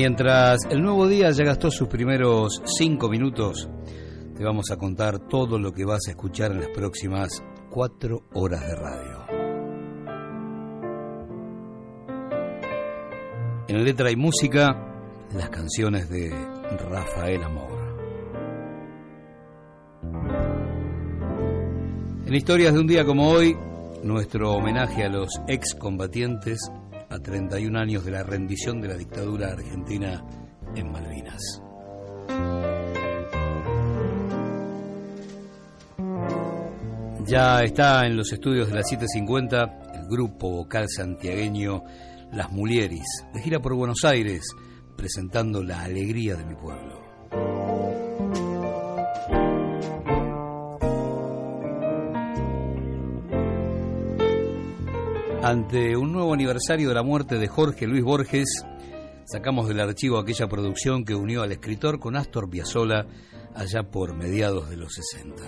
Mientras el nuevo día ya gastó sus primeros cinco minutos, te vamos a contar todo lo que vas a escuchar en las próximas cuatro horas de radio. En letra y música, las canciones de Rafael Amor. En historias de un día como hoy, nuestro homenaje a los excombatientes a 31 años de la rendición de la dictadura argentina en Malvinas. Ya está en los estudios de la 750 el grupo vocal santiagueño Las Mulieris, de gira por Buenos Aires, presentando la alegría de mi pueblo. Ante un nuevo aniversario de la muerte de Jorge Luis Borges, sacamos del archivo aquella producción que unió al escritor con Astor Piazzolla allá por mediados de los 60.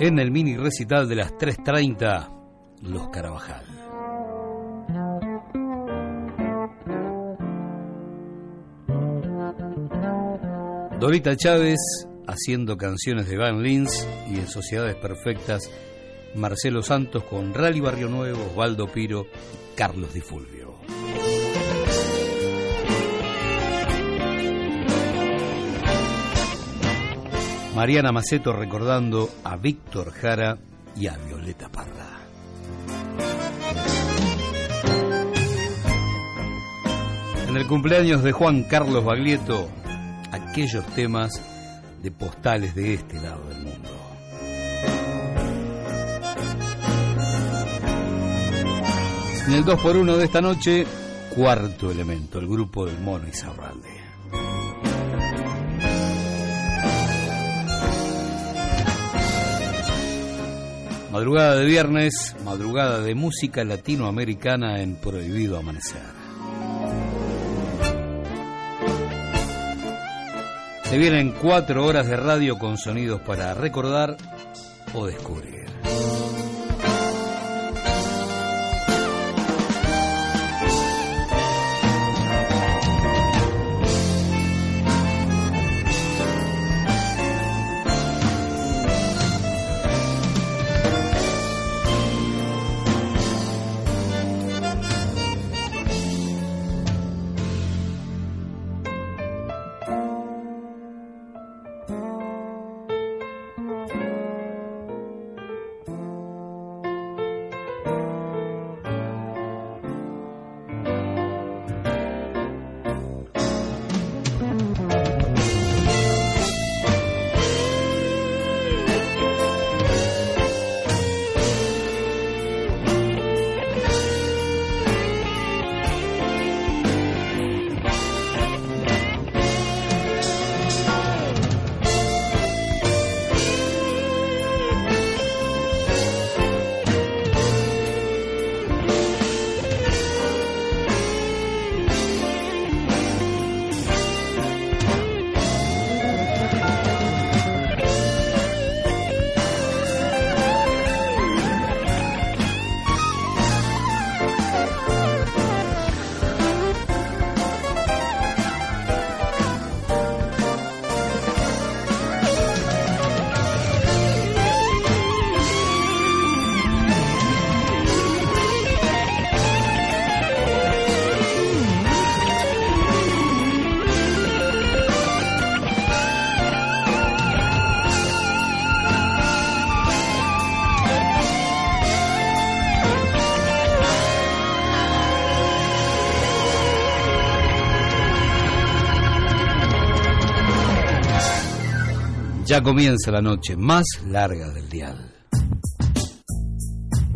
En el mini recital de las 3.30, Los Carabajal. Dorita Chávez haciendo canciones de Van Lins y en Sociedades Perfectas, Marcelo Santos con Rally Barrio Nuevo, Osvaldo Piro y Carlos Di Fulvio. Mariana Maceto recordando a Víctor Jara y a Violeta Parra. En el cumpleaños de Juan Carlos Baglietto, aquellos temas de postales de este lado del mundo. En el 2x1 de esta noche, cuarto elemento, el grupo del Mono y Zarralde. Madrugada de viernes, madrugada de música latinoamericana en Prohibido Amanecer. Se vienen cuatro horas de radio con sonidos para recordar o descubrir. Ya comienza la noche más larga del dial.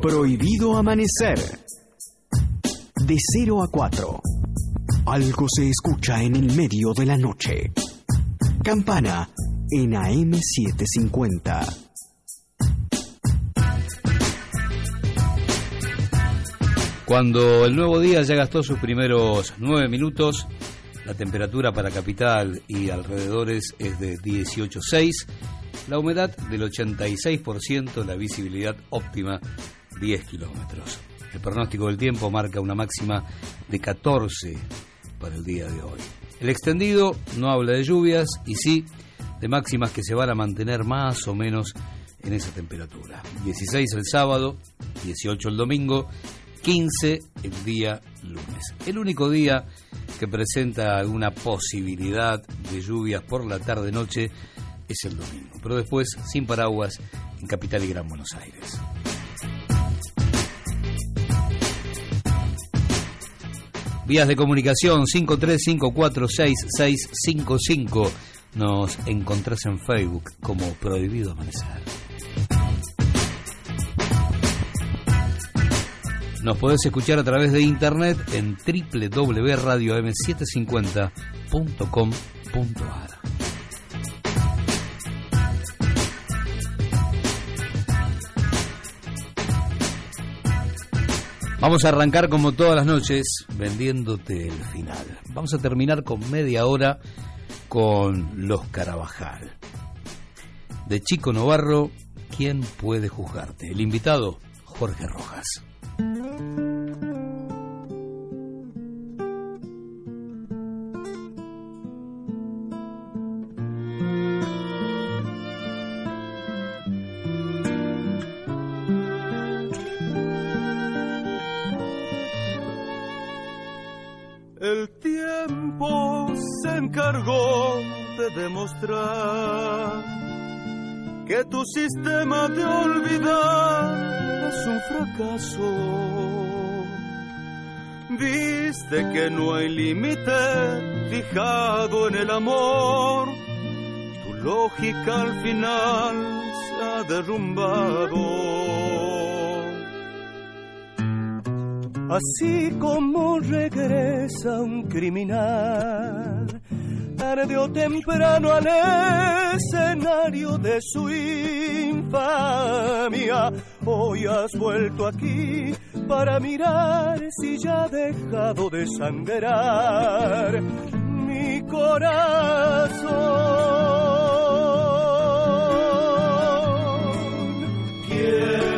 Prohibido amanecer. De 0 a 4. Algo se escucha en el medio de la noche. Campana en AM750. Cuando el nuevo día ya gastó sus primeros nueve minutos, la temperatura para capital y alrededores es de 18,6. La humedad del 86%, la visibilidad óptima 10 kilómetros. El pronóstico del tiempo marca una máxima de 14 para el día de hoy. El extendido no habla de lluvias y sí de máximas que se van a mantener más o menos en esa temperatura. 16 el sábado, 18 el domingo, 15 el día lunes. El único día que presenta alguna posibilidad de lluvias por la tarde-noche es el domingo, pero después sin paraguas en Capital y Gran Buenos Aires. Vías de comunicación 53546655. Nos encontrás en Facebook como Prohibido Amanecer. Nos podés escuchar a través de internet en www.radio750.com.ar. Vamos a arrancar como todas las noches vendiéndote el final. Vamos a terminar con media hora con Los Carabajal. De Chico Novarro, ¿quién puede juzgarte? El invitado, Jorge Rojas. El tiempo se encargó de demostrar que tu sistema de olvidar es un fracaso. Viste que no hay límite fijado en el amor, tu lógica al final se ha derrumbado. Así como regresa un criminal, tarde o temprano al escenario de su infamia, hoy has vuelto aquí para mirar si ya ha dejado de sangrar mi corazón. ¿Quién,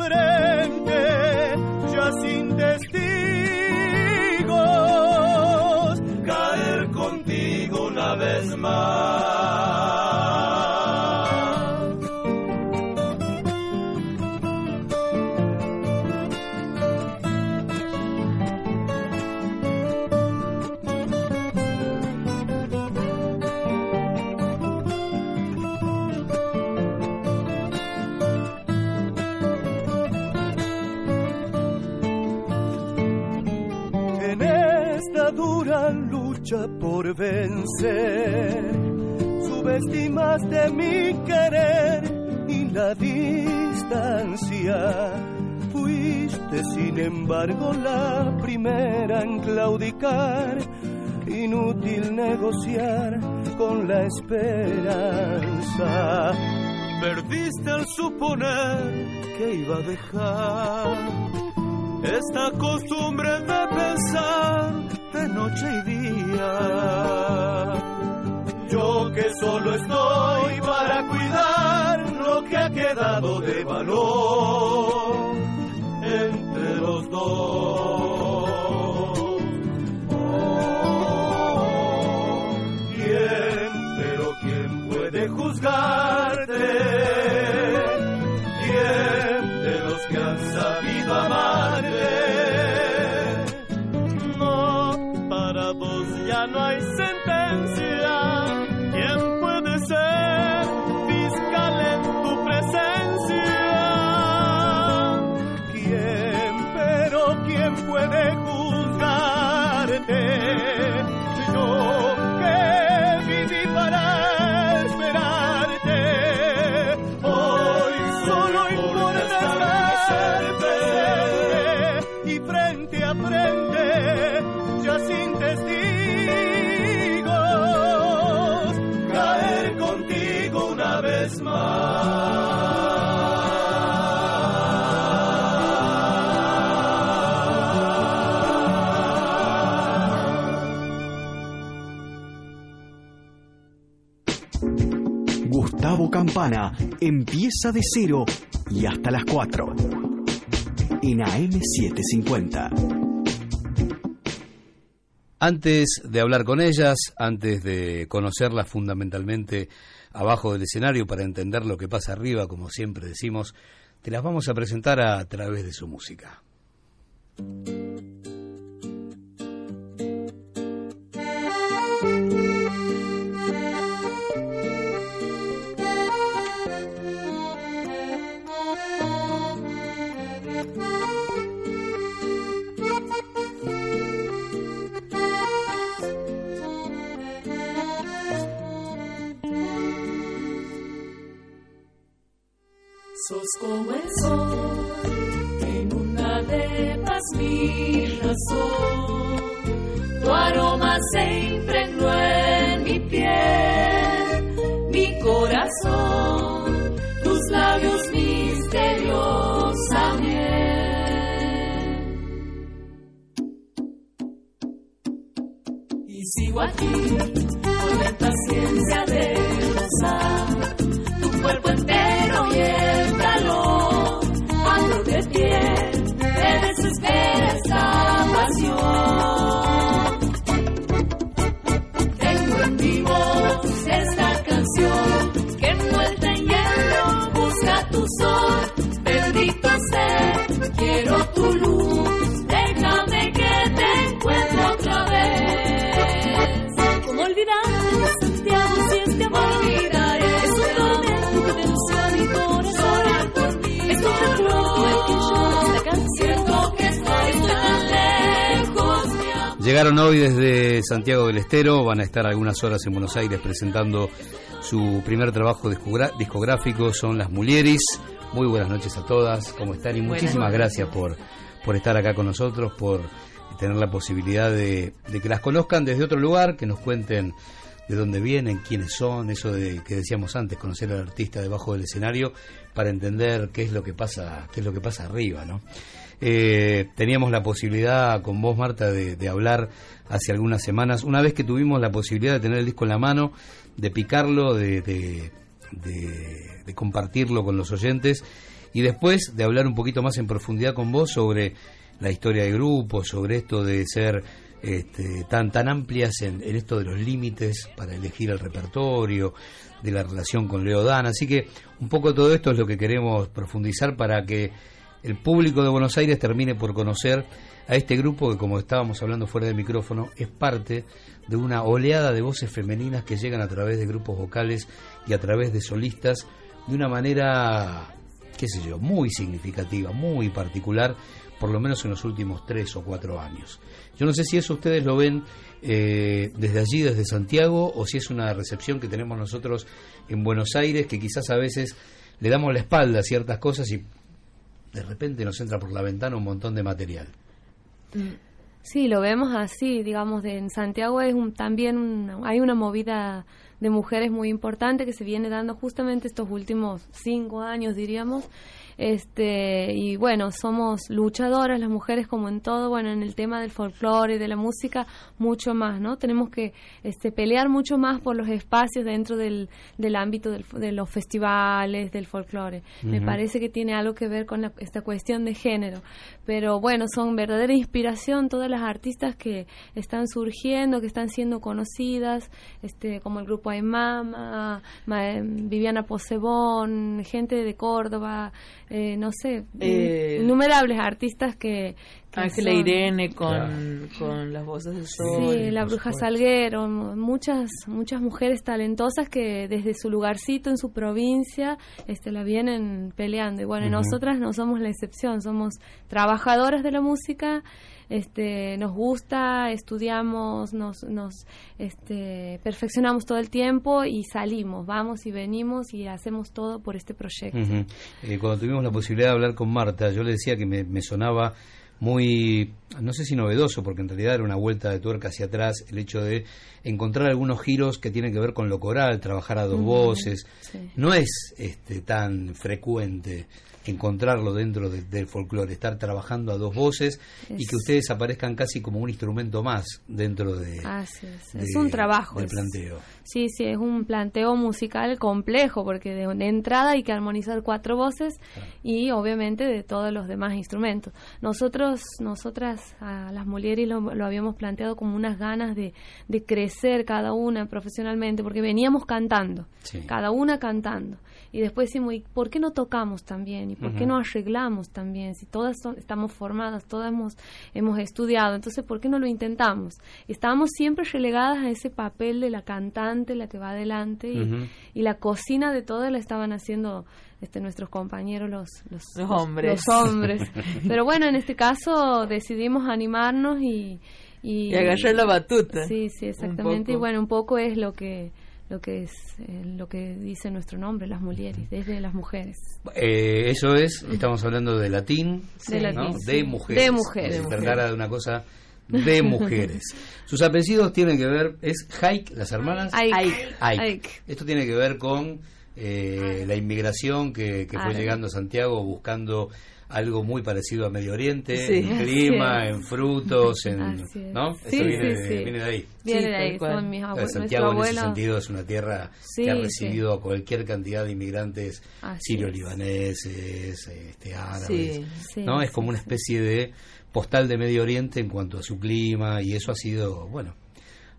frente por vencer, subestimaste mi querer y la distancia. Fuiste, sin embargo, la primera en claudicar. Inútil negociar con la esperanza. Perdiste al suponer que iba a dejar esta costumbre de pensar de noche y día. Yo que solo estoy para cuidar lo que ha quedado de valor entre los dos. Oh, ¿Quién, pero quién puede juzgarte? Campana empieza de cero y hasta las 4 en AM750. Antes de hablar con ellas, antes de conocerlas fundamentalmente abajo del escenario para entender lo que pasa arriba, como siempre decimos, te las vamos a presentar a través de su música. Como el sol, que inunda de paz mi razón. Tu aroma se impregnó en mi piel, mi corazón, tus labios misteriosa miel. Y sigo aquí, con la paciencia de gozar tu cuerpo entero quiero tu luz. Déjame que te encuentre otra vez. Olvidar Santiago si este amor olvidaré. es un tormento de ilusión y corazón por mí es un reflojo el que llora esta canción. Siento que estoy tan lejos mi amor. Llegaron hoy desde Santiago del Estero, van a estar algunas horas en Buenos Aires presentando su primer trabajo discográfico, son Las Mulieris. Muy buenas noches a todas, ¿cómo están? Y muchísimas gracias por, por estar acá con nosotros, por tener la posibilidad de, de que las conozcan desde otro lugar, que nos cuenten de dónde vienen, quiénes son, eso de que decíamos antes, conocer al artista debajo del escenario para entender qué es lo que pasa, qué es lo que pasa arriba, ¿no? Eh, teníamos la posibilidad con vos, Marta, de, de hablar hace algunas semanas, una vez que tuvimos la posibilidad de tener el disco en la mano, de picarlo, de, de- compartirlo con los oyentes y después de hablar un poquito más en profundidad con vos sobre la historia de grupo, sobre esto de ser este, tan tan amplias en, en esto de los límites para elegir el repertorio, de la relación con Leo Dan. Así que un poco todo esto es lo que queremos profundizar para que el público de Buenos Aires termine por conocer a este grupo que, como estábamos hablando fuera del micrófono, es parte de una oleada de voces femeninas que llegan a través de grupos vocales y a través de solistas de una manera, qué sé yo, muy significativa, muy particular, por lo menos en los últimos tres o cuatro años. Yo no sé si eso ustedes lo ven eh, desde allí, desde Santiago, o si es una recepción que tenemos nosotros en Buenos Aires, que quizás a veces le damos la espalda a ciertas cosas y de repente nos entra por la ventana un montón de material. Sí, lo vemos así, digamos, en Santiago es un, también un- hay una movida de mujeres muy importante que se viene dando justamente estos últimos cinco años, diríamos. Este, y bueno, somos luchadoras las mujeres como en todo, bueno, en el tema del folclore y de la música, mucho más, ¿no? Tenemos que este, pelear mucho más por los espacios dentro del, del ámbito del- de los festivales, del folclore. Me parece que tiene algo que ver con la- esta cuestión de género. Pero bueno, son verdadera inspiración todas las artistas que están surgiendo, que están siendo conocidas, este, como el grupo Aymama, Ma- Viviana Posebón, gente de Córdoba, eh, no sé, Eh, innumerables artistas que... que Ángela son- Irene con, con las voces del sol. Sí, la bruja Salguero, m- muchas muchas mujeres talentosas que desde su lugarcito en su provincia este la vienen peleando. Y bueno, nosotras no somos la excepción, somos trabajadoras de la música, este nos gusta, estudiamos, nos nos este perfeccionamos todo el tiempo y salimos, vamos y venimos y hacemos todo por este proyecto. Eh, cuando tuvimos la posibilidad de hablar con Marta, yo le decía que me, me sonaba muy, no sé si novedoso, porque en realidad era una vuelta de tuerca hacia atrás, el hecho de encontrar algunos giros que tienen que ver con lo coral, trabajar a dos voces. No es este, tan frecuente encontrarlo dentro del folclore, estar trabajando a dos voces y que ustedes aparezcan casi como un instrumento más dentro de, es. un trabajo del planteo. Sí, sí, es un planteo musical complejo porque de, entrada hay que armonizar cuatro voces y obviamente de todos los demás instrumentos. Nosotros, nosotras, a las Molieri lo, lo habíamos planteado como unas ganas de, de crecer cada una profesionalmente porque veníamos cantando, cada una cantando y después decimos, ¿y por qué no tocamos también? ¿Y por qué no arreglamos también? Si todas estamos formadas, todas hemos, hemos estudiado, entonces ¿por qué no lo intentamos? Estábamos siempre relegadas a ese papel de la cantante, la que va adelante, y, la cocina de todas la estaban haciendo este, nuestros compañeros, los, los, hombres. Los hombres. Pero bueno, en este caso decidimos animarnos y... Y, y agarrar la batuta. Sí, sí, exactamente. Y bueno, un poco es lo que lo que es eh, lo que dice nuestro nombre, las mulieres, desde las mujeres. Eh, eso es, estamos hablando de latín, de, de mujeres. De mujeres. Se de una cosa de mujeres. Sus apellidos tienen que ver, es Haik, las hermanas. Haik. Esto tiene que ver con eh, la inmigración que, que fue llegando a Santiago buscando algo muy parecido a Medio Oriente, en clima, en frutos, en, ¿no? Eso viene, de ahí. Viene de ahí, son mis abuelos. Santiago en ese sentido es una tierra que ha recibido a cualquier cantidad de inmigrantes sirio-libaneses, este, árabes, ¿no? Es como una especie de postal de Medio Oriente en cuanto a su clima y eso ha sido, bueno,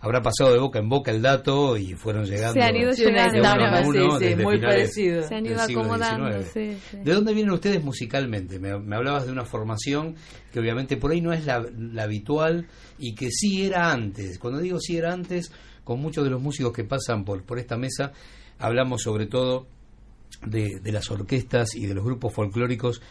habrá pasado de boca en boca el dato y fueron llegando. Se han ido llegando. sí, muy parecido. Se han ido acomodando. ¿De dónde vienen ustedes musicalmente? Me, hablabas de una formación que obviamente por ahí no es la, habitual y que sí era antes. Cuando digo sí era antes, con muchos de los músicos que pasan por, por esta mesa, hablamos sobre todo de, de las orquestas y de los grupos folclóricos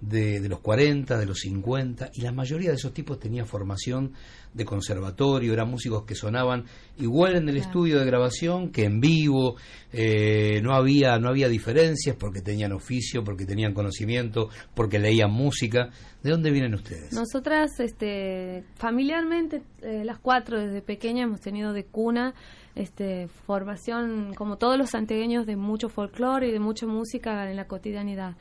de, de, los 40, de los 50, y la mayoría de esos tipos tenía formación de conservatorio, eran músicos que sonaban igual en el estudio de grabación que en vivo, eh, no, había, no había diferencias porque tenían oficio, porque tenían conocimiento, porque leían música. ¿De dónde vienen ustedes? Nosotras, este, familiarmente, eh, las cuatro desde pequeña hemos tenido de cuna este, formación, como todos los santiagueños, de mucho folclore y de mucha música en la cotidianidad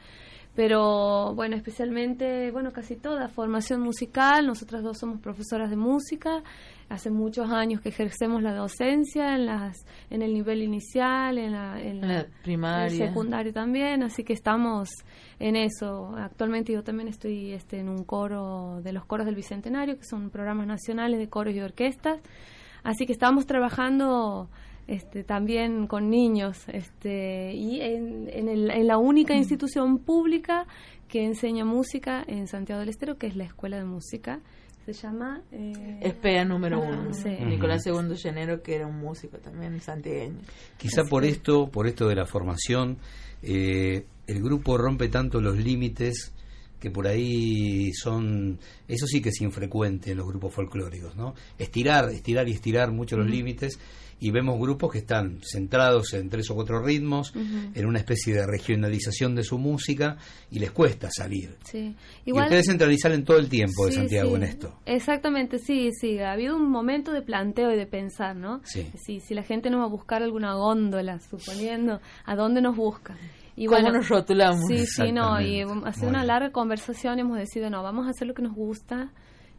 pero bueno, especialmente, bueno, casi toda formación musical, nosotras dos somos profesoras de música, hace muchos años que ejercemos la docencia en las en el nivel inicial, en la, en la, primaria, en secundario también, así que estamos en eso. Actualmente yo también estoy este, en un coro de los coros del Bicentenario, que son programas nacionales de coros y orquestas, así que estamos trabajando este, también con niños este, y en, en, la única mm. institución pública que enseña música en Santiago del Estero, que es la Escuela de Música. Se llama... Eh, Espea número uno. Nicolás II Llanero, que era un músico también santiagueño. Quizá por esto, por esto de la formación, eh, el grupo rompe tanto los límites que por ahí son, eso sí que es infrecuente en los grupos folclóricos, ¿no? Estirar, estirar y estirar mucho los límites y vemos grupos que están centrados en tres o cuatro ritmos, en una especie de regionalización de su música y les cuesta salir. Sí. Igual, y ustedes centralizan todo el tiempo de Santiago en esto. Exactamente, sí, sí. Ha habido un momento de planteo y de pensar, ¿no? Sí. Si, la gente nos va a buscar alguna góndola, suponiendo, ¿a dónde nos busca? Y ¿Cómo bueno, nos rotulamos? Sí, sí, no. Y hace una larga conversación hemos decidido, no, vamos a hacer lo que nos gusta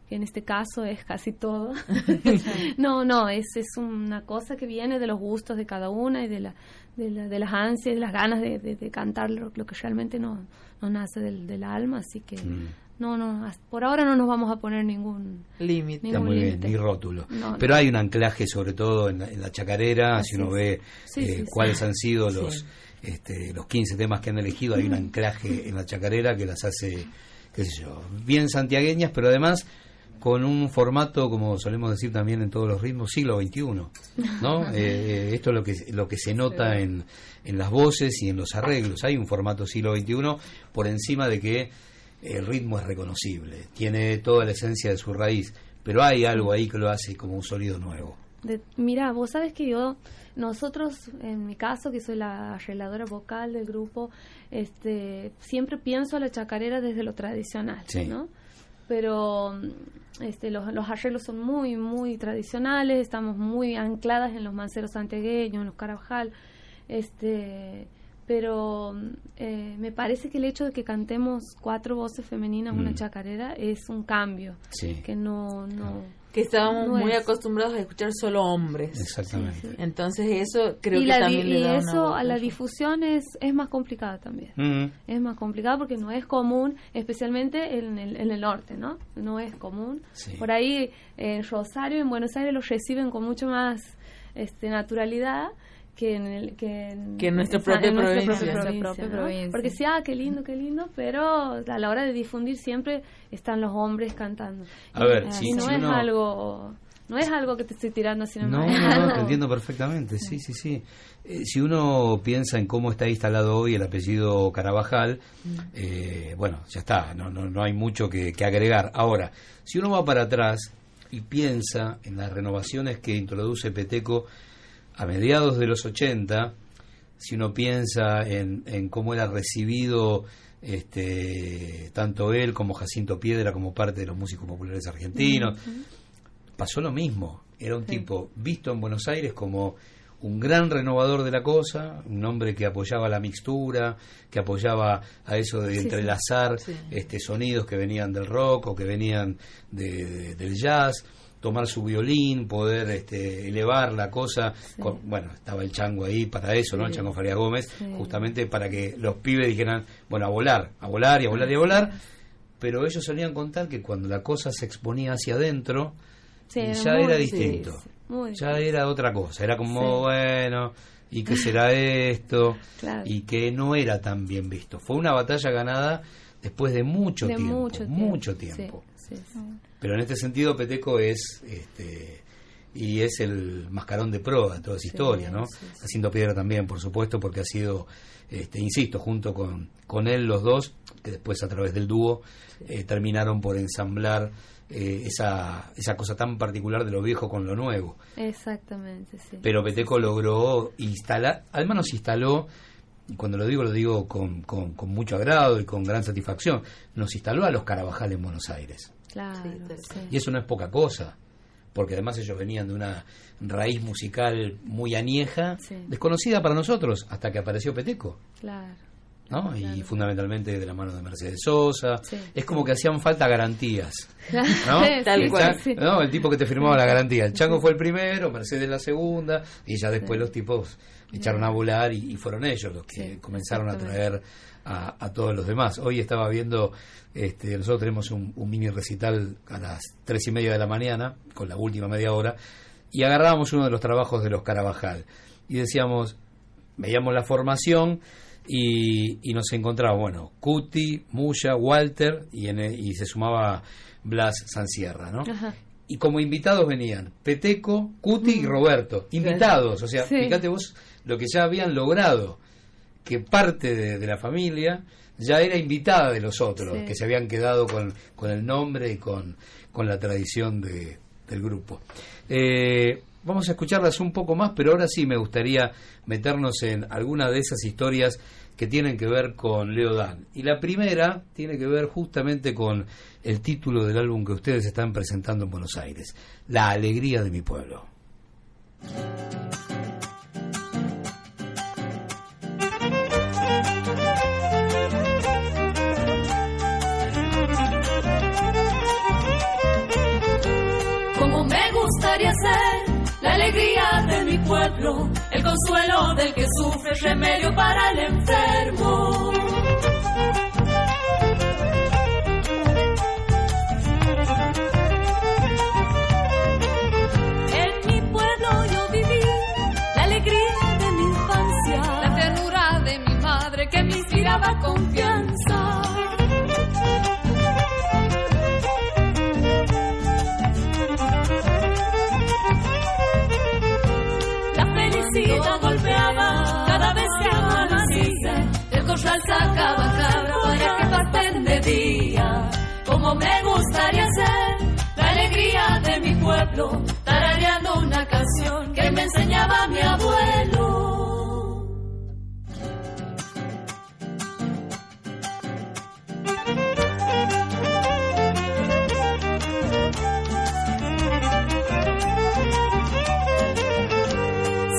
que en este caso es casi todo. no, no, es, es una cosa que viene de los gustos de cada una y de, la, de, la, de las ansias, de las ganas de, de, cantar lo, que realmente no, no nace del, del alma, así que... Mm. No, no, por ahora no nos vamos a poner ningún límite. Está muy bien, ni rótulo. Pero hay un anclaje, sobre todo en la, chacarera, si uno ve eh, cuáles han sido los este, los 15 temas que han elegido, hay un anclaje en la chacarera que las hace, qué sé yo, bien santiagueñas, pero además con un formato, como solemos decir también en todos los ritmos, siglo XXI. ¿no? Eh, esto es lo que, lo que se nota en, en las voces y en los arreglos. Hay un formato siglo XXI por encima de que el ritmo es reconocible, tiene toda la esencia de su raíz, pero hay algo ahí que lo hace como un sonido nuevo. mira, vos sabes que yo, nosotros, en mi caso, que soy la arregladora vocal del grupo, este, siempre pienso a la chacarera desde lo tradicional, ¿no? pero este, los, los arreglos son muy, muy tradicionales, estamos muy ancladas en los manceros santiagueños, en los carabajal, este, pero eh, me parece que el hecho de que cantemos cuatro voces femeninas una mm. chacarera es un cambio, que no... no que estábamos muy acostumbrados a escuchar solo hombres. Exactamente. Entonces eso creo que también y eso a la difusión es, es más complicada también. Mm. Es más complicada porque no es común, especialmente en el, en el norte, ¿no? No es común. Por ahí en Rosario, en Buenos Aires, los reciben con mucho más este, naturalidad que en, el, que en, nuestra, propia, provincia, Porque sí, ah, qué lindo, qué lindo, pero a la hora de difundir siempre están los hombres cantando. A ver, y no es algo... No es algo que te estoy tirando así No, no, no, te entiendo perfectamente, sí, sí, sí. Eh, si uno piensa en cómo está instalado hoy el apellido Carabajal, mm. eh, bueno, ya está, no, no, no hay mucho que, que agregar. Ahora, si uno va para atrás y piensa en las renovaciones que introduce Peteco a mediados de los 80, si uno piensa en, en cómo era recibido este, tanto él como Jacinto Piedra como parte de los músicos populares argentinos, pasó lo mismo. Era un tipo visto en Buenos Aires como un gran renovador de la cosa, un hombre que apoyaba la mixtura, que apoyaba a eso de entrelazar este sonidos que venían del rock o que venían del jazz tomar su violín, poder este, elevar la cosa. bueno, estaba el chango ahí para eso, ¿no? El chango Faria Gómez, justamente para que los pibes dijeran, bueno, a volar, a volar y a volar y a volar. Pero ellos solían contar que cuando la cosa se exponía hacia adentro, ya era distinto. ya era otra cosa. Era como, bueno, ¿y qué será esto? Y que no era tan bien visto. Fue una batalla ganada después de mucho tiempo. Mucho tiempo. Mucho tiempo. Pero en este sentido Peteco es este y es el mascarón de proa de toda esa historia, ¿no? Haciendo piedra también, por supuesto, porque ha sido, este, insisto, junto con, con él los dos, que después a través del dúo eh, terminaron por ensamblar eh, esa, esa cosa tan particular de lo viejo con lo nuevo. Exactamente, sí. Pero Peteco logró instalar, al menos instaló, y cuando lo digo lo digo con, con, con mucho agrado y con gran satisfacción, nos instaló a los Carabajal en Buenos Aires. Y eso no es poca cosa, porque además ellos venían de una raíz musical muy añeja, desconocida para nosotros, hasta que apareció Peteco. ¿no? Y fundamentalmente de la mano de Mercedes Sosa. Es como que hacían falta garantías. ¿no? ¿no? El tipo que te firmaba la garantía. El Chango fue el primero, Mercedes la segunda, y ya después los tipos echaron a volar y, fueron ellos los que comenzaron a traer a, todos los demás. Hoy estaba viendo, este, nosotros tenemos un, mini recital a las tres y media de la mañana, con la última media hora, y agarrábamos uno de los trabajos de los Carabajal. Y decíamos, veíamos la formación y, nos encontraba, bueno, Cuti, Muya, Walter, y, y se sumaba Blas Sansierra, ¿no? Y como invitados venían Peteco, Cuti y mm. Roberto. Invitados, o sea, fíjate vos lo que ya habían logrado que parte de, la familia ya era invitada de los otros, que se habían quedado con, con el nombre y con, con la tradición de, del grupo. Eh, vamos a escucharlas un poco más, pero ahora sí me gustaría meternos en alguna de esas historias que tienen que ver con Leo Dan. Y la primera tiene que ver justamente con el título del álbum que ustedes están presentando en Buenos Aires, La alegría de mi pueblo. El consuelo del que sufre, remedio para el enfermo. me gustaría ser la alegría de mi pueblo, tarareando una canción que me enseñaba mi abuelo.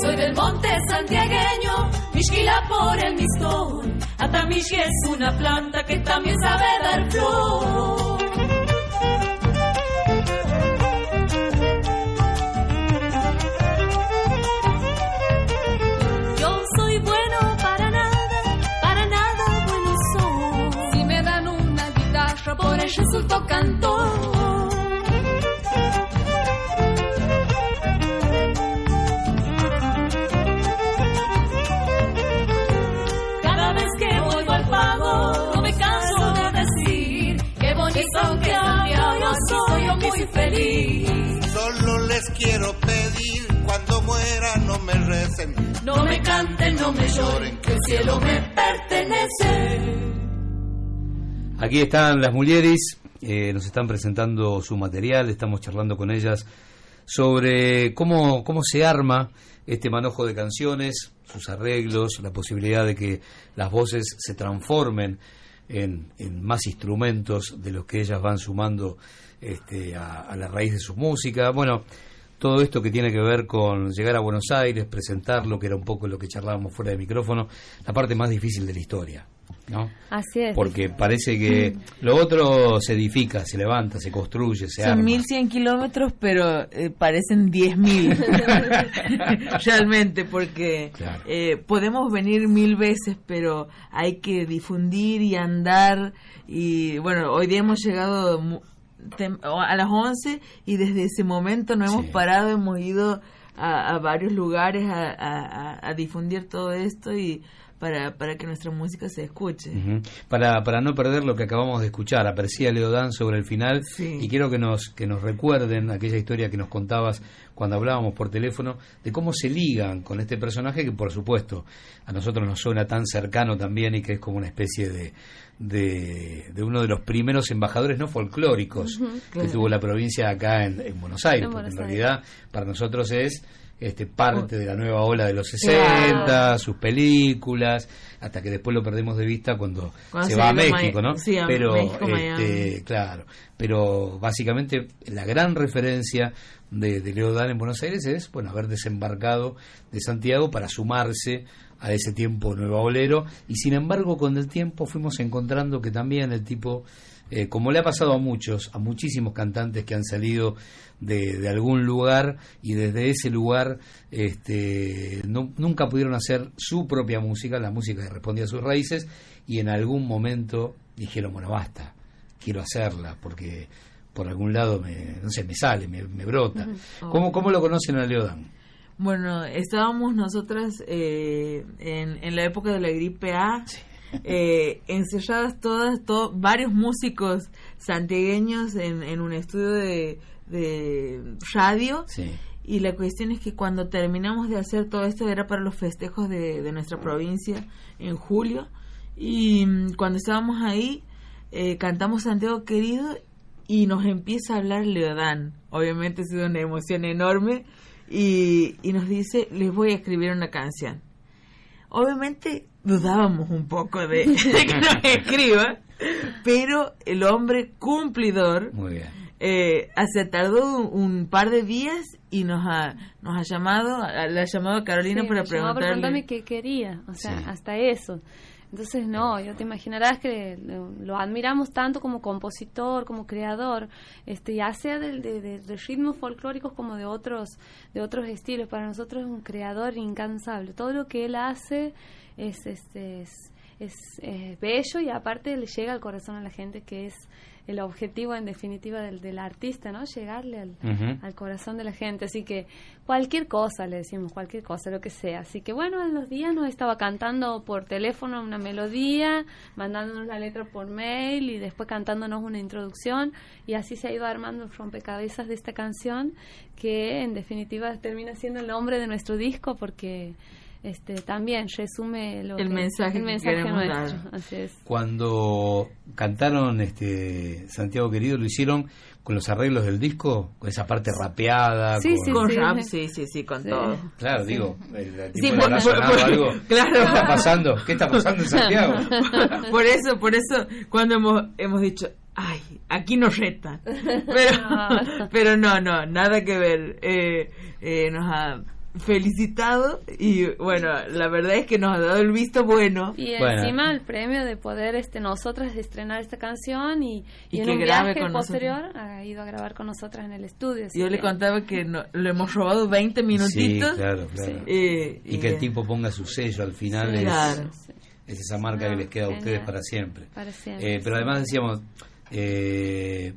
Soy del monte santiagueño, Mishkila por el mistón. Atamishki es una planta que también sabe dar flor. Cada vez que vuelvo al pago, no me canso de decir que bonito Santiago, yo soy yo muy feliz. Solo les quiero pedir, cuando muera no me recen. No me canten, no me lloren, que el cielo me pertenece. Aquí están las mujeres, eh, nos están presentando su material, estamos charlando con ellas sobre cómo, cómo se arma este manojo de canciones, sus arreglos, la posibilidad de que las voces se transformen en, en más instrumentos de los que ellas van sumando este, a, a la raíz de su música. Bueno, todo esto que tiene que ver con llegar a Buenos Aires, presentarlo, que era un poco lo que charlábamos fuera de micrófono, la parte más difícil de la historia. ¿No? Así es. Porque parece que lo otro se edifica, se levanta, se construye, se Son arma. 1100 kilómetros, pero eh, parecen 10.000. Realmente, porque Claro. eh, podemos venir mil veces, pero hay que difundir y andar. Y bueno, hoy día hemos llegado a las 11 y desde ese momento no hemos Sí. parado, hemos ido a, a varios lugares a, a- a- a difundir todo esto y para, para que nuestra música se escuche. Para, para no perder lo que acabamos de escuchar, aparecía Leodán sobre el final Sí. y quiero que nos, que nos recuerden aquella historia que nos contabas cuando hablábamos por teléfono de cómo se ligan con este personaje que por supuesto a nosotros nos suena tan cercano también y que es como una especie de, de, de uno de los primeros embajadores no folclóricos que Claro. tuvo la provincia acá en, en Buenos Aires, En porque en realidad para nosotros es este parte de la nueva ola de los 60, sus películas, hasta que después lo perdemos de vista cuando, Cuando se se va a México, ¿no? sí, a pero México, este, claro, pero básicamente la gran referencia de, de Leo Dan en Buenos Aires es, bueno, haber desembarcado de Santiago para sumarse a ese tiempo nueva olero y sin embargo con el tiempo fuimos encontrando que también el tipo eh, como le ha pasado a muchos, a muchísimos cantantes que han salido de, de algún lugar y desde ese lugar este, no- nunca pudieron hacer su propia música, la música que respondía a sus raíces, y en algún momento dijeron, bueno, basta, quiero hacerla, porque por algún lado me, no sé, me sale, me, me brota. ¿Cómo, ¿Cómo lo conocen a Leodán? Bueno, estábamos nosotras eh, en, en la época de la gripe A, eh, encerradas todas, to- varios músicos santiagueños en, en un estudio de, de radio. Sí. Y la cuestión es que cuando terminamos de hacer todo esto era para los festejos de, de nuestra provincia en julio. Y mm, cuando estábamos ahí, eh, cantamos Santiago Querido y nos empieza a hablar Leodán. Obviamente ha sido una emoción enorme. Y, y nos dice, les voy a escribir una canción. Obviamente dudábamos un poco de, de que nos escriba, pero el hombre cumplidor Muy bien. eh, se tardó un, un par de días y nos ha, nos ha llamado, a- le ha llamado a Carolina Sí, para llamó preguntarle. preguntarme qué quería, o sea, Sí. hasta eso. Entonces, no, yo te imaginarás que lo, admiramos tanto como compositor, como creador, este, ya sea del- de, de- de ritmos folclóricos como de otros, de otros estilos. Para nosotros es un creador incansable. Todo lo que él hace es, este, es, es, eh, bello y aparte le llega al corazón a la gente, que es el objetivo en definitiva del, del artista, ¿no? Llegarle al, al corazón de la gente. Así que cualquier cosa, le decimos, cualquier cosa, lo que sea. Así que bueno, en los días nos estaba cantando por teléfono una melodía, mandándonos la letra por mail y después cantándonos una introducción. Y así se ha ido armando el rompecabezas de esta canción, que en definitiva termina siendo el nombre de nuestro disco porque este también resume lo El que- mensaje el que mensaje queremos nuestro. dar. Así es. Cuando cantaron este Santiago Querido, lo hicieron con los arreglos del disco, con esa parte rapeada. Sí, con- sí, Con sí. rap, sí, sí, sí, con Sí. todo. Claro, digo, el, el Sí, tipo por- por- algo. claro. ¿Qué está pasando? ¿Qué está pasando en Santiago? por eso, por eso, cuando hemos, hemos dicho, ay, aquí nos reta. Pero, pero no, no, nada que ver. Eh, eh, nos ha, felicitado y bueno, la verdad es que nos ha dado el visto bueno. Y Bueno. encima el premio de poder este nosotras estrenar esta canción y, Y y en que un viaje con posterior ha ido a grabar con nosotras en el estudio. Yo le contaba que no- le hemos robado 20 minutitos. Sí, claro, claro. eh, Y que el tipo ponga su sello al final Sí, es, Claro. sí, es esa marca No, que les queda a ustedes para siempre. para siempre, Eh, pero además decíamos eh,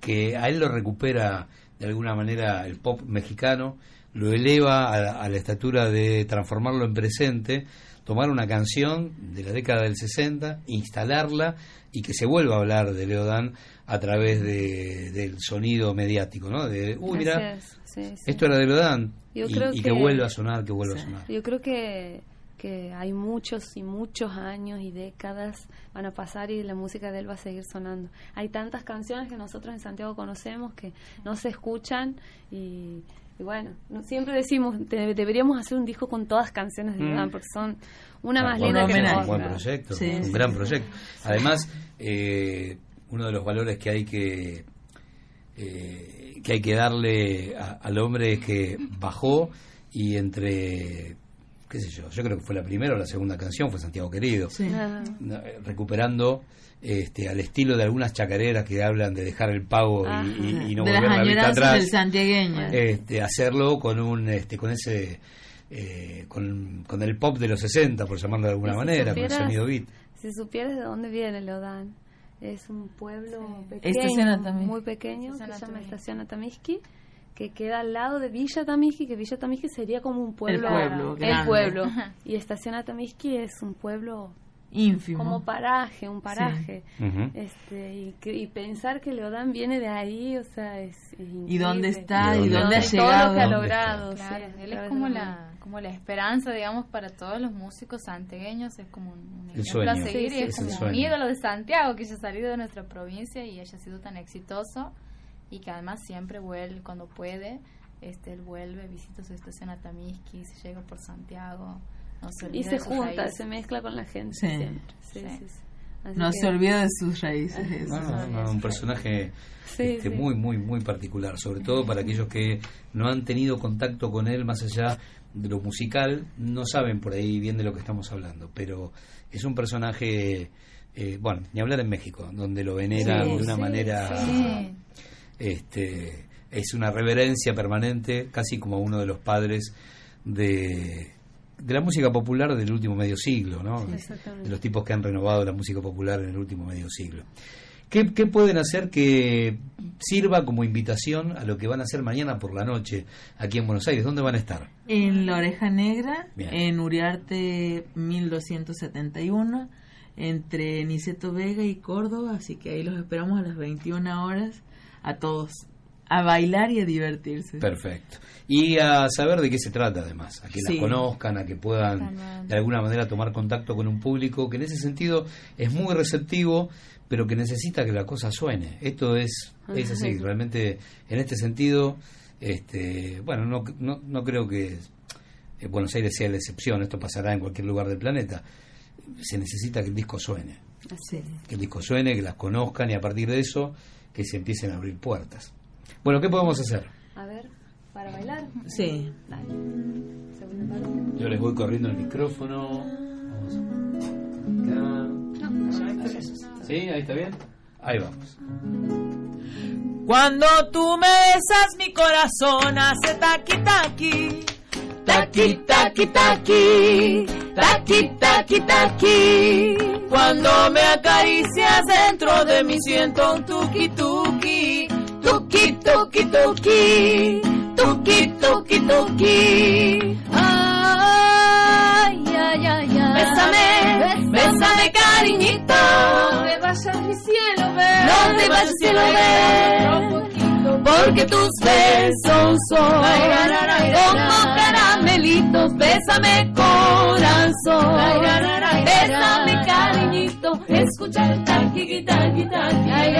que a él lo recupera de alguna manera el pop mexicano, lo eleva a, la- a la estatura de transformarlo en presente, tomar una canción de la década del 60, instalarla y que se vuelva a hablar de Leodán a través de- del sonido mediático, ¿no? De, uy, mira, es, sí, sí. esto era de Leodán. Yo y, creo y que, que- vuelva a sonar, que vuelva a sonar. Yo creo que, que hay muchos y muchos años y décadas van a pasar y la música de él va a seguir sonando. Hay tantas canciones que nosotros en Santiago conocemos que no se escuchan y, y bueno, no- siempre decimos, de- deberíamos hacer un disco con todas canciones de Mm. Leodán porque son una Ah, más bueno, linda que un la un otra. buen proyecto, Sí, un sí, gran sí. proyecto. Además, eh, uno de los valores que hay que eh, que hay que darle a- al hombre es que bajó y entre qué sé yo, yo creo que fue la primera o la segunda canción fue Santiago Querido, Sí. Ah, eh, recuperando este, al estilo de algunas chacareras que hablan de dejar el pago y, y- y no volver la vista atrás. del santiagueño. este, hacerlo con un este, con ese eh, con, con el pop de los 60 por llamarlo de alguna si manera con el sonido beat. Si supieras de dónde viene Leodán, es un pueblo Estación pequeño, muy pequeño, Estación que se llama Atamisqui. Estación Atamisqui, que queda al lado de Villa Atamisqui, que Villa Atamisqui sería como un pueblo. pueblo el pueblo. Y Estación Atamisqui es un pueblo Ínfimo. como paraje, un paraje. Este, y, que- y pensar que Leodán viene de ahí, o sea, es, es ¿Y dónde está? ¿Y ¿Y dónde dónde ha está? Todo lo que ha llegado? logrado. Claro, sí, él a es como la, como la esperanza, digamos, para todos los músicos santiagueños. Es como un, un El ejemplo a sueño. seguir Sí, y es. Es el como un sueño. ídolo de Santiago que haya salido de nuestra provincia y haya sido tan exitoso y que además siempre vuelve cuando puede. Este, él vuelve, visita su estación a Tamisqui, se llega por Santiago. No se Y se junta, raíces. se mezcla con la gente Sí. siempre. Sí, Sí. sí, sí. Así No que- se olvida de sus raíces. No, no, no, un personaje Sí, este, sí. muy, muy, muy particular, sobre todo para aquellos que no han tenido contacto con él más allá de lo musical, no saben por ahí bien de lo que estamos hablando, pero es un personaje, eh, bueno, ni hablar en México, donde lo veneran Sí, de una sí, manera, Sí. Este, es una reverencia permanente, casi como uno de los padres de, de la música popular del último medio siglo, ¿no? Exactamente. de los tipos que han renovado la música popular en el último medio siglo. ¿Qué, qué pueden hacer que sirva como invitación a lo que van a hacer mañana por la noche aquí en Buenos Aires? ¿Dónde van a estar? En La Oreja Negra, Bien. en Uriarte 1271, entre Niceto Vega y Córdoba, así que ahí los esperamos a las 21 horas, a todos, a bailar y a divertirse. Perfecto. Y a saber de qué se trata además, a que Sí. las conozcan, a que puedan de alguna manera tomar contacto con un público que en ese sentido es muy receptivo, pero que necesita que la cosa suene. Esto es, es así, realmente en este sentido, este, bueno, no, no, no creo que eh, Buenos Aires sea la excepción, esto pasará en cualquier lugar del planeta. Se necesita que el disco suene, Sí. que el disco suene, que las conozcan y a partir de eso que se empiecen a abrir puertas. Bueno, ¿qué podemos hacer? A ver, para bailar. Sí. Dale. Segunda parte. Yo les voy corriendo el micrófono. Vamos. Acá. ¿Sí? ¿Ahí está bien? Ahí vamos. Cuando tú me besas mi corazón hace taqui taqui Taqui taqui taqui. Taqui taqui taqui. Cuando me acaricias dentro de mí siento un tuki tuki. Tuki tuki tuki. Tuki tuki tuki. Ay, ay, ay, ay. Bésame, bésame cariñito. No te vayas mi cielo, ve. No te vayas cielo ver porque tus besos son como caramelitos. Bésame corazón, bésame cariñito. Escucha el taqui taqui taqui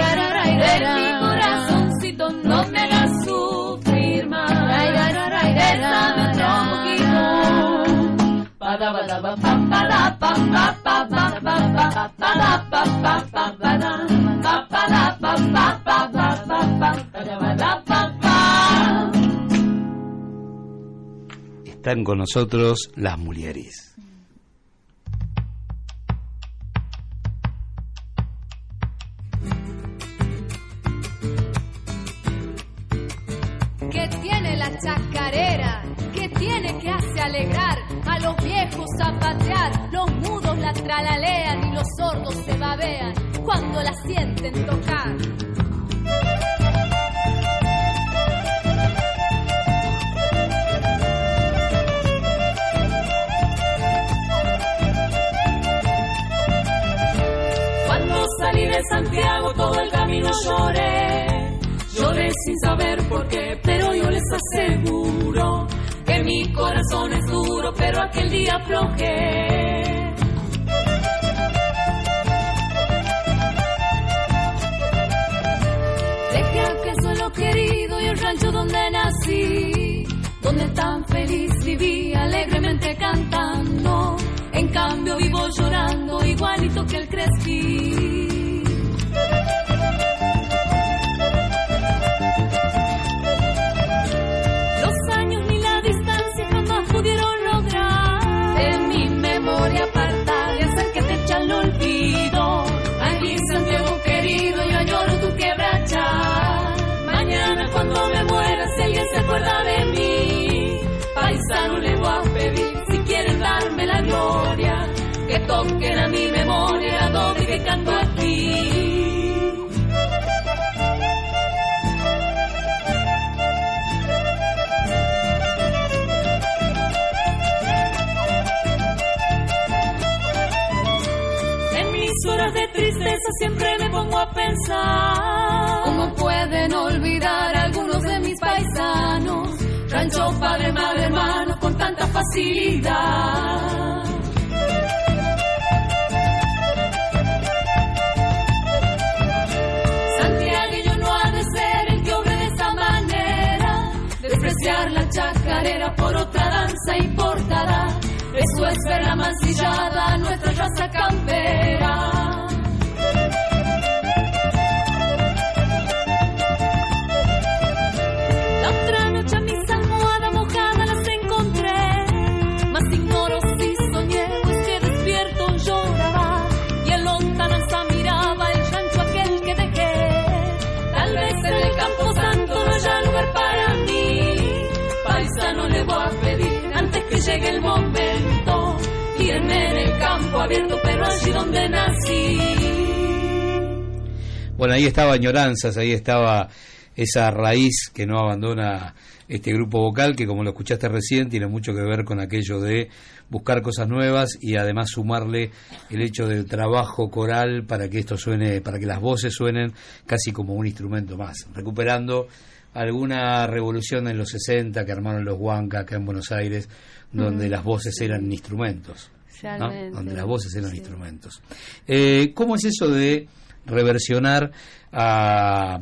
con nosotros las Mulieris. ¿Qué tiene la chacarera? ¿Qué tiene que hace alegrar a los viejos zapatear? Los mudos la tralalean y los sordos se babean cuando la sienten tocar. De Santiago todo el camino lloré, lloré sin saber por qué, pero yo les aseguro que mi corazón es duro, pero aquel día aflojé. Dejé aquel suelo querido y el rancho donde nací, donde tan feliz viví alegremente cantando. En cambio vivo llorando igualito que el Crespi. Toquen a mi memoria adobe que canto aquí. En mis horas de tristeza siempre me pongo a pensar ¿Cómo pueden olvidar algunos de mis paisanos? Rancho, padre, madre, hermano, con tanta facilidad. Chacarera por otra danza importada. Eso es ver la mancillada, nuestra raza campera. Abierto, pero allí donde nací. Bueno, ahí estaba Añoranzas, ahí estaba esa raíz que no abandona este grupo vocal, que como lo escuchaste recién, tiene mucho que ver con aquello de buscar cosas nuevas y además sumarle el hecho del trabajo coral para que esto suene, para que las voces suenen casi como un instrumento más, recuperando alguna revolución en los 60 que armaron los Huanca acá en Buenos Aires, donde Mm. las voces eran instrumentos. Donde las voces eran instrumentos. Eh, ¿Cómo es eso de reversionar a,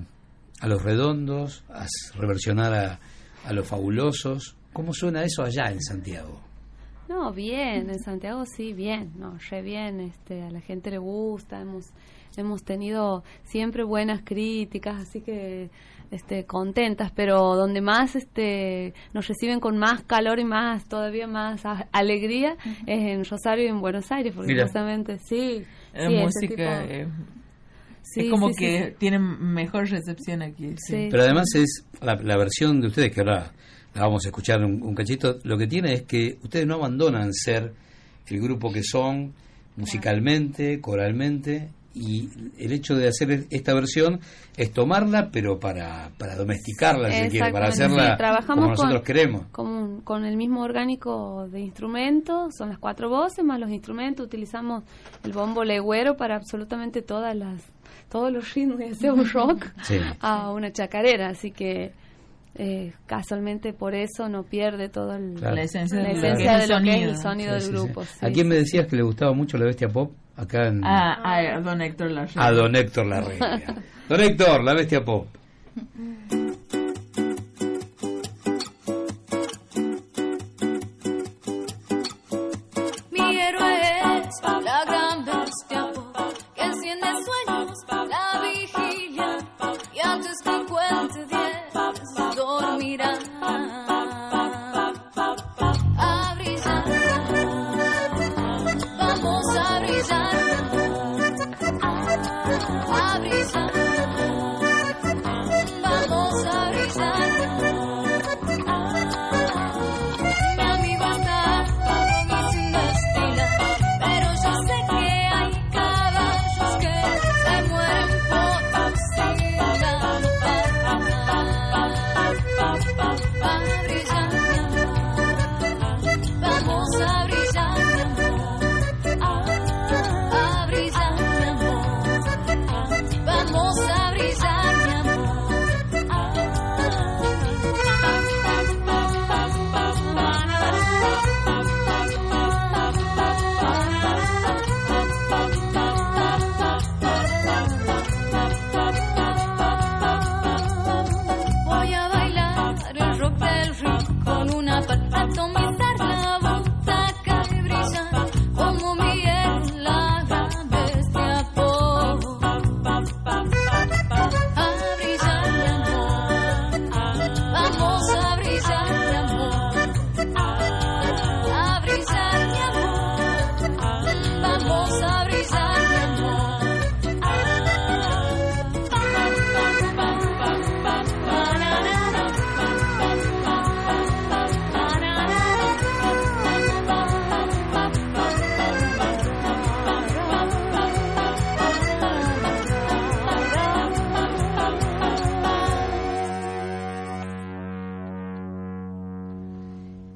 a los redondos, a reversionar a, a los fabulosos? ¿Cómo suena eso allá en Santiago? No, bien, en Santiago sí, bien, no, re bien, este, a la gente le gusta, hemos, hemos tenido siempre buenas críticas, así que este, contentas, pero donde más este, nos reciben con más calor y más, todavía más a- alegría, es en Rosario y en Buenos Aires, porque Mira. justamente sí, La sí, música tipo- eh, Sí, es como sí, que sí. tiene mejor recepción aquí. Sí. Pero además es la, la versión de ustedes, que ahora la vamos a escuchar un, un cachito, lo que tiene es que ustedes no abandonan ser el grupo que son musicalmente, coralmente, y el hecho de hacer esta versión es tomarla, pero para, para domesticarla, si se quiere, para hacerla sí, trabajamos como nosotros con, queremos. Con, con el mismo orgánico de instrumentos, son las cuatro voces más los instrumentos, utilizamos el bombo legüero para absolutamente todas las todos los ritmos, sea un rock Sí. a una chacarera, así que eh, casualmente por eso no pierde todo el, Claro. La esencia la de lo que esencia es de el lo que es sonido. el sonido Sí, del grupo. sí, ¿A quién me decías que le gustaba mucho la bestia pop? Acá en... Ah, a don Héctor Larrea. a don Héctor Larrea. don Héctor, la bestia pop. Mi héroe es la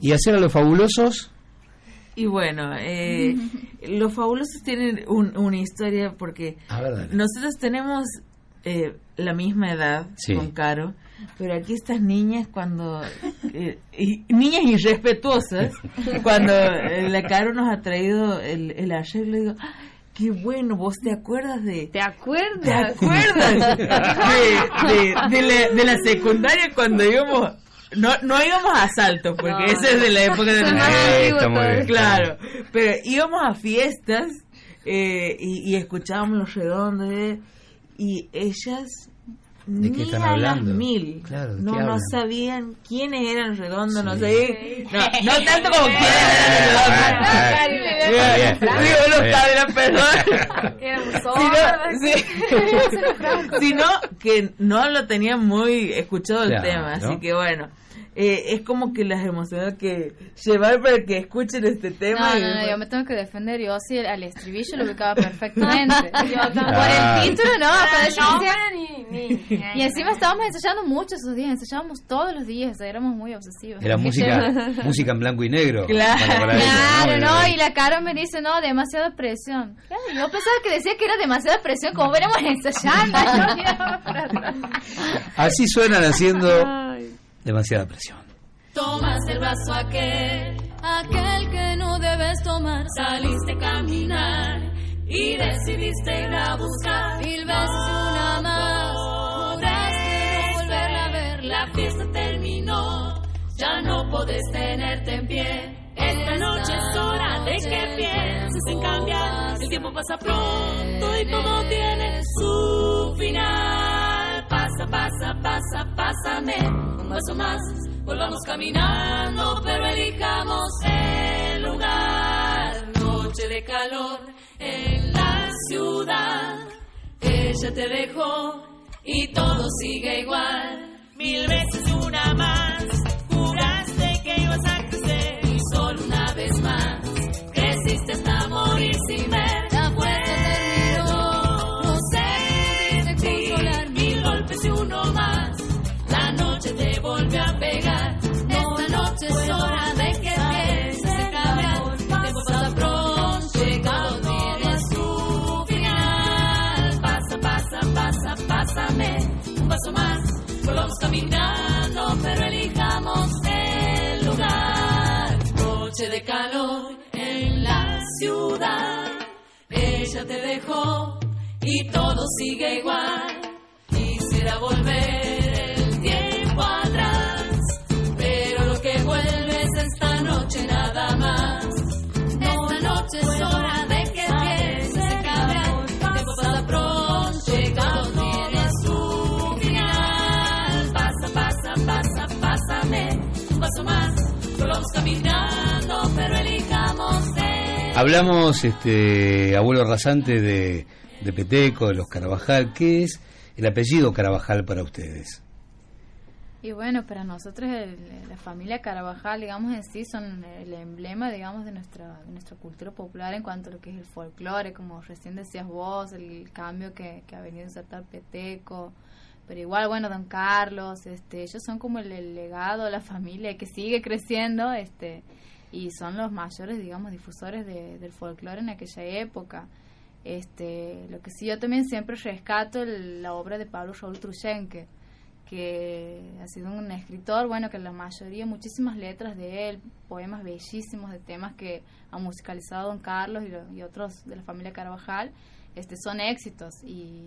¿Y hacer a los fabulosos? Y bueno, eh, los fabulosos tienen un- una historia porque ver, nosotros tenemos eh, la misma edad Sí. con Caro, pero aquí estas niñas cuando... eh, y- niñas irrespetuosas, cuando eh, la Caro nos ha traído el, el arreglo, digo, "Ah, qué bueno, vos te acuerdas de... ¿Te acuerdas? ¿Te acuerdas de, de, de la, de la secundaria cuando íbamos... No, no íbamos a asaltos, porque No. ese es de la época de nuestra-. Claro, pero íbamos a fiestas eh, y, y escuchábamos los redondos eh, y ellas ¿De qué ni están a las hablando? mil. Claro, ¿de no, qué no sabían quiénes eran redondos, no sabían, no, no tanto como quiénes eran redondos. Digo, no Sino, que no lo tenían muy escuchado el tema, así que bueno, eh, es como que las emocionó que llevar para que escuchen este tema. No, y no, no, yo me tengo que defender. Yo sí, al estribillo lo ubicaba perfectamente. Yo. Por Ah. el título, no. No, decía- ni, ni. Y encima estábamos ensayando mucho esos días. Ensayábamos todos los días. o sea, éramos muy obsesivos. Era música, música en blanco y negro. Claro. Eso, Claro, no, Muy y la Caro me dice, no, demasiada presión. Claro, yo pensaba que decía que era demasiada presión, como veremos ensayando. Así suenan haciendo Ay. Demasiada presión. Tomas el vaso aquel, aquel que no debes tomar. Saliste a caminar y decidiste ir a buscar mil veces una más. Juraste no volverla a ver, la fiesta terminó. Ya no podés tenerte en pie. Esta noche es hora de que pienses en cambiar. El tiempo pasa pronto y todo tiene su final. Pasa, pasa, pásame un vaso más. Volvamos caminando, pero elijamos el lugar. Noche de calor en la ciudad. Ella te dejó y todo sigue igual. Mil veces una más. Caminando, pero elijamos el lugar. Noche de calor en la ciudad. Ella te dejó y todo sigue igual. Quisiera volver caminando, pero elijamos el Hablamos, este, abuelo rasante, de, de Peteco, de los Carabajal. ¿Qué es el apellido Carabajal para ustedes? Y bueno, para nosotros el- la familia Carabajal, digamos en sí, son el emblema, digamos, de nuestra, de nuestra cultura popular en cuanto a lo que es el folclore, como recién decías vos, el cambio que, que ha venido a insertar Peteco, pero igual, bueno, Don Carlos, este, ellos son como el, el legado, la familia que sigue creciendo, este, y son los mayores, digamos, difusores de- del folclore en aquella época. Este, lo que sí yo también siempre rescato la obra de Pablo Raúl Truchenque, que ha sido un escritor, bueno, que la mayoría, muchísimas letras de él, poemas bellísimos de temas que ha musicalizado Don Carlos y, y otros de la familia Carvajal, este, son éxitos y,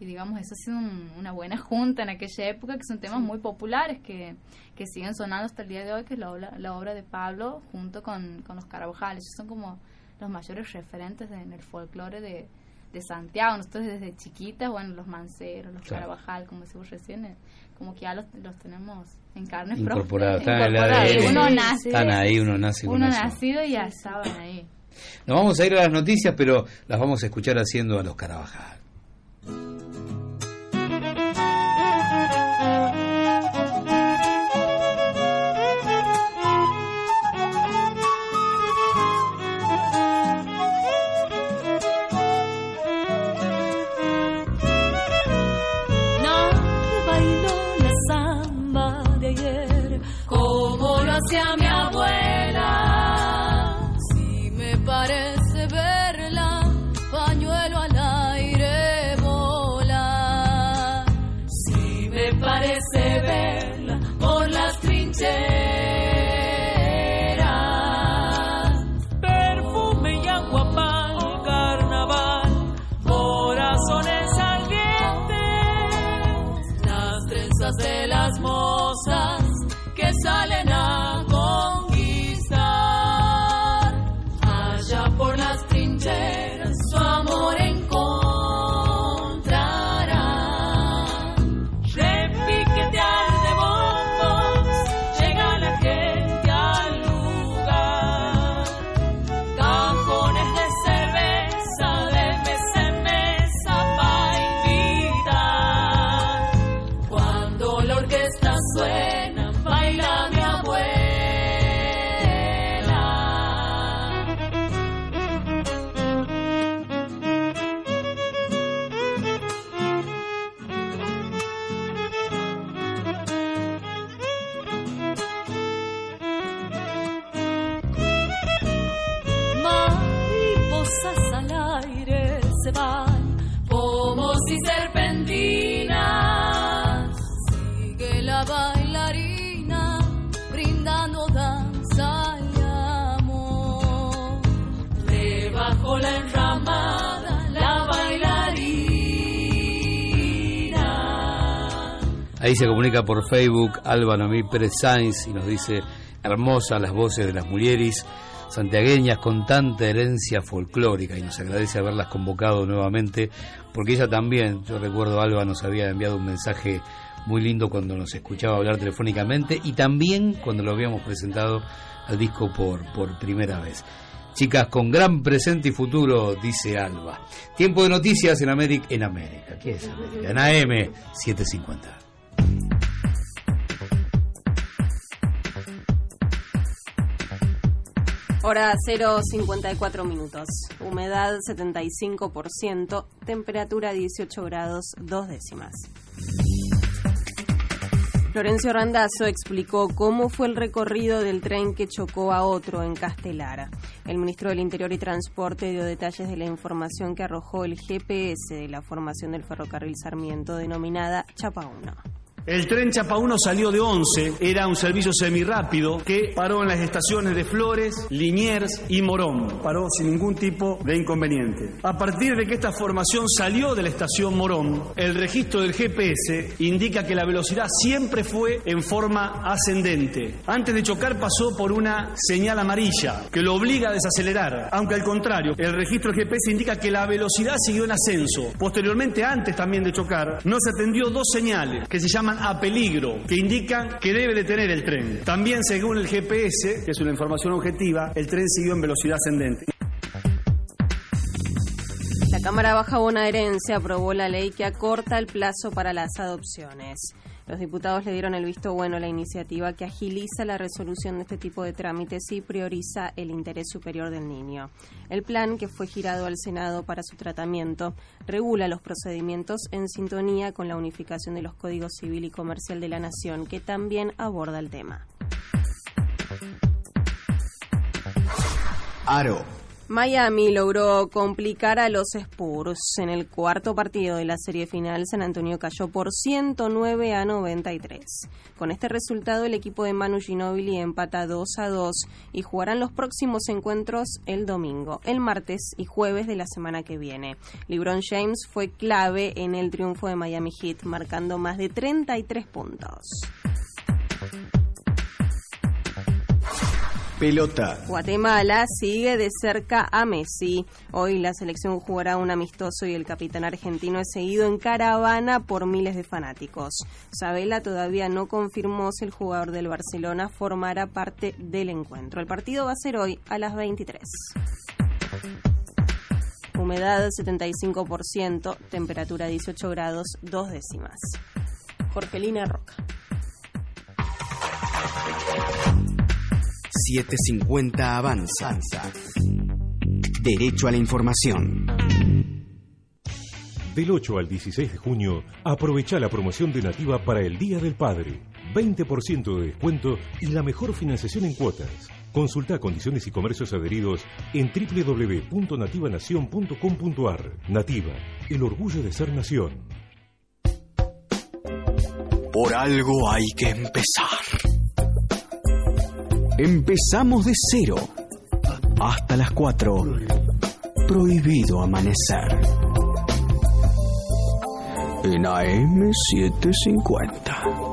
y digamos, eso ha sido un- una buena junta en aquella época, que son temas muy populares que, que siguen sonando hasta el día de hoy, que es la obra, la obra de Pablo junto con, con los Carvajales, ellos son como los mayores referentes de- en el folclore de, de Santiago. Nosotros desde chiquitas, bueno, los Manceros, los Claro. Carvajal, como decimos recién, eh, como que ya los, los tenemos en carne Incorporados, propia. están en el incorporados. ADN. Uno nace, Están ahí, uno nace uno nacido y ya estaban ahí. Nos vamos a ir a las noticias, pero las vamos a escuchar haciendo a los Carabajal. Ahí se comunica por Facebook Alba Noemí Pérez Sainz y nos dice hermosas las voces de las mulieris santiagueñas con tanta herencia folclórica y nos agradece haberlas convocado nuevamente porque ella también, yo recuerdo Alba nos había enviado un mensaje muy lindo cuando nos escuchaba hablar telefónicamente y también cuando lo habíamos presentado al disco por, por primera vez. Chicas con gran presente y futuro, dice Alba. Tiempo de noticias en América. En América, ¿qué es América? En AM 750. Hora 0,54 minutos. Humedad 75%. Temperatura 18 grados 2 décimas. Florencio Randazzo explicó cómo fue el recorrido del tren que chocó a otro en Castelara. El ministro del Interior y Transporte dio detalles de la información que arrojó el GPS de la formación del ferrocarril Sarmiento denominada Chapa 1. El tren Chapa 1 salió de 11, era un servicio semirápido que paró en las estaciones de Flores, Liniers y Morón. Paró sin ningún tipo de inconveniente. A partir de que esta formación salió de la estación Morón, el registro del GPS indica que la velocidad siempre fue en forma ascendente. Antes de chocar pasó por una señal amarilla que lo obliga a desacelerar, aunque al contrario, el registro del GPS indica que la velocidad siguió en ascenso. Posteriormente, antes también de chocar, no se atendió dos señales que se llaman a peligro, que indican que debe detener el tren. También, según el GPS, que es una información objetiva, el tren siguió en velocidad ascendente. La Cámara Baja Bonaerense aprobó la ley que acorta el plazo para las adopciones. Los diputados le dieron el visto bueno a la iniciativa que agiliza la resolución de este tipo de trámites y prioriza el interés superior del niño. El plan, que fue girado al Senado para su tratamiento, regula los procedimientos en sintonía con la unificación de los códigos civil y comercial de la Nación, que también aborda el tema. Aro. Miami logró complicar a los Spurs. En el cuarto partido de la serie final, San Antonio cayó por 109 a 93. Con este resultado, el equipo de Manu Ginóbili empata 2 a 2 y jugarán los próximos encuentros el domingo, el martes y jueves de la semana que viene. LeBron James fue clave en el triunfo de Miami Heat, marcando más de 33 puntos. Pelota. Guatemala sigue de cerca a Messi. Hoy la selección jugará un amistoso y el capitán argentino es seguido en caravana por miles de fanáticos. Sabela todavía no confirmó si el jugador del Barcelona formará parte del encuentro. El partido va a ser hoy a las 23. Humedad 75%, temperatura 18 grados, dos décimas. Jorgelina Roca. 750 Avanza. Derecho a la información. Del 8 al 16 de junio, aprovecha la promoción de Nativa para el Día del Padre. 20% de descuento y la mejor financiación en cuotas. Consulta condiciones y comercios adheridos en www.nativanación.com.ar. Nativa, el orgullo de ser nación. Por algo hay que empezar. Empezamos de cero. Hasta las 4. Prohibido amanecer. En AM750.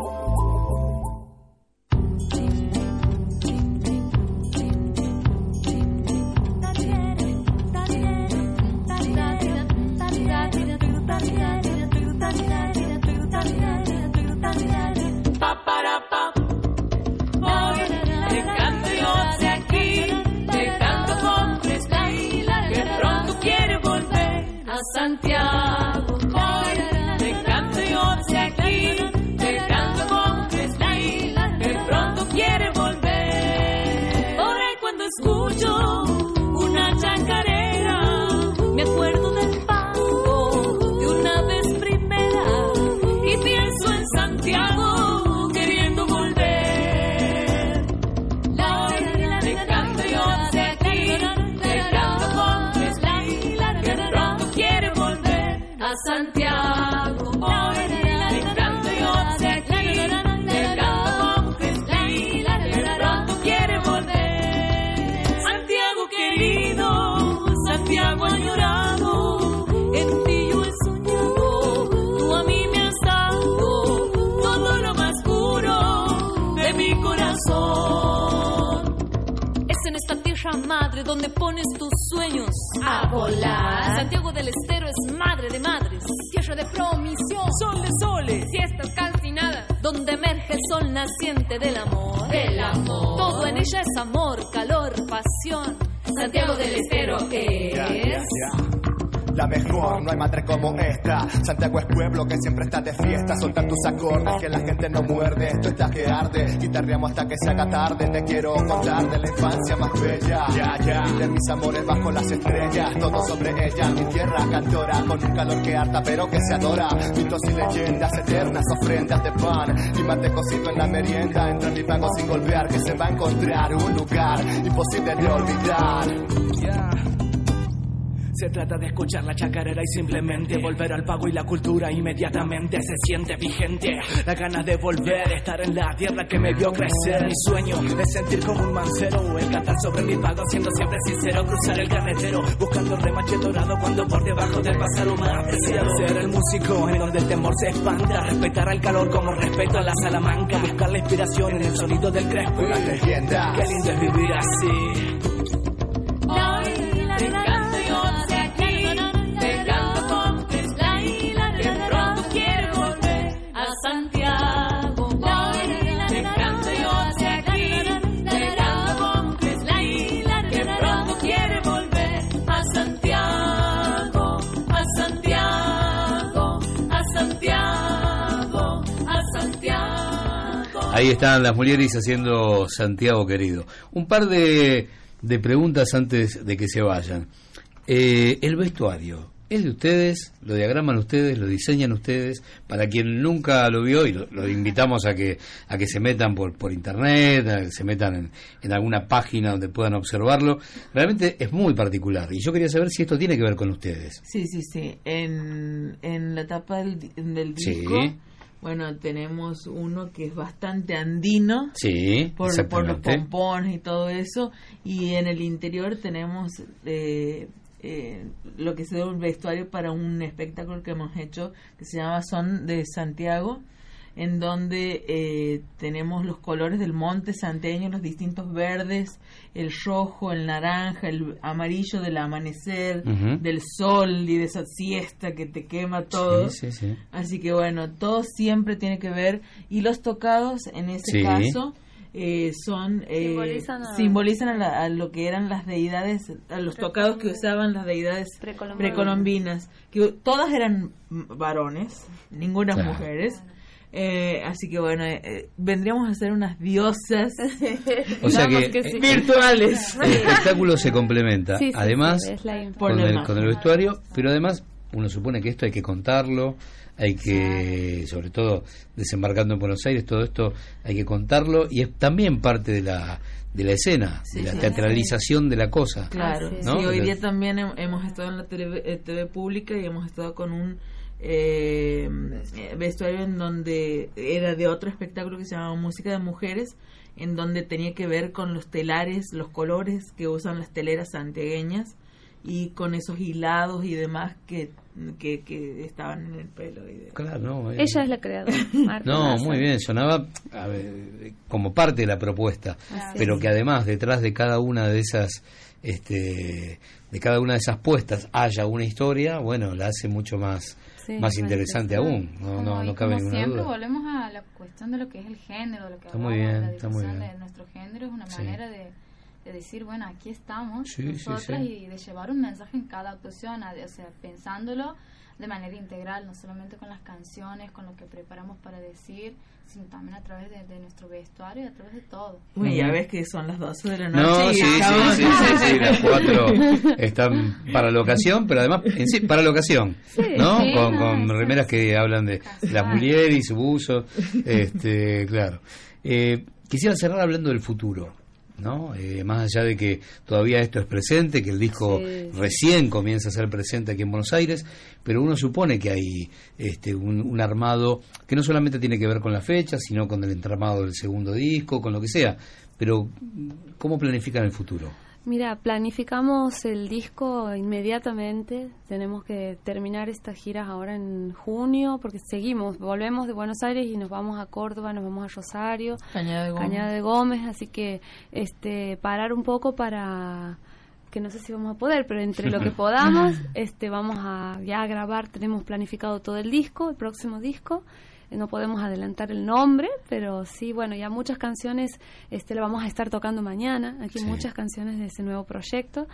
Madre donde pones tus sueños a volar. Santiago del Estero es madre de madres, tierra de promisión, sol de soles, fiestas calcinadas, donde emerge el sol naciente del amor. Del amor. Todo en ella es amor, calor, pasión. Santiago del Estero es. La mejor, no hay madre como esta. Santiago es pueblo que siempre está de fiesta. Soltar tus acordes, que la gente no muerde. Esto está que arde. Guitarreamos hasta que se haga tarde. Te quiero contar de la infancia más bella. Ya, ya. Y de mis amores bajo las estrellas. Todo sobre ella. Mi tierra cantora. Con un calor que harta, pero que se adora. Mitos y leyendas eternas, ofrendas de pan. Y mate cocido en la merienda. Entra en mi pago sin golpear. Que se va a encontrar un lugar imposible de olvidar. Se trata de escuchar la chacarera y simplemente volver al pago y la cultura inmediatamente se siente vigente. La ganas de volver, estar en la tierra que me vio crecer. Mi sueño es sentir como un mancero, el cantar sobre mi pago, siendo siempre sincero, cruzar el carretero, buscando el remache dorado cuando por debajo del pasado más apreciado. Ser el músico en donde el temor se espanta, respetar al calor como respeto a la salamanca, buscar la inspiración en el sonido del crespo. Leyenda. Qué lindo es vivir así. Ahí están las Mulieris haciendo Santiago querido. Un par de, de preguntas antes de que se vayan. Eh, el vestuario, ¿es de ustedes? ¿Lo diagraman ustedes? ¿Lo diseñan ustedes? Para quien nunca lo vio, y lo, lo invitamos a que, a que se metan por, por internet, a que se metan en, en alguna página donde puedan observarlo. Realmente es muy particular. Y yo quería saber si esto tiene que ver con ustedes. Sí, sí, sí. En, en la tapa del, del Sí. Bueno, tenemos uno que es bastante andino. Sí, por, por los pompones y todo eso. Y en el interior tenemos eh, eh, lo que se da un vestuario para un espectáculo que hemos hecho que se llama Son de Santiago, en donde eh, tenemos los colores del monte santeño, los distintos verdes, el rojo, el naranja, el amarillo del amanecer, del sol y de esa siesta que te quema todo. Sí, sí, sí. Así que bueno, todo siempre tiene que ver. Y los tocados, en ese Sí. caso, eh, son eh, Simbolizan a- simbolizan a, la- a lo que eran las deidades, a los tocados que usaban las deidades Precolombinas. precolombinas, que todas eran mm, varones, ninguna Claro. mujeres. Eh, así que bueno, eh, eh, vendríamos a ser unas diosas O sea que, que sí. virtuales. El espectáculo se complementa, Sí, sí, además, con, el, demás. con el vestuario, pero además uno supone que esto hay que contarlo, hay que, sobre todo desembarcando en Buenos Aires, todo esto hay que contarlo y es también parte de la, de la escena, Sí, de la sí. teatralización de la cosa. Claro, ¿no? sí, hoy día también hem- hemos estado en la TV, eh, TV pública y hemos estado con un eh, vestuario en donde era de otro espectáculo que se llamaba Música de Mujeres, en donde tenía que ver con los telares, los colores que usan las teleras santiagueñas y con esos hilados y demás que, que, que estaban en el pelo. Y de- Claro, no, eh, Ella es la creadora. Marta No, Maza. muy bien, sonaba a ver, como parte de la propuesta, Así pero es. que además detrás de cada una de esas este de cada una de esas puestas haya una historia, bueno, la hace mucho más Sí, más interesante aún, no no no cabe como ninguna siempre duda. volvemos a la cuestión de lo que es el género, lo que Está muy hablamos, bien, la está muy difusión bien. de nuestro género es una Sí. manera de, de decir, bueno, aquí estamos Sí, nosotras y de llevar un mensaje en cada actuación, o sea, pensándolo de manera integral, no solamente con las canciones, con lo que preparamos para decir, sino también a través de, de nuestro vestuario y a través de todo. Ya ves que son las 12 de la noche. No, y sí, sí, estamos- sí, sí, sí, las cuatro están para la ocasión, pero además, en sí, para la ocasión, ¿no? sí, con, no, con eso remeras que hablan de las mujeres y su uso, este, claro. Eh, quisiera cerrar hablando del futuro, ¿no? Eh, más allá de que todavía esto es presente, que el disco Sí. recién comienza a ser presente aquí en Buenos Aires, pero uno supone que hay este, un, un armado que no solamente tiene que ver con la fecha, sino con el entramado del segundo disco, con lo que sea. Pero, ¿cómo planifican el futuro? Mira, planificamos el disco inmediatamente. Tenemos que terminar estas giras ahora en junio, porque seguimos, volvemos de Buenos Aires y nos vamos a Córdoba, nos vamos a Rosario, Cañada de Gómez. Cañada de Gómez, así que este parar un poco para que no sé si vamos a poder, pero entre lo que podamos, este vamos a ya a grabar, tenemos planificado todo el disco, el próximo disco. No podemos adelantar el nombre, pero sí, bueno, ya muchas canciones este le vamos a estar tocando mañana, aquí Sí. muchas canciones de ese nuevo proyecto.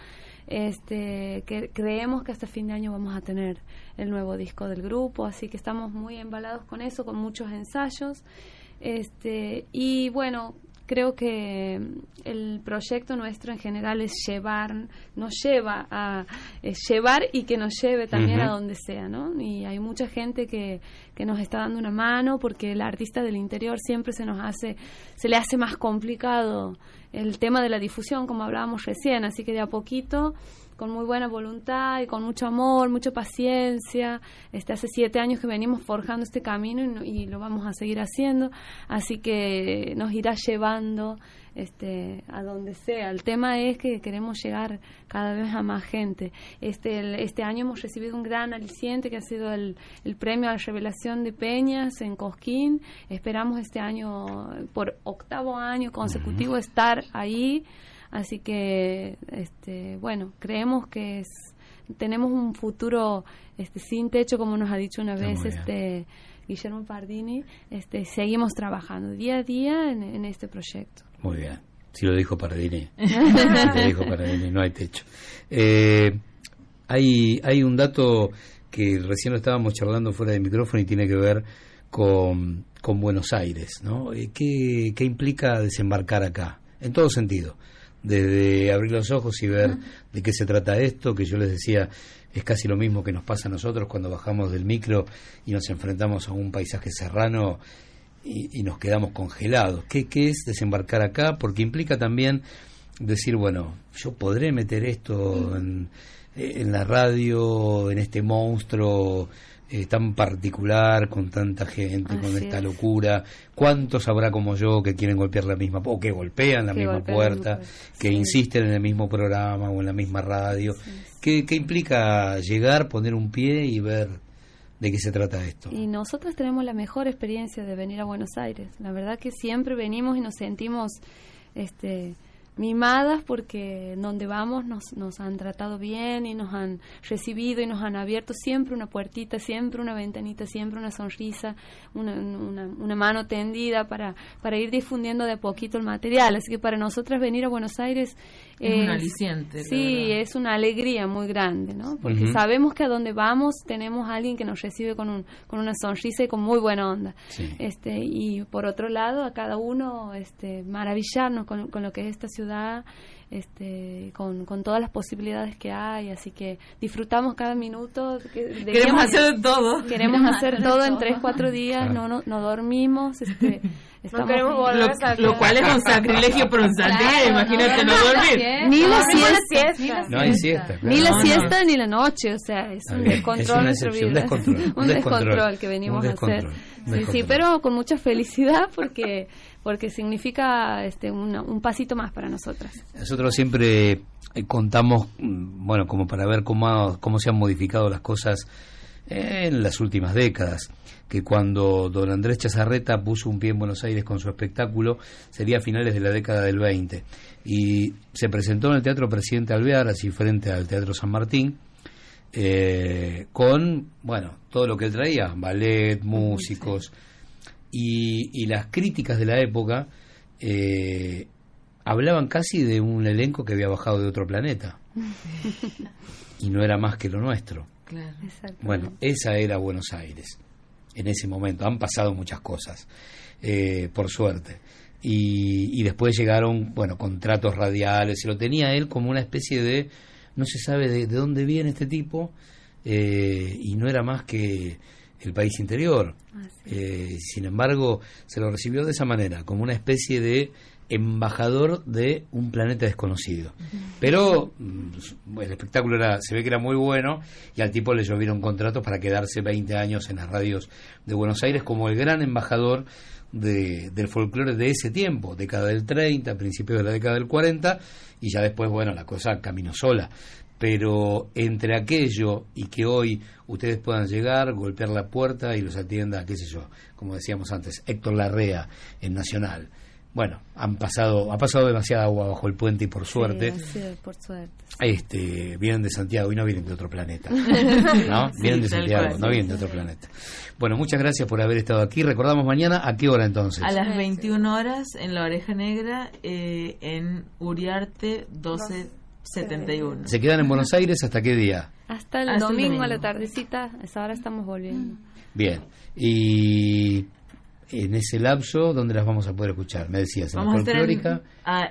Este, que creemos que hasta fin de año vamos a tener el nuevo disco del grupo, así que estamos muy embalados con eso, con muchos ensayos. Este, y bueno, creo que el proyecto nuestro en general es llevar, nos lleva a llevar y que nos lleve también a donde sea, ¿no? Y hay mucha gente que, que nos está dando una mano porque el artista del interior siempre se nos hace, se le hace más complicado el tema de la difusión, como hablábamos recién, así que de a poquito con muy buena voluntad y con mucho amor, mucha paciencia. Este, hace siete años que venimos forjando este camino y, y lo vamos a seguir haciendo, así que nos irá llevando este, a donde sea. El tema es que queremos llegar cada vez a más gente. Este, el- este año hemos recibido un gran aliciente que ha sido el, el premio a la revelación de Peñas en Cosquín. Esperamos este año, por octavo año consecutivo, estar ahí. Así que, este, bueno, creemos que es, tenemos un futuro este, sin techo, como nos ha dicho una Está vez este Guillermo Pardini. Este, seguimos trabajando día a día en, en este proyecto. Muy bien. Si lo dijo Paradini. Si lo dijo Paradini, no hay techo. Eh, hay, hay un dato que recién lo estábamos charlando fuera de micrófono y tiene que ver con, con Buenos Aires, ¿no? Eh, ¿Qué, qué implica desembarcar acá? En todo sentido. Desde abrir los ojos y ver de qué se trata esto, que yo les decía, es casi lo mismo que nos pasa a nosotros cuando bajamos del micro y nos enfrentamos a un paisaje serrano y, y nos quedamos congelados. ¿Qué, ¿Qué es desembarcar acá? Porque implica también decir, bueno, yo podré meter esto en, en la radio, en este monstruo eh, tan particular, con tanta gente, con esta es. locura. ¿Cuántos habrá como yo que quieren golpear la misma, o que golpean la Que misma golpean puerta, que Sí. insisten en el mismo programa o en la misma radio? ¿Qué, ¿Qué implica llegar, poner un pie y ver de qué se trata esto? Y nosotros tenemos la mejor experiencia de venir a Buenos Aires. La verdad que siempre venimos y nos sentimos este, mimadas porque donde vamos nos, nos han tratado bien y nos han recibido y nos han abierto siempre una puertita, siempre una ventanita, siempre una sonrisa, una, una, mano tendida para, para ir difundiendo de a poquito el material. Así que para nosotras venir a Buenos Aires Es un aliciente, Sí, es una alegría muy grande, ¿no? Porque sabemos que a donde vamos tenemos a alguien que nos recibe con, un, con una sonrisa y con muy buena onda. Sí. Este, y por otro lado, a cada uno este, maravillarnos con, con lo que es esta ciudad, este, con, con todas las posibilidades que hay, así que disfrutamos cada minuto. que- de- Queremos hacer todo. Queremos hacer todo en tres, cuatro días, no, no, no dormimos, este, estamos queremos volver lo, a sacar. lo cual es un sacrilegio para un santiguero, imagínate no dormir. Ni la siesta, siesta. No hay siesta, Ni claro. la siesta ni la noche, o sea, es un descontrol es una nuestra excepción, vida. descontrol, un un descontrol, que venimos un a hacer. un Sí, pero con mucha felicidad porque porque significa este una- un pasito más para nosotras. Nosotros siempre eh, contamos, mm, bueno, como para ver cómo, ha- cómo se han modificado las cosas en las últimas décadas, que cuando don Andrés Chazarreta puso un pie en Buenos Aires con su espectáculo, sería a finales de la década del 20, y se presentó en el Teatro Presidente Alvear, así frente al Teatro San Martín, eh, con, bueno, todo lo que él traía, ballet, músicos, y, y las críticas de la época eh, hablaban casi de un elenco que había bajado de otro planeta. Y no era más que lo nuestro. Claro. Bueno, esa era Buenos Aires en ese momento. Han pasado muchas cosas, eh, por suerte. Y, y después llegaron, bueno, contratos radiales. Se lo tenía él como una especie de, no se sabe de, de dónde viene este tipo, eh, y no era más que el país interior. Eh, sin embargo, se lo recibió de esa manera, como una especie de embajador de un planeta desconocido. Pero mm, el espectáculo era, se ve que era muy bueno y al tipo le llovieron contratos para quedarse 20 años en las radios de Buenos Aires como el gran embajador de- del folclore de ese tiempo, década del 30, principios de la década del 40 y ya después, bueno, la cosa caminó sola. Pero entre aquello y que hoy ustedes puedan llegar, golpear la puerta y los atienda, qué sé yo, como decíamos antes, Héctor Larrea en Nacional. Bueno, han pasado, ha pasado demasiada agua bajo el puente y por suerte, Sí, sí, por suerte. este, vienen de Santiago y no vienen de otro planeta. ¿No? Sí, Vienen de Santiago, cual. no vienen de otro planeta. Bueno, muchas gracias por haber estado aquí. Recordamos mañana, ¿a qué hora entonces? A las 21 horas en La Oreja Negra, eh, en Uriarte 1271. ¿Se quedan en Buenos Aires hasta qué día? Hasta el Hasta el domingo, a la tardecita, a esa hora estamos volviendo. Bien. Y en ese lapso, ¿dónde las vamos a poder escuchar? Me decías, en a folclórica.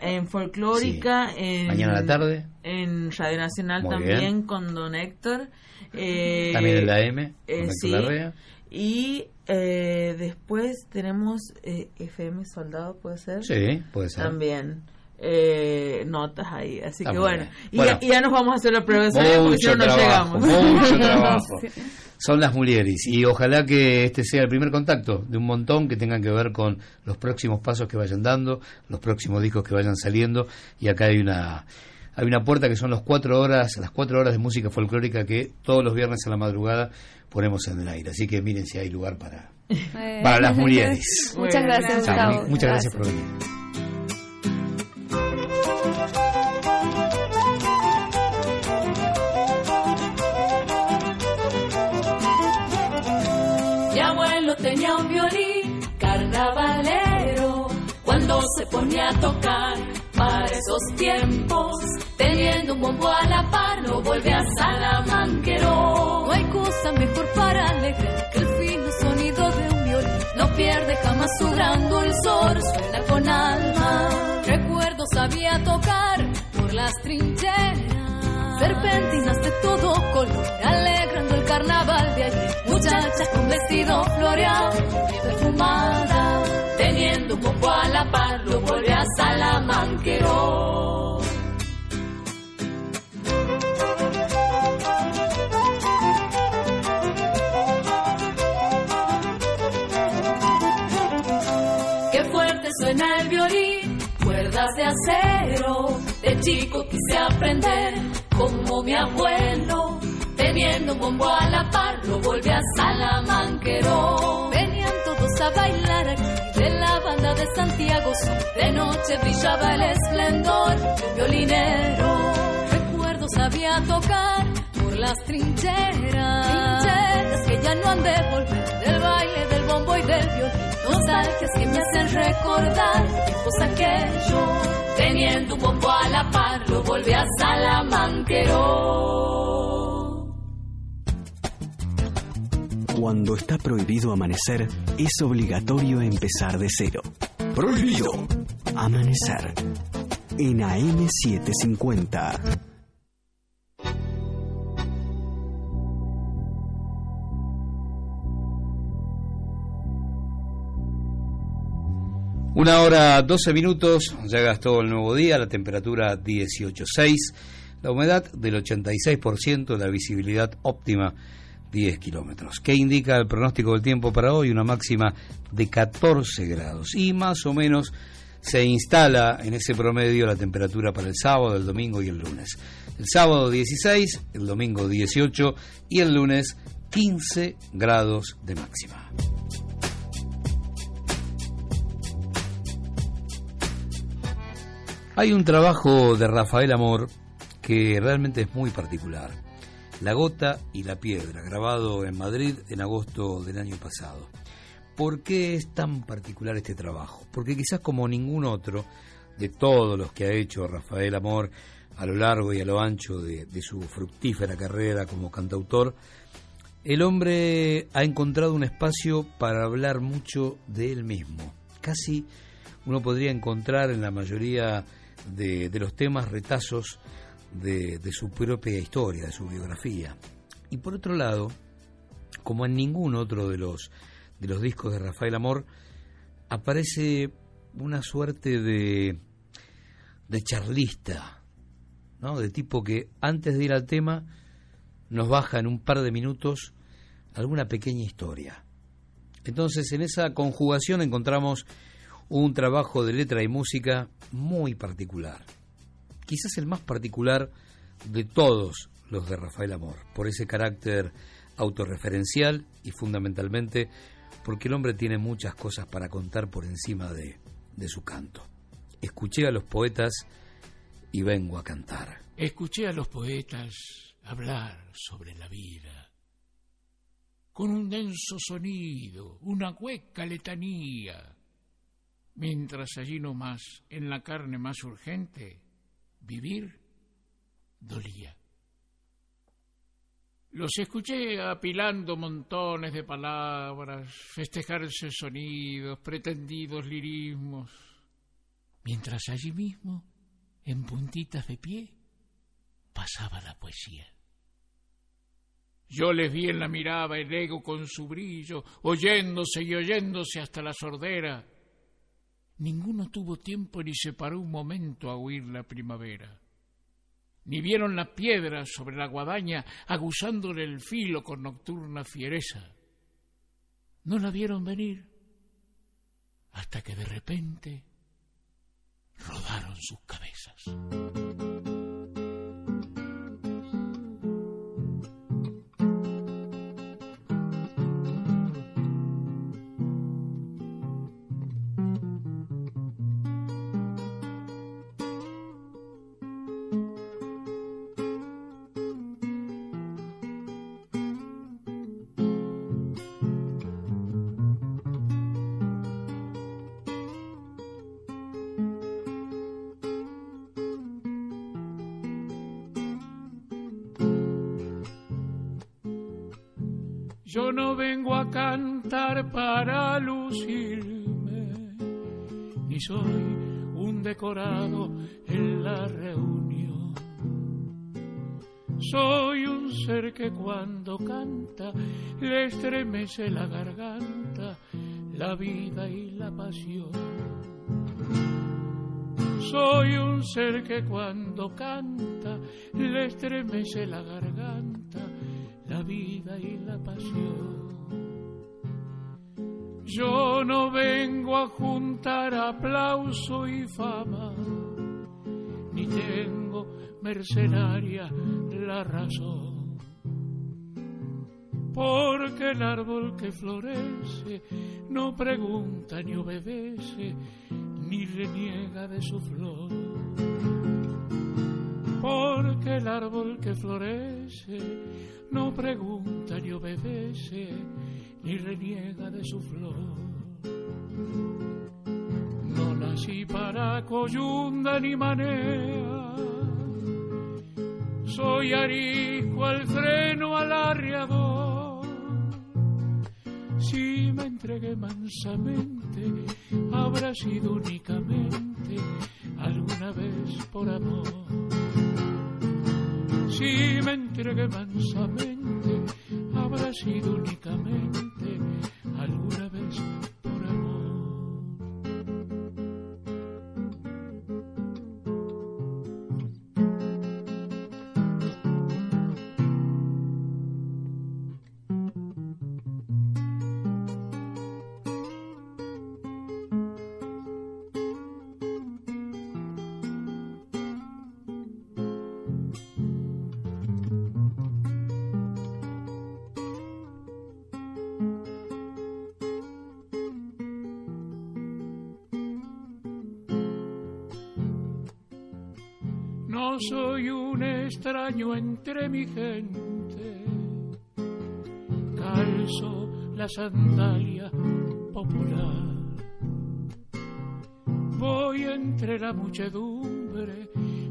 en Folclórica, en, Mañana a la tarde. En Radio Nacional Muy también bien. con Don Héctor. eh, También en la M, eh, sí. Larrea. Y eh, después tenemos eh, FM Soldado, ¿puede ser? Sí, puede ser. También. Eh, notas ahí, así Está que bueno. Y, Bueno. Ya, y ya nos vamos a hacer la prueba de porque si no, llegamos. mucho trabajo. Son las Mulieris y ojalá que este sea el primer contacto de un montón que tengan que ver con los próximos pasos que vayan dando, los próximos discos que vayan saliendo y acá hay una hay una puerta que son las cuatro horas, las cuatro horas de música folclórica que todos los viernes a la madrugada ponemos en el aire. Así que miren si hay lugar para, para las Mulieris. Muchas gracias, Gustavo. Muchas gracias por venir. Se ponía a tocar para esos tiempos. Teniendo un bombo a la par, no vuelve a Salamanquero. No hay cosa mejor para alegrar que el fino sonido de un violín. No pierde jamás su gran dulzor, suena con alma. Recuerdo sabía tocar por las trincheras. Serpentinas de todo color, alegrando el carnaval de allí. Muchachas con vestido floreado y perfumada, un poco a la par, lo vuelve a Salamanquero. Qué fuerte suena el violín, cuerdas de acero. De chico quise aprender como mi abuelo. Teniendo un bombo a la par, lo volví a Salamanquero. Venían todos a bailar aquí banda de Santiago. De noche brillaba el esplendor de violinero. Recuerdo sabía tocar por las trincheras. Trincheras que ya no han de volver del baile, del bombo y del violín. Nostalgias que me hacen recordar tiempos aquellos. Teniendo un bombo a la par, lo volví a Salamanquero. Cuando está prohibido amanecer, es obligatorio empezar de cero. Prohibido. Amanecer. en AM750. Una hora 12 minutos, ya gastó el nuevo día, la temperatura 18.6, la humedad del 86%, la visibilidad óptima 10 kilómetros. ¿Qué indica el pronóstico del tiempo para hoy? Una máxima de 14 grados y más o menos se instala en ese promedio la temperatura para el sábado, el domingo y el lunes. El sábado 16, el domingo 18 y el lunes 15 grados de máxima. Hay un trabajo de Rafael Amor que realmente es muy particular. La gota y la piedra, grabado en Madrid en agosto del año pasado. ¿Por qué es tan particular este trabajo? Porque quizás como ningún otro de todos los que ha hecho Rafael Amor a lo largo y a lo ancho de, su fructífera carrera como cantautor, el hombre ha encontrado un espacio para hablar mucho de él mismo. Casi uno podría encontrar en la mayoría de los temas retazos de, su propia historia, de su biografía. Y por otro lado, como en ningún otro de los, de los discos de Rafael Amor, aparece una suerte de, de charlista, ¿no? de tipo que antes de ir al tema nos baja en un par de minutos alguna pequeña historia. Entonces en esa conjugación encontramos un trabajo de letra y música muy particular. Quizás el más particular de todos los de Rafael Amor, por ese carácter autorreferencial y fundamentalmente porque el hombre tiene muchas cosas para contar por encima de, su canto. Escuché a los poetas y vengo a cantar. Escuché a los poetas hablar sobre la vida, con un denso sonido, una hueca letanía mientras allí nomás, en la carne más urgente, vivir dolía. Los escuché apilando montones de palabras, festejarse sonidos, pretendidos lirismos, mientras allí mismo, en puntitas de pie, pasaba la poesía. Yo les vi en la mirada el ego con su brillo, oyéndose y oyéndose hasta la sordera, Ninguno tuvo tiempo ni se paró un momento a oír la primavera. Ni vieron la piedra sobre la guadaña aguzándole el filo con nocturna fiereza. No la vieron venir hasta que de repente rodaron sus cabezas. Yo no vengo a cantar para lucirme, ni soy un decorado en la reunión. Soy un ser que cuando canta le estremece la garganta, la vida y la pasión. Soy un ser que cuando canta le estremece la garganta, y la pasión. Yo no vengo a juntar aplauso y fama, ni tengo mercenaria la razón. Porque el árbol que florece no pregunta ni obedece, ni reniega de su flor. Porque el árbol que florece no pregunta ni obedece, ni reniega de su flor. No nací para coyunda ni manea, soy arisco al freno al arreador. Si me entregué mansamente, habrá sido únicamente alguna vez vez por amor. Si me entregué mansamente, habrá sido únicamente extraño entre mi gente. Calzo la sandalia popular. Voy entre la muchedumbre,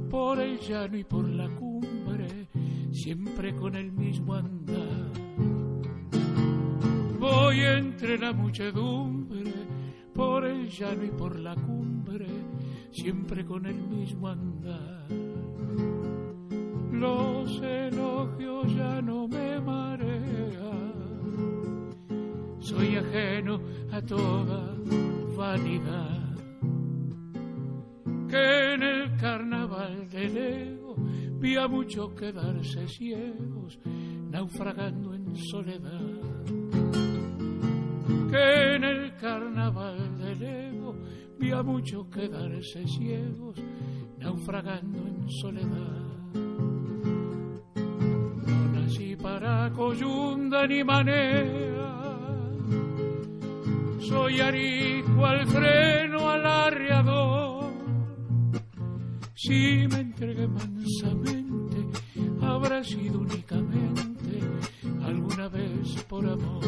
por el llano y por la cumbre, siempre con el mismo andar. Voy entre la muchedumbre, por el llano y por la cumbre, siempre con el mismo andar. Los elogios ya no me marean, soy ajeno a toda vanidad. Que en el carnaval del ego vi a muchos quedarse ciegos, naufragando en soledad que en el carnaval del ego vi a muchos quedarse ciegos, naufragando en soledad. Nací para coyunda ni manera, soy arijo al freno al arreador. Si me entregué mansamente, habrá sido únicamente alguna vez por amor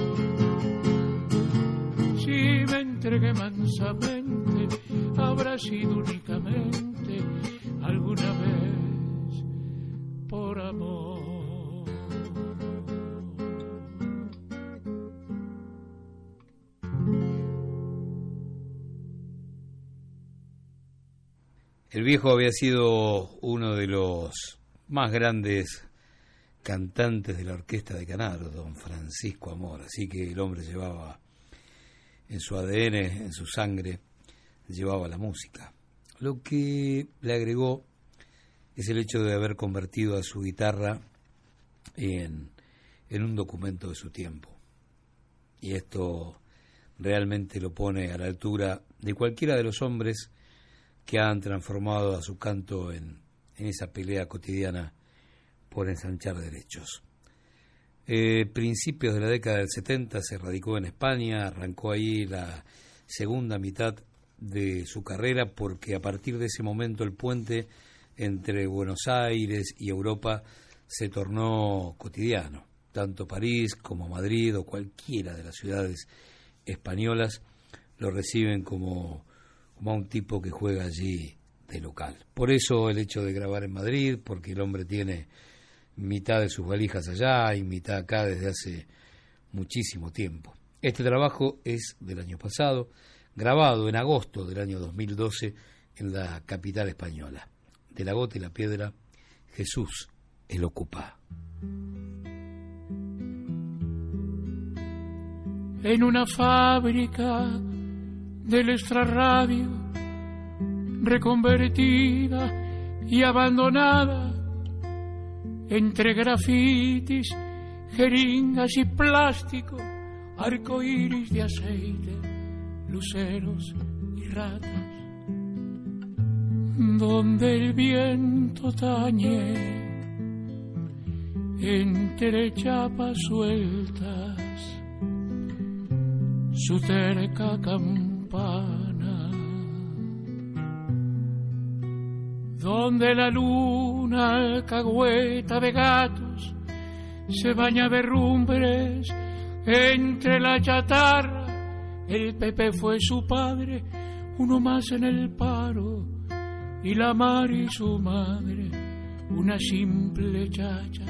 si me entregué mansamente, habrá sido únicamente alguna vez por amor. El viejo había sido uno de los más grandes cantantes de la orquesta de Canaro, don Francisco Amor, así que el hombre llevaba en su ADN, en su sangre, llevaba la música. Lo que le agregó es el hecho de haber convertido a su guitarra en, en un documento de su tiempo. Y esto realmente lo pone a la altura de cualquiera de los hombres que han transformado a su canto en, en esa pelea cotidiana por ensanchar derechos. Eh, principios de la década del 70 se radicó en España, arrancó ahí la segunda mitad de su carrera porque a partir de ese momento el puente entre Buenos Aires y Europa se tornó cotidiano. Tanto París como Madrid o cualquiera de las ciudades españolas lo reciben como, a un tipo que juega allí de local. Por eso el hecho de grabar en Madrid, porque el hombre tiene mitad de sus valijas allá y mitad acá desde hace muchísimo tiempo. Este trabajo es del año pasado, grabado en agosto del año 2012 en la capital española. De la gota y la piedra, Jesús el ocupa. En una fábrica del extrarradio, reconvertida y abandonada, entre grafitis, jeringas y plástico, arcoíris de aceite, luceros y ratas, donde el viento tañe entre chapas sueltas su terca campana, donde la luna alcahueta de gatos se baña de entre la chatarra. El Pepe fue su padre, uno más en el paro, y la mar y su madre, una simple chacha.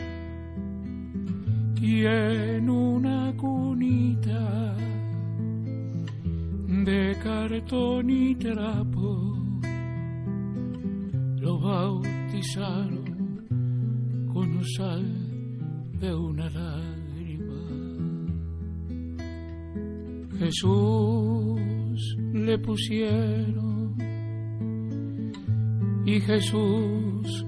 Y en una cunita de cartón y trapo, lo bautizaron con sal de una lágrima. Jesús le pusieron y Jesús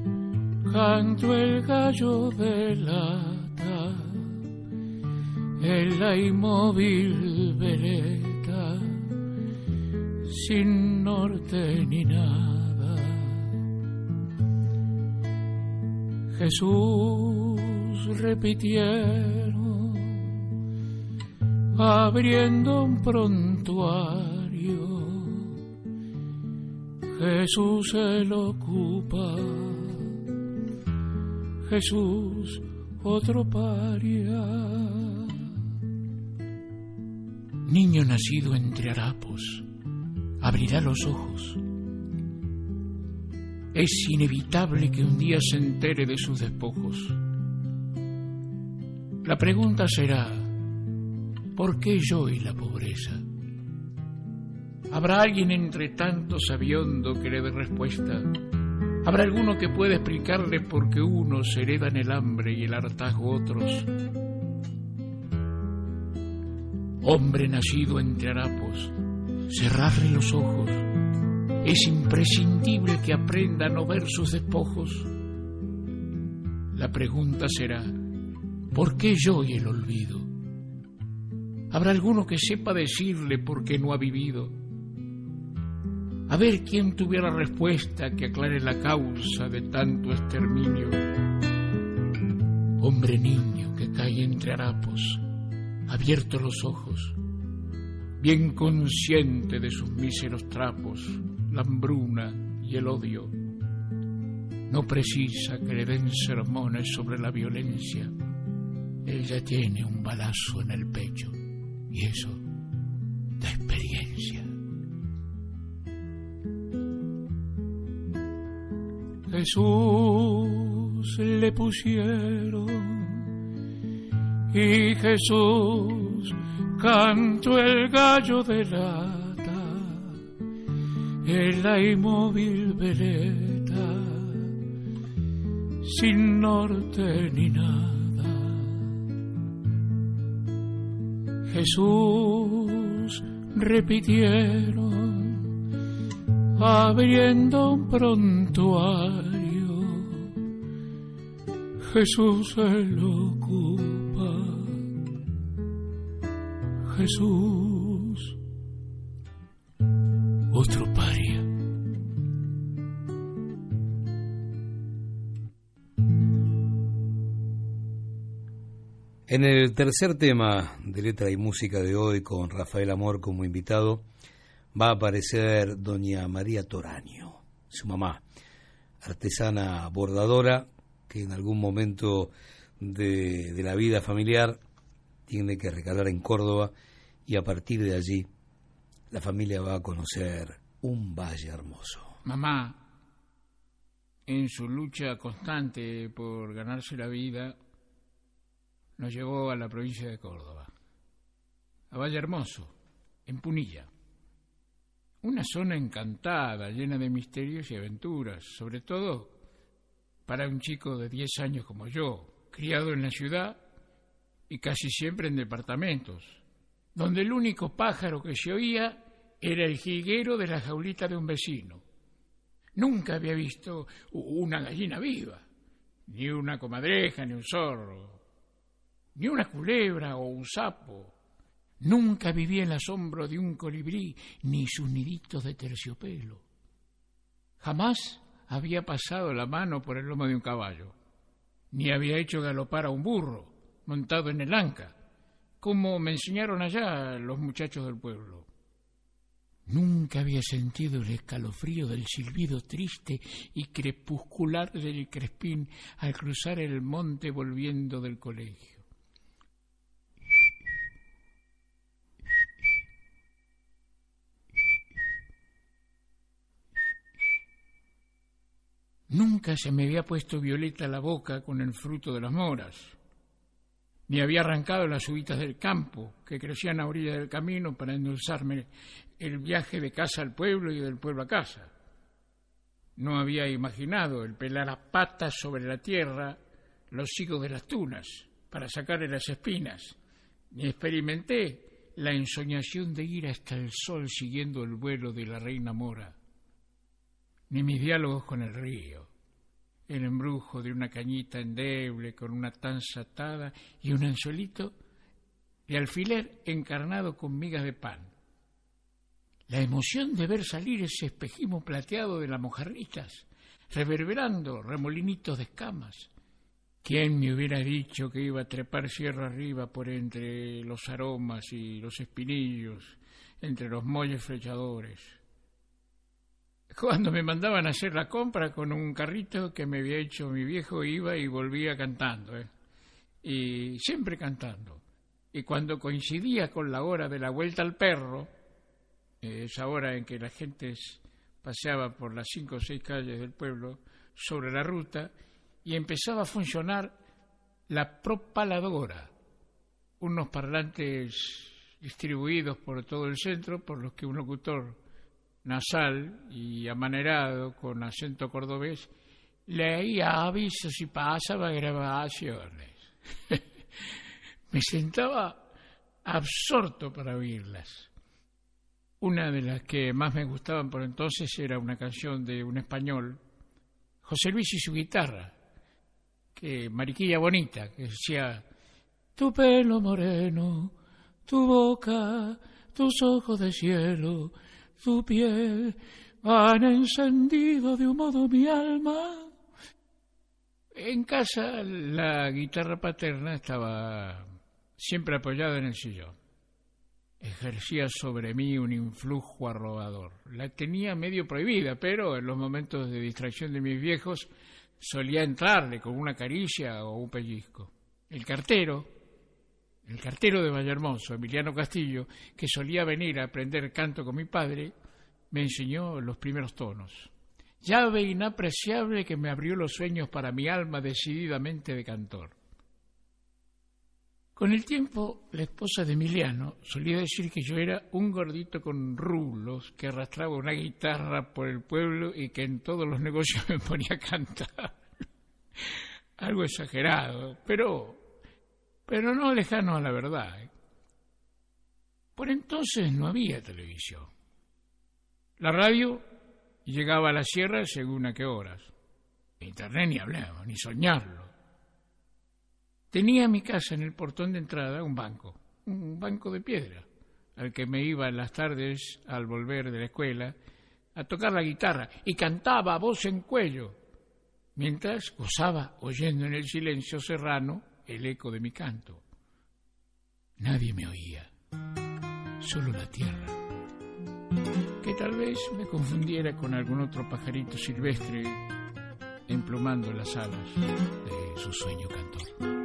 cantó el gallo de lata en la inmóvil vereta sin norte ni nada. Jesús repitieron, abriendo un prontuario. Jesús se lo ocupa, Jesús otro paria. Niño nacido entre harapos, abrirá los ojos. Es inevitable que un día se entere de sus despojos. La pregunta será, ¿por qué yo y la pobreza? ¿Habrá alguien entre tanto sabiondo que le dé respuesta? ¿Habrá alguno que pueda explicarle por qué unos heredan el hambre y el hartazgo otros? Hombre nacido entre harapos, cerrarle los ojos. Es imprescindible que aprenda a no ver sus despojos. La pregunta será, ¿por qué yo y el olvido? ¿Habrá alguno que sepa decirle por qué no ha vivido? A ver quién tuviera respuesta que aclare la causa de tanto exterminio. Hombre niño que cae entre harapos, abierto los ojos, bien consciente de sus míseros trapos, la hambruna y el odio. No precisa que le den sermones sobre la violencia. Ella tiene un balazo en el pecho y eso da experiencia. Jesús le pusieron y Jesús cantó el gallo de lata en la inmóvil veleta sin norte ni nada. Jesús repitieron abriendo un prontuario. Jesús se lo Jesús, otro paria. En el tercer tema de letra y música de hoy, con Rafael Amor como invitado, va a aparecer doña María Toraño, su mamá, artesana bordadora que en algún momento de, de, la vida familiar tiene que recalar en Córdoba y a partir de allí la familia va a conocer un valle hermoso. Mamá, en su lucha constante por ganarse la vida, nos llevó a la provincia de Córdoba, a Valle Hermoso, en Punilla. Una zona encantada, llena de misterios y aventuras, sobre todo para un chico de 10 años como yo, criado en la ciudad y casi siempre en departamentos, donde el único pájaro que se oía era el jilguero de la jaulita de un vecino. Nunca había visto una gallina viva, ni una comadreja, ni un zorro, ni una culebra o un sapo. Nunca viví el asombro de un colibrí ni sus niditos de terciopelo. Jamás había pasado la mano por el lomo de un caballo, ni había hecho galopar a un burro montado en el anca, como me enseñaron allá los muchachos del pueblo. Nunca había sentido el escalofrío del silbido triste y crepuscular del crespín al cruzar el monte volviendo del colegio. Nunca se me había puesto violeta la boca con el fruto de las moras, ni había arrancado las uvitas del campo que crecían a orilla del camino para endulzarme el viaje de casa al pueblo y del pueblo a casa. No había imaginado el pelar a patas sobre la tierra los higos de las tunas para sacarle las espinas, ni experimenté la ensoñación de ir hasta el sol siguiendo el vuelo de la reina mora, ni mis diálogos con el río, el embrujo de una cañita endeble con una tanza atada y un anzuelito de alfiler encarnado con migas de pan. La emoción de ver salir ese espejismo plateado de las mojarritas, reverberando remolinitos de escamas. ¿Quién me hubiera dicho que iba a trepar sierra arriba por entre los aromas y los espinillos, entre los molles flechadores? Cuando me mandaban a hacer la compra con un carrito que me había hecho mi viejo, iba y volvía cantando, ¿eh? y siempre cantando. Y cuando coincidía con la hora de la vuelta al perro, esa hora en que la gente paseaba por las cinco o seis calles del pueblo sobre la ruta y empezaba a funcionar la propaladora, unos parlantes distribuidos por todo el centro por los que un locutor nasal y amanerado con acento cordobés leía avisos y pasaba grabaciones. Me sentaba absorto para oírlas. Una de las que más me gustaban por entonces era una canción de un español, José Luis y su guitarra, que Mariquilla Bonita, que decía, tu pelo moreno, tu boca, tus ojos de cielo, tu piel, han encendido de un modo mi alma. En casa la guitarra paterna estaba siempre apoyada en el sillón ejercía sobre mí un influjo arrobador. La tenía medio prohibida, pero en los momentos de distracción de mis viejos solía entrarle con una caricia o un pellizco. El cartero, el cartero de Vallehermoso, Emiliano Castillo, que solía venir a aprender canto con mi padre, me enseñó los primeros tonos. Llave inapreciable que me abrió los sueños para mi alma decididamente de cantor. Con el tiempo, la esposa de Emiliano solía decir que yo era un gordito con rulos que arrastraba una guitarra por el pueblo y que en todos los negocios me ponía a cantar. Algo exagerado, pero, pero no lejano a la verdad. ¿eh? Por entonces no había televisión. La radio llegaba a la sierra según a qué horas. Internet ni hablaba, ni soñarlo. Tenía en mi casa en el portón de entrada un banco, un banco de piedra, al que me iba en las tardes al volver de la escuela a tocar la guitarra y cantaba a voz en cuello, mientras gozaba oyendo en el silencio serrano el eco de mi canto. Nadie me oía, solo la tierra, que tal vez me confundiera con algún otro pajarito silvestre emplumando las alas de su sueño cantor.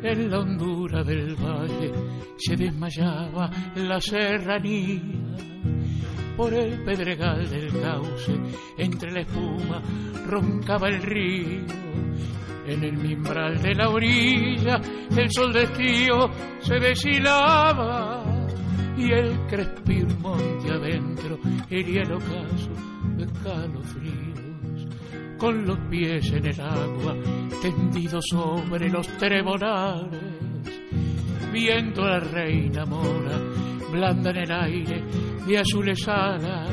En la hondura del valle se desmayaba la serranía. Por el pedregal del cauce, entre la espuma, roncaba el río. En el mimbral de la orilla, el sol de estío se deshilaba y el crespir monte adentro hería el ocaso de calofrío con los pies en el agua, tendido sobre los tribunales, viendo a la reina mora, blanda en el aire de azules alas,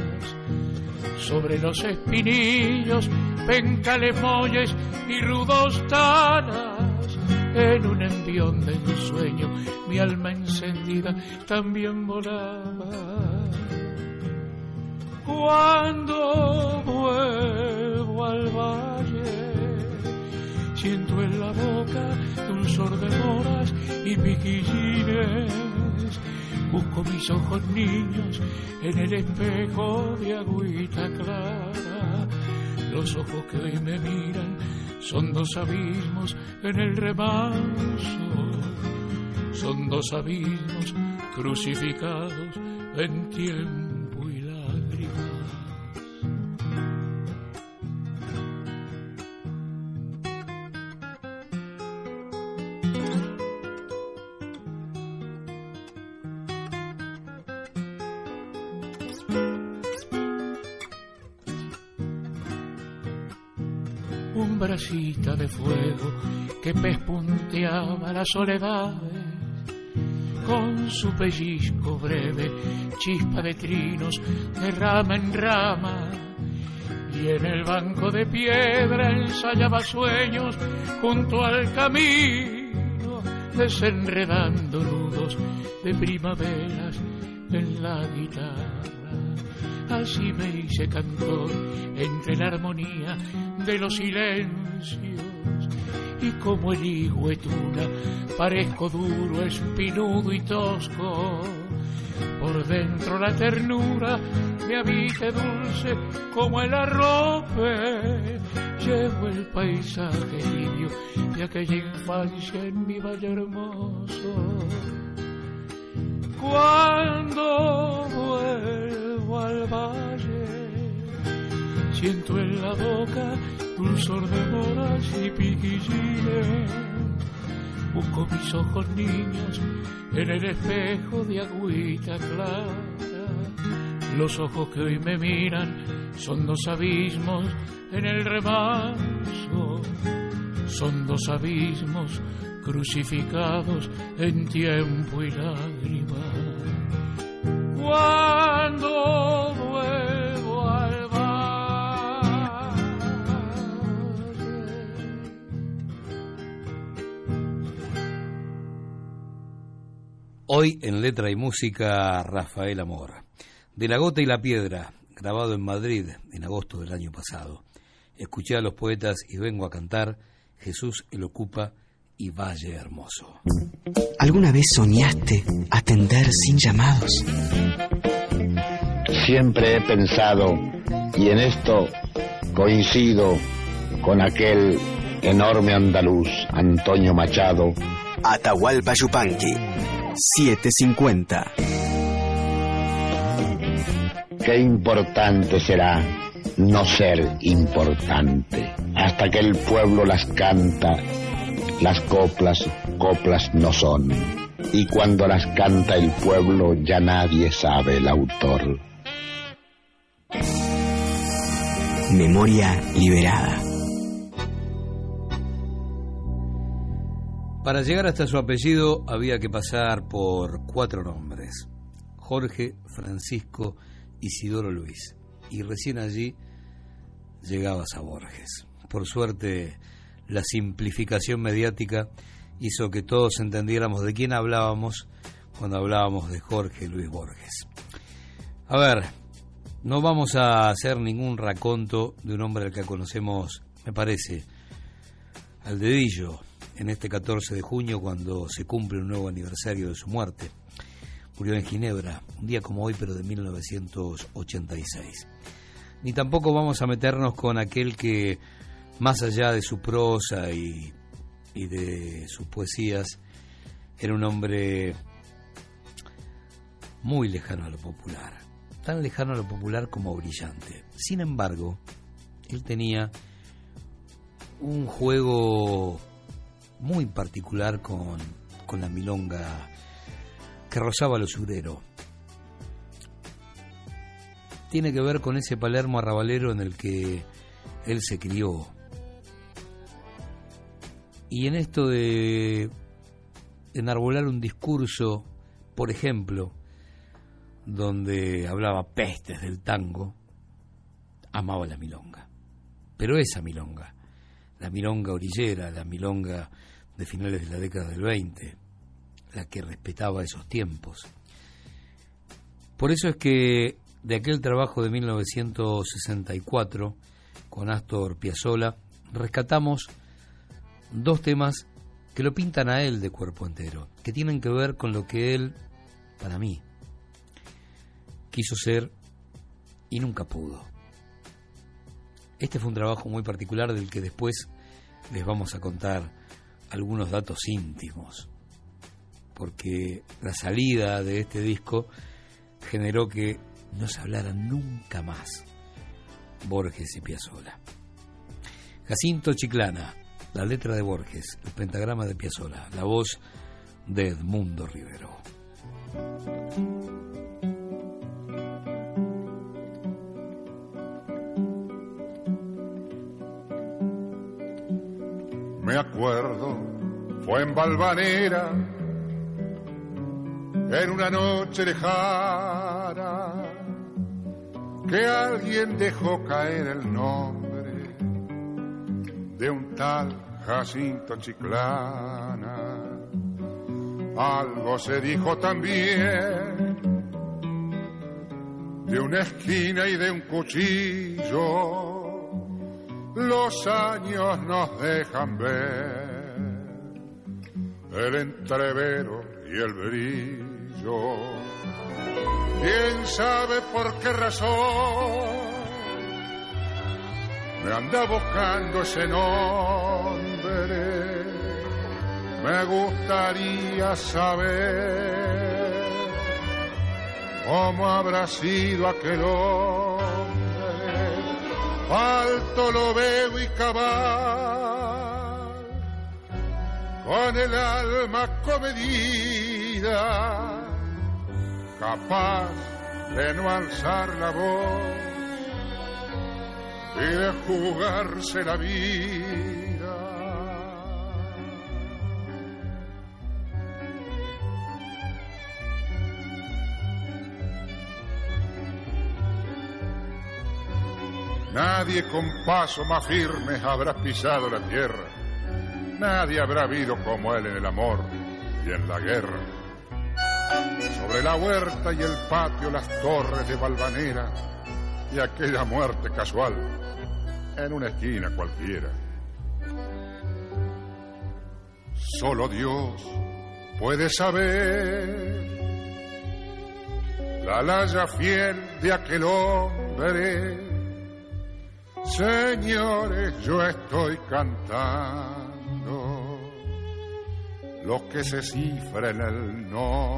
sobre los espinillos, pencales molles y rudos talas, en un envión de ensueño, mi alma encendida también volaba. Cuando vuelvo al valle, siento en la boca dulzor de moras y piquillines. Busco mis ojos niños en el espejo de agüita clara. Los ojos que hoy me miran son dos abismos en el remanso. Son dos abismos crucificados en tiempo de fuego que pespunteaba la soledad con su pellizco breve, chispa de trinos de rama en rama. Y en el banco de piedra ensayaba sueños junto al camino, desenredando nudos de primaveras en la guitarra. Así me hice cantor entre la armonía de los silencios y como el higuetuna parezco duro, espinudo y tosco. Por dentro la ternura me habite dulce como el arrope. Llevo el paisaje limpio de aquella infancia en mi valle hermoso. Cuando vuelvo al valle, siento en la boca dulzor de moras y piquillines. Busco mis ojos niños en el espejo de agüita clara. Los ojos que hoy me miran son dos abismos en el remanso. Son dos abismos crucificados en tiempo y lágrima. Cuando vuelvo al Hoy en letra y música Rafael Amor. De la gota y la piedra, grabado en Madrid en agosto del año pasado. Escuché a los poetas y vengo a cantar Jesús el ocupa y Valle Hermoso. ¿Alguna vez soñaste atender sin llamados? Siempre he pensado, y en esto coincido con aquel enorme andaluz, Antonio Machado. Atahualpa Yupanqui, 750. Qué importante será no ser importante. Hasta que el pueblo las canta, las coplas, coplas no son. Y cuando las canta el pueblo ya nadie sabe el autor. Memoria liberada. Para llegar hasta su apellido había que pasar por cuatro nombres. Jorge, Francisco, Isidoro Luis. Y recién allí llegabas a Borges. Por suerte, la simplificación mediática hizo que todos entendiéramos de quién hablábamos cuando hablábamos de Jorge Luis Borges. A ver, no vamos a hacer ningún raconto de un hombre al que conocemos, me parece, al dedillo, en este 14 de junio cuando se cumple un nuevo aniversario de su muerte. Murió en Ginebra, un día como hoy, pero de 1986. Ni tampoco vamos a meternos con aquel que, más allá de su prosa y, de sus poesías, era un hombre muy lejano a lo popular, tan lejano a lo popular como brillante. Sin embargo, él tenía un juego muy particular con, con la milonga que rozaba lo surero. Tiene que ver con ese Palermo arrabalero en el que él se crió. Y en esto de enarbolar un discurso, por ejemplo, donde hablaba pestes del tango, amaba la milonga. Pero esa milonga, la milonga orillera, la milonga de finales de la década del 20, la que respetaba esos tiempos. Por eso es que de aquel trabajo de 1964 con Astor Piazzolla rescatamos dos temas que lo pintan a él de cuerpo entero, que tienen que ver con lo que él, para mí, quiso ser y nunca pudo. Este fue un trabajo muy particular del que después les vamos a contar algunos datos íntimos, porque la salida de este disco generó que no se hablara nunca más Borges y Piazzolla. Jacinto Chiclana, la letra de Borges, el pentagrama de Piazzolla, la voz de Edmundo Rivero. me acuerdo, fue en Valvanera, en una noche lejana, que alguien dejó caer el nombre de un tal Jacinto Chiclana. Algo se dijo también de una esquina y de un cuchillo los años nos dejan ver el entrevero y el brillo. ¿Quién sabe por qué razón me anda buscando ese nombre? Me gustaría saber cómo habrá sido aquel hombre alto lo veo y cabal, con el alma comedida, capaz de no alzar la voz y de jugarse la vida. Nadie con paso más firme habrá pisado la tierra. Nadie habrá habido como él en el amor y en la guerra. Sobre la huerta y el patio las torres de Valvanera y aquella muerte casual en una esquina cualquiera. Solo Dios puede saber la laya fiel de aquel hombre Señores, yo estoy cantando lo que se cifra en el nombre.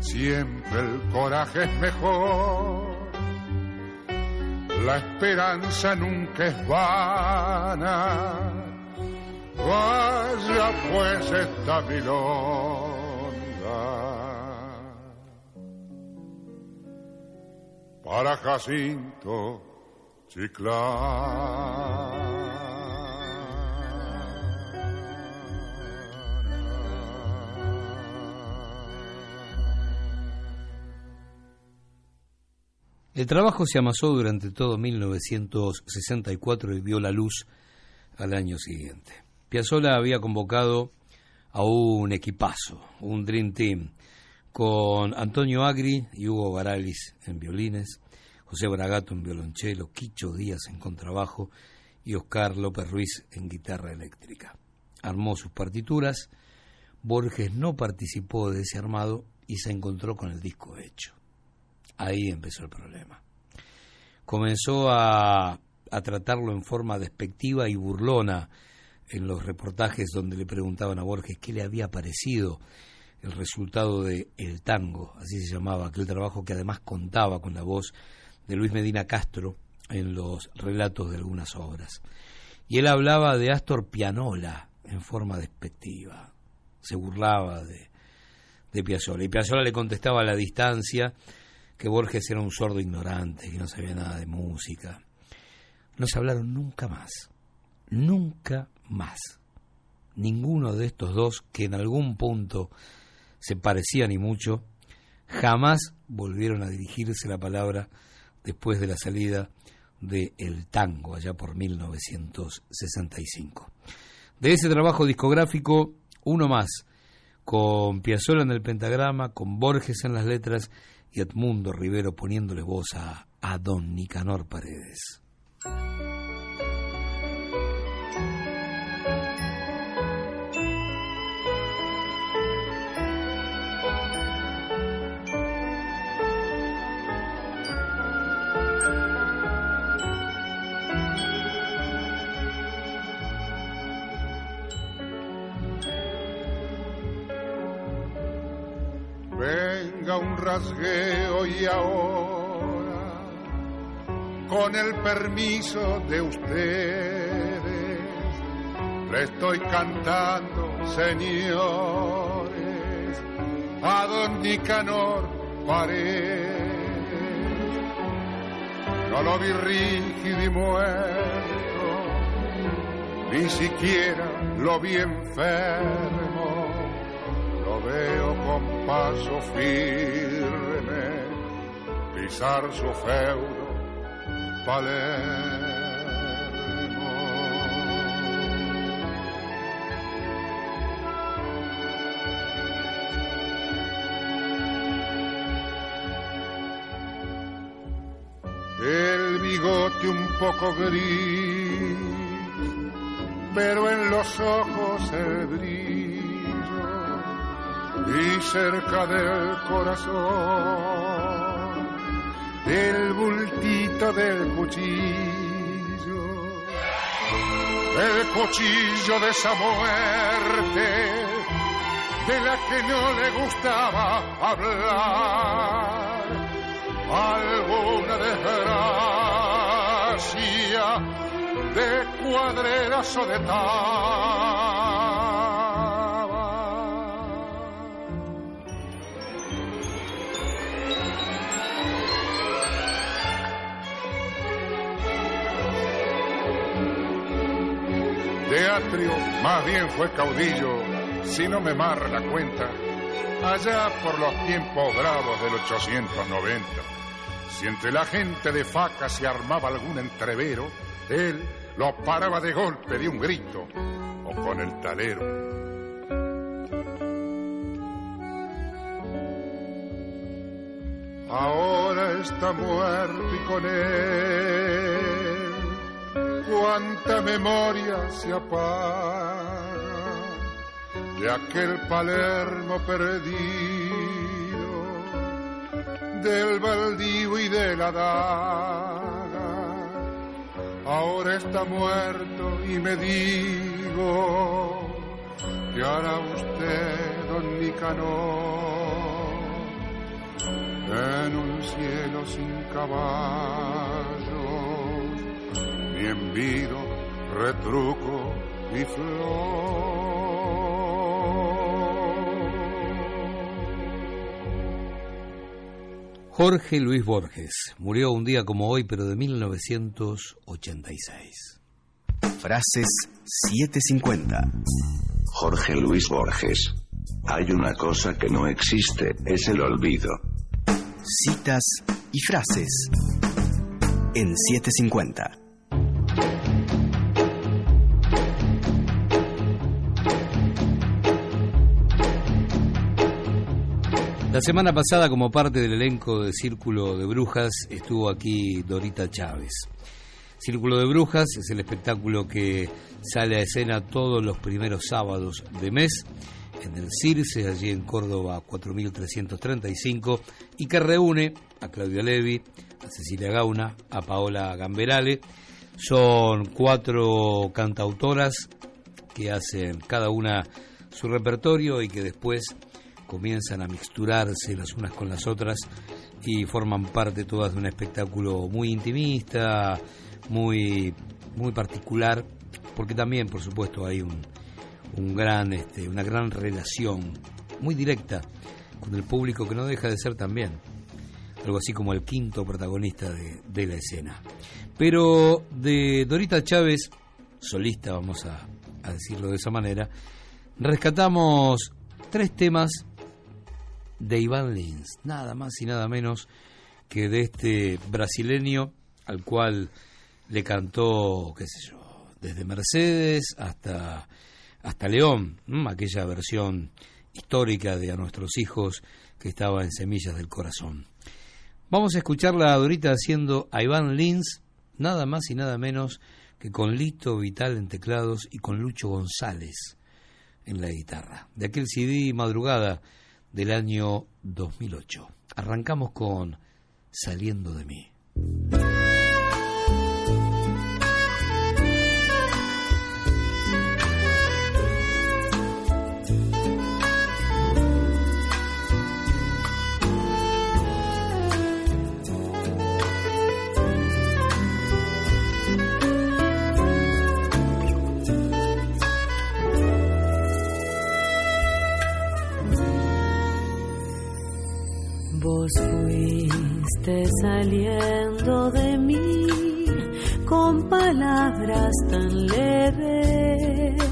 Siempre el coraje es mejor, la esperanza nunca es vana. Vaya pues esta milonga para Jacinto Chiclán. El trabajo se amasó durante todo 1964 y vio la luz al año siguiente. Piazzolla había convocado a un equipazo, un Dream Team, con Antonio Agri y Hugo Baralis en violines, José Bragato en violonchelo, Quicho Díaz en contrabajo y Oscar López Ruiz en guitarra eléctrica. Armó sus partituras, Borges no participó de ese armado y se encontró con el disco hecho. Ahí empezó el problema. Comenzó a, a tratarlo en forma despectiva y burlona en los reportajes donde le preguntaban a Borges qué le había parecido el resultado de El Tango, así se llamaba, aquel trabajo que además contaba con la voz de Luis Medina Castro en los relatos de algunas obras. Y él hablaba de Astor Pianola en forma despectiva, se burlaba de, de Piazzolla. Y Piazzolla le contestaba a la distancia que Borges era un sordo ignorante, que no sabía nada de música. No se hablaron nunca más, nunca más. Ninguno de estos dos que en algún punto se parecían y mucho, jamás volvieron a dirigirse la palabra después de la salida de El Tango, allá por 1965. De ese trabajo discográfico, uno más, con Piazzolla en el pentagrama, con Borges en las letras y Edmundo Rivero poniéndole voz a, a don Nicanor Paredes. Un rasgueo y ahora, con el permiso de ustedes, le estoy cantando, señores, a don Nicanor Paredes. No lo vi rígido y muerto, ni siquiera lo vi enfermo, veo con paso firme, pisar su feudo, Palermo. El bigote un poco gris, pero en los ojos el brillo y cerca del corazón el bultito del cuchillo, el cuchillo de esa muerte de la que no le gustaba hablar alguna desgracia de cuadreras o de taba. Más bien fue caudillo, si no me marra la cuenta, allá por los tiempos bravos del 890. Si entre la gente de faca se armaba algún entrevero, él lo paraba de golpe de un grito o con el talero. Ahora está muerto y con él cuánta memoria se apaga de aquel Palermo perdido, del baldío y de la daga. Ahora está muerto y me digo, ¿qué hará usted, don Nicanor? En un cielo sin caballos, ni envido, retruco y flor. Jorge Luis Borges murió un día como hoy, pero de 1986. Frases 750. Jorge Luis Borges. Hay una cosa que no existe, es el olvido. Citas y frases en 750. La semana pasada, como parte del elenco de Círculo de Brujas, estuvo aquí Dorita Chávez. Círculo de Brujas es el espectáculo que sale a escena todos los primeros sábados de mes en el Circe, allí en Córdoba 4335, y que reúne a Claudia Levi, a Cecilia Gauna, a Paola Gamberale. Son cuatro cantautoras que hacen cada una su repertorio y que después comienzan a mixturarse las unas con las otras y forman parte todas de un espectáculo muy intimista, muy, muy particular, porque también, por supuesto, hay un, un gran, este, una gran relación muy directa con el público que no deja de ser también algo así como el quinto protagonista de, de la escena. Pero de Dorita Chávez, solista, vamos a, a decirlo de esa manera, rescatamos tres temas de Iván Lins, nada más y nada menos que de este brasileño al cual le cantó, qué sé yo, desde Mercedes hasta, hasta León, aquella versión histórica de A nuestros hijos que estaba en Semillas del Corazón. Vamos a escucharla a Dorita haciendo a Iván Lins, nada más y nada menos que con Lito Vital en teclados y con Lucho González en la guitarra. De aquel CD Madrugada del año 2008. Arrancamos con Saliendo de mí. Saliendo de mí, con palabras tan leves,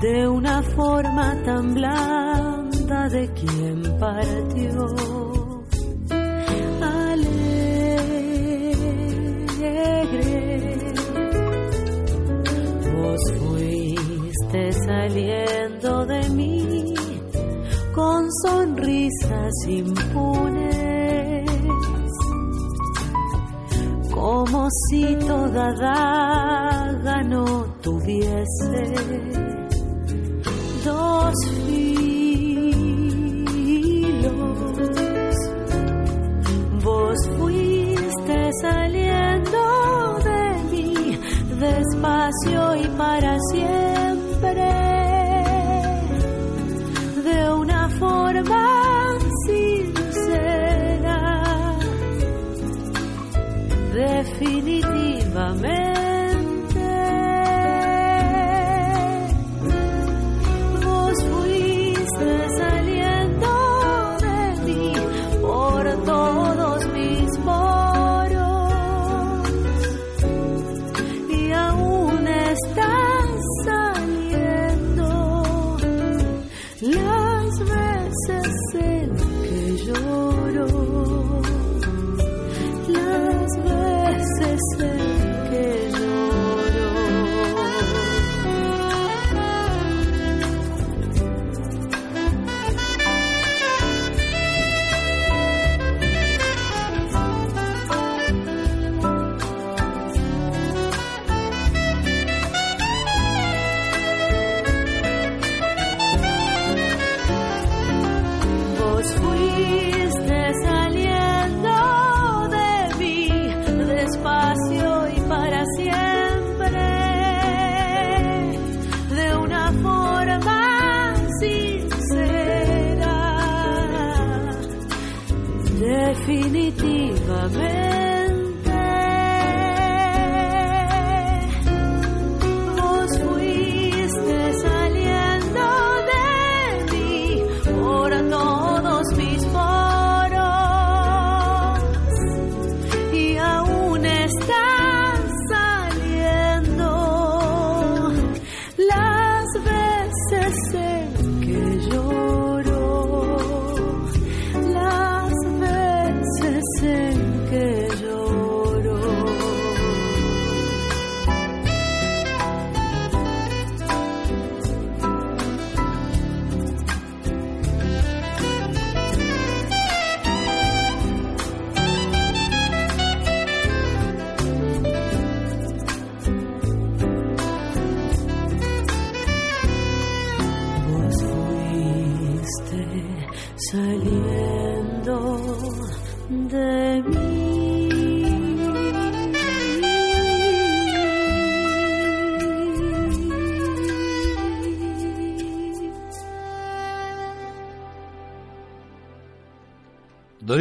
de una forma tan blanda de quien partió. Alegre, vos fuiste saliendo de mí con sonrisas impunes como si toda daga no tuviese dos filos. Vos fuiste saliendo de mí despacio y para siempre,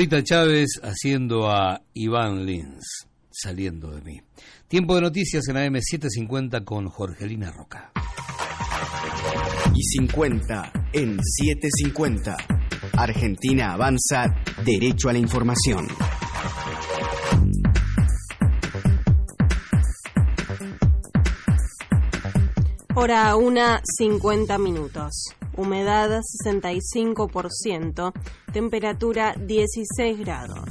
Dorita Chávez haciendo a Iván Lins, saliendo de mí. Tiempo de noticias en AM750 con Jorgelina Roca. Y 50 en 750. Argentina avanza derecho a la información. Hora una 50 minutos humedad 65%, temperatura 16 grados.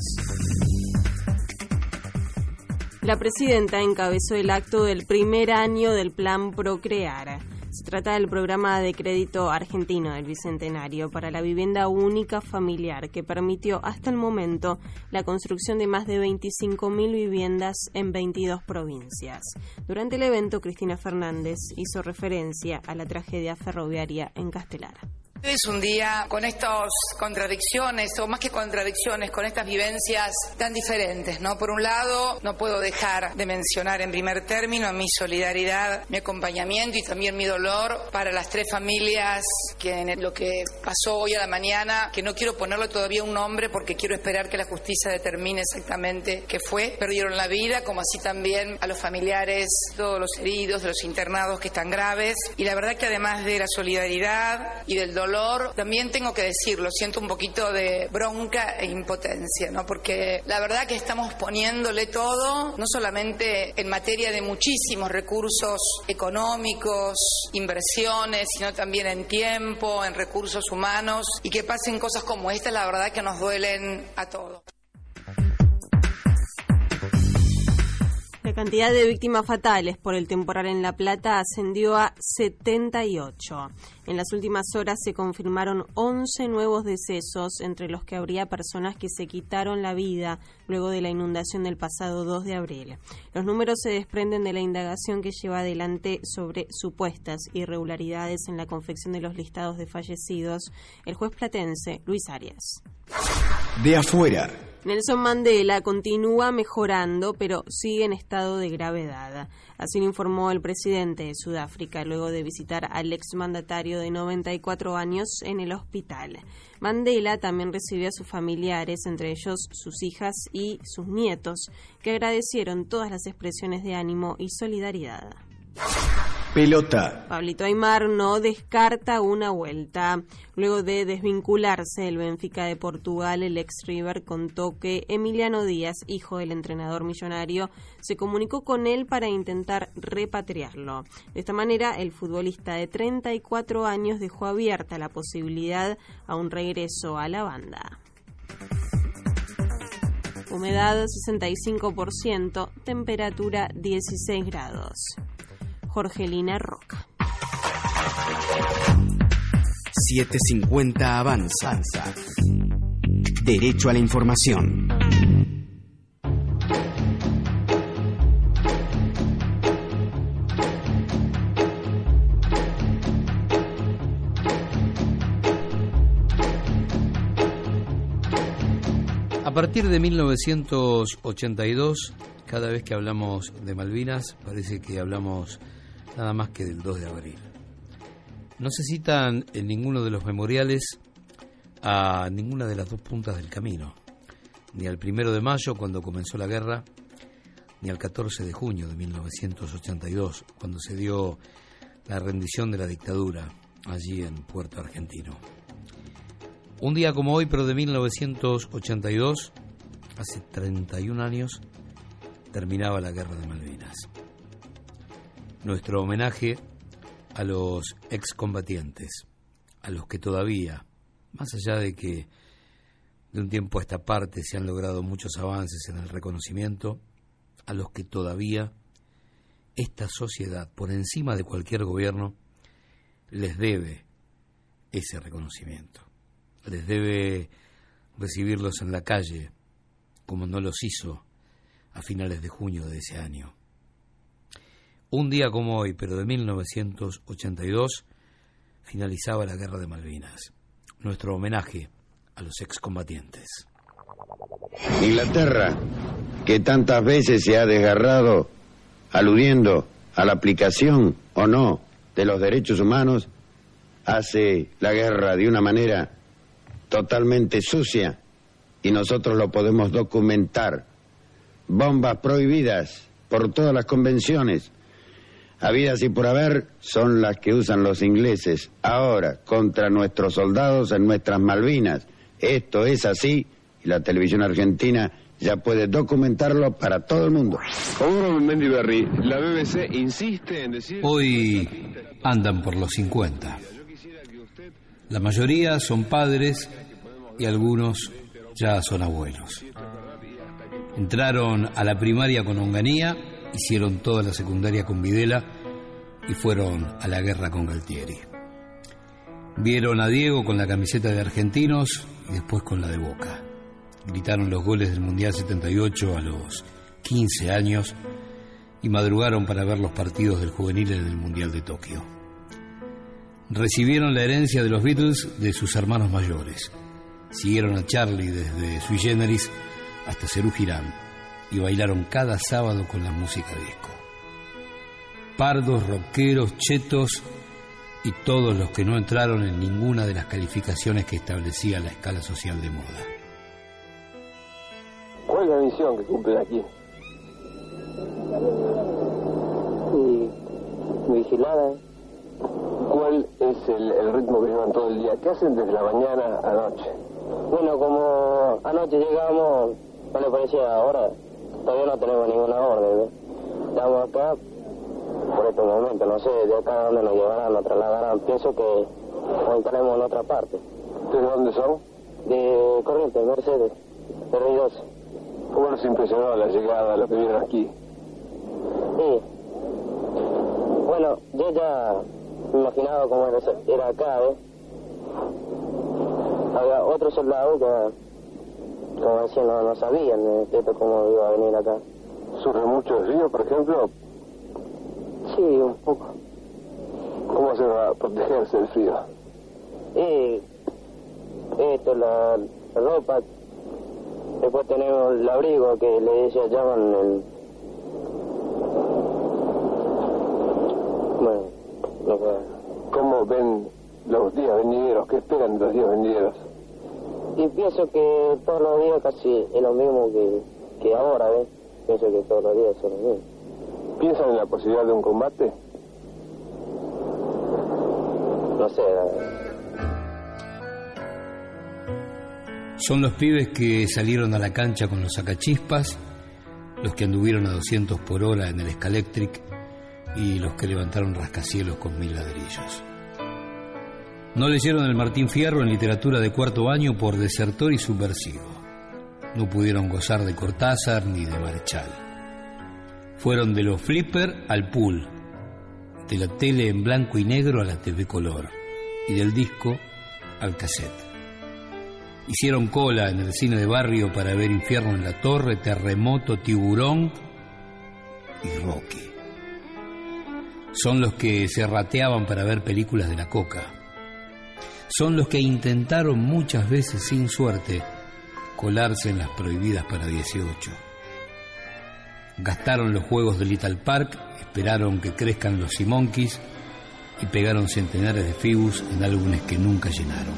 La presidenta encabezó el acto del primer año del plan Procrear. Se trata del programa de crédito argentino del Bicentenario para la vivienda única familiar que permitió hasta el momento la construcción de más de 25.000 viviendas en 22 provincias. Durante el evento, Cristina Fernández hizo referencia a la tragedia ferroviaria en Castelar. Es un día con estas contradicciones, o más que contradicciones, con estas vivencias tan diferentes, ¿no? Por un lado, no puedo dejar de mencionar en primer término mi solidaridad, mi acompañamiento y también mi dolor para las tres familias que en lo que pasó hoy a la mañana, que no quiero ponerle todavía un nombre porque quiero esperar que la justicia determine exactamente qué fue, perdieron la vida, como así también a los familiares, todos los heridos, de los internados que están graves. Y la verdad que además de la solidaridad y del dolor, también tengo que decirlo, siento un poquito de bronca e impotencia, ¿no? Porque la verdad que estamos poniéndole todo, no solamente en materia de muchísimos recursos económicos, inversiones, sino también en tiempo, en recursos humanos, y que pasen cosas como esta, la verdad que nos duelen a todos. La cantidad de víctimas fatales por el temporal en La Plata ascendió a 78. En las últimas horas se confirmaron 11 nuevos decesos, entre los que habría personas que se quitaron la vida luego de la inundación del pasado 2 de abril. Los números se desprenden de la indagación que lleva adelante sobre supuestas irregularidades en la confección de los listados de fallecidos el juez platense Luis Arias. De afuera. Nelson Mandela continúa mejorando, pero sigue en estado de gravedad. Así lo informó el presidente de Sudáfrica luego de visitar al exmandatario de 94 años en el hospital. Mandela también recibió a sus familiares, entre ellos sus hijas y sus nietos, que agradecieron todas las expresiones de ánimo y solidaridad. Pelota. Pablito Aymar no descarta una vuelta. Luego de desvincularse el Benfica de Portugal, el ex River contó que Emiliano Díaz, hijo del entrenador millonario, se comunicó con él para intentar repatriarlo. De esta manera, el futbolista de 34 años dejó abierta la posibilidad a un regreso a la banda. Humedad 65%, temperatura 16 grados. Jorgelina Roca. 750 Avanza. Derecho a la información. A partir de 1982, cada vez que hablamos de Malvinas, parece que hablamos nada más que del 2 de abril. No se citan en ninguno de los memoriales a ninguna de las dos puntas del camino, ni al primero de mayo cuando comenzó la guerra, ni al 14 de junio de 1982 cuando se dio la rendición de la dictadura allí en Puerto Argentino. Un día como hoy, pero de 1982, hace 31 años, terminaba la guerra de Malvinas nuestro homenaje a los excombatientes, a los que todavía, más allá de que de un tiempo a esta parte se han logrado muchos avances en el reconocimiento, a los que todavía esta sociedad, por encima de cualquier gobierno, les debe ese reconocimiento. Les debe recibirlos en la calle, como no los hizo a finales de junio de ese año. Un día como hoy, pero de 1982, finalizaba la Guerra de Malvinas. Nuestro homenaje a los excombatientes. Inglaterra, que tantas veces se ha desgarrado aludiendo a la aplicación o no de los derechos humanos, hace la guerra de una manera totalmente sucia y nosotros lo podemos documentar. Bombas prohibidas por todas las convenciones habidas y por haber son las que usan los ingleses ahora contra nuestros soldados en nuestras Malvinas. Esto es así y la televisión argentina ya puede documentarlo para todo el mundo. la BBC insiste en decir... Hoy andan por los 50. La mayoría son padres y algunos ya son abuelos. Entraron a la primaria con Onganía hicieron toda la secundaria con Videla y fueron a la guerra con Galtieri. Vieron a Diego con la camiseta de Argentinos y después con la de Boca. Gritaron los goles del Mundial 78 a los 15 años y madrugaron para ver los partidos del juvenil del Mundial de Tokio. Recibieron la herencia de los Beatles de sus hermanos mayores. Siguieron a Charlie desde Sui Generis hasta Cerú Girán y bailaron cada sábado con la música disco. Pardos, rockeros, chetos y todos los que no entraron en ninguna de las calificaciones que establecía la escala social de moda. ¿Cuál es la misión que cumple aquí? Y vigilar. ¿Cuál ¿Cuál es el, el ritmo que llevan todo el día? ¿Qué hacen desde la mañana a noche? Bueno, como anoche llegamos, no le parecía ahora, todavía no tenemos ninguna orden. ¿no? Estamos acá por este momento, no sé de acá a dónde nos llevarán, nos trasladarán. Pienso que hoy estaremos en otra parte. ¿De dónde son? De Corrientes, Mercedes, de Ruidoso. ¿Cómo les impresionó la llegada, lo que vieron aquí? Sí. Bueno, yo ya me imaginaba cómo era, era acá, ¿eh? Había otro soldado que, como decía, no, no sabían eh, esto cómo iba a venir acá. ¿Sufre mucho el frío, por ejemplo? Sí, un poco. ¿Cómo se va a protegerse del frío? Y esto, la, la ropa. Después tenemos el abrigo que le decía, llaman el... Bueno, no puedo. ¿Cómo ven los días venideros? ¿Qué esperan de los días venideros? Y pienso que todos los días casi es lo mismo que, que ahora, ¿ves? Pienso que todos los días son lo mismo. ¿Piensan en la posibilidad de un combate? No sé, Son los pibes que salieron a la cancha con los sacachispas, los que anduvieron a 200 por hora en el Scalectric y los que levantaron rascacielos con mil ladrillos. No leyeron el Martín Fierro en literatura de cuarto año por desertor y subversivo. No pudieron gozar de Cortázar ni de Marechal. Fueron de los flipper al pool, de la tele en blanco y negro a la TV color y del disco al cassette. Hicieron cola en el cine de barrio para ver Infierno en la Torre, Terremoto, Tiburón y Rocky. Son los que se rateaban para ver películas de la coca. Son los que intentaron muchas veces sin suerte colarse en las prohibidas para 18. Gastaron los juegos de Little Park, esperaron que crezcan los Simonkis y pegaron centenares de fibus en álbumes que nunca llenaron.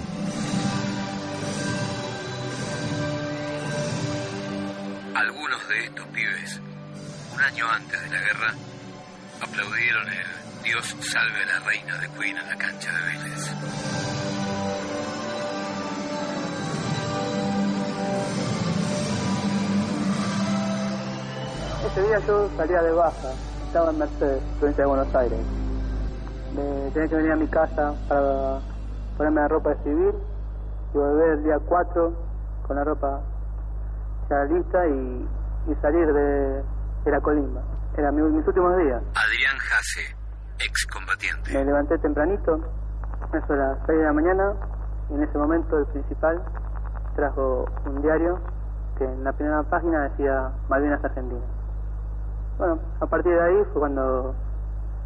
Algunos de estos pibes, un año antes de la guerra, aplaudieron el Dios salve a la reina de Queen en la cancha de Vélez. Ese día yo salía de baja, estaba en Mercedes, provincia de Buenos Aires. Tenía que venir a mi casa para ponerme la ropa de civil y volver el día 4 con la ropa ya lista y, y salir de, de la colimba. Eran mis, mis últimos días. Adrián Jase, excombatiente. Me levanté tempranito, eso a las 6 de la mañana, y en ese momento el principal trajo un diario que en la primera página decía Malvinas Argentinas. Bueno, a partir de ahí fue cuando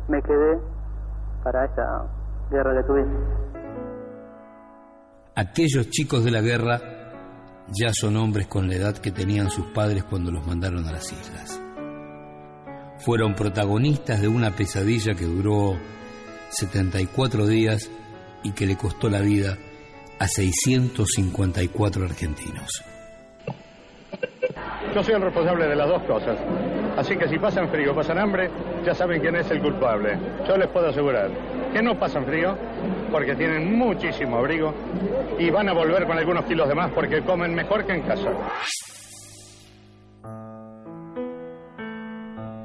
me quedé para esa guerra que tuvimos. Aquellos chicos de la guerra ya son hombres con la edad que tenían sus padres cuando los mandaron a las islas. Fueron protagonistas de una pesadilla que duró 74 días y que le costó la vida a 654 argentinos. Yo soy el responsable de las dos cosas. Así que si pasan frío o pasan hambre, ya saben quién es el culpable. Yo les puedo asegurar que no pasan frío porque tienen muchísimo abrigo y van a volver con algunos kilos de más porque comen mejor que en casa.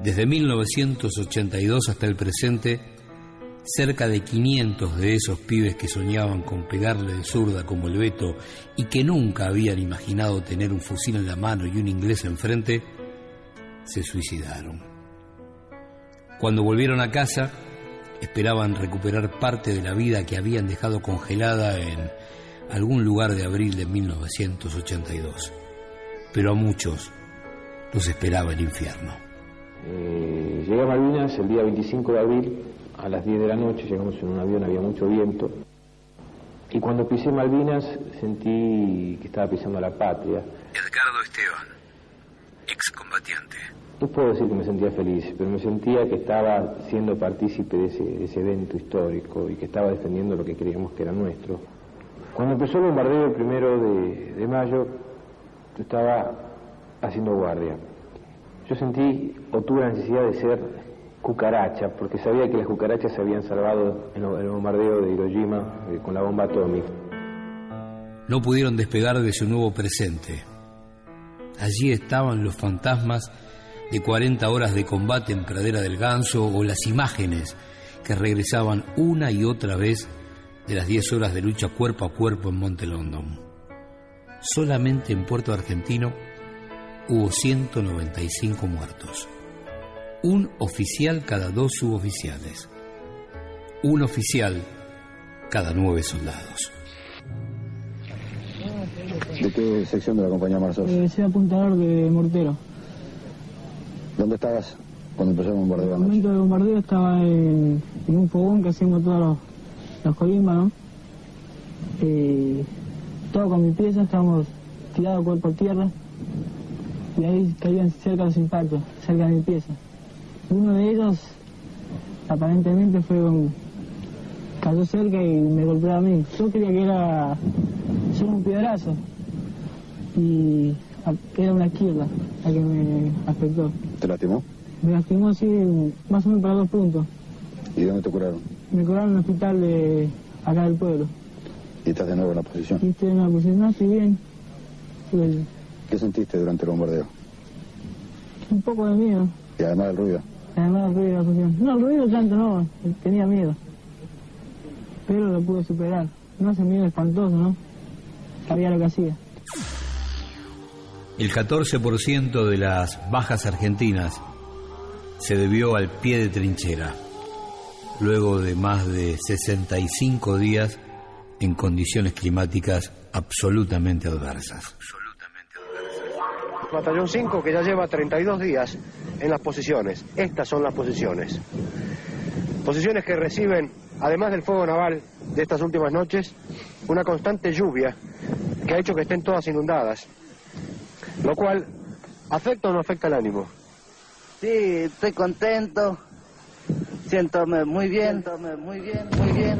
Desde 1982 hasta el presente, cerca de 500 de esos pibes que soñaban con pegarle de zurda como el Beto y que nunca habían imaginado tener un fusil en la mano y un inglés enfrente, se suicidaron. Cuando volvieron a casa, esperaban recuperar parte de la vida que habían dejado congelada en algún lugar de abril de 1982. Pero a muchos los esperaba el infierno. Eh, llegué a Malvinas el día 25 de abril a las 10 de la noche, llegamos en un avión, había mucho viento. Y cuando pisé Malvinas sentí que estaba pisando la patria. Edgardo Esteban, excombatiente. No puedo decir que me sentía feliz, pero me sentía que estaba siendo partícipe de ese, de ese evento histórico y que estaba defendiendo lo que creíamos que era nuestro. Cuando empezó el bombardeo el primero de, de mayo, yo estaba haciendo guardia. Yo sentí o tuve la necesidad de ser cucaracha, porque sabía que las cucarachas se habían salvado en el bombardeo de Hiroshima eh, con la bomba atómica. No pudieron despegar de su nuevo presente. Allí estaban los fantasmas de 40 horas de combate en Pradera del Ganso o las imágenes que regresaban una y otra vez de las 10 horas de lucha cuerpo a cuerpo en Monte London. Solamente en Puerto Argentino hubo 195 muertos. Un oficial cada dos suboficiales. Un oficial cada nueve soldados. ¿De qué sección de la compañía Marzos? Eh, soy apuntador de mortero. ¿Dónde estabas cuando empezó el bombardeo? En el momento del bombardeo estaba en, en un fogón que hacíamos todos los, los colimbas, ¿no? Eh, todo con mi pieza, estábamos tirados cuerpo a tierra y ahí caían cerca los impactos, cerca de mi pieza. Uno de ellos aparentemente fue un, cayó cerca y me golpeó a mí. Yo creía que era solo un piedrazo y era una izquierda la que me afectó. ¿Te lastimó? Me lastimó así más o menos para dos puntos. ¿Y dónde te curaron? Me curaron en el hospital de acá del pueblo. ¿Y estás de nuevo en la posición? Y estoy en una posición, no, estoy bien. ¿Qué sentiste durante el bombardeo? un poco de miedo, Y además del ruido. Además del ruido de la. No, el ruido tanto no, tenía miedo. Pero lo pude superar. No hace miedo espantoso, ¿no? Sabía lo que hacía. El 14% de las bajas argentinas se debió al pie de trinchera, luego de más de 65 días en condiciones climáticas absolutamente adversas. Batallón 5 que ya lleva 32 días en las posiciones. Estas son las posiciones. Posiciones que reciben, además del fuego naval de estas últimas noches, una constante lluvia que ha hecho que estén todas inundadas. Lo cual, ¿afecta o no afecta el ánimo? Sí, estoy contento. Siéntome muy bien. Muy bien, muy bien.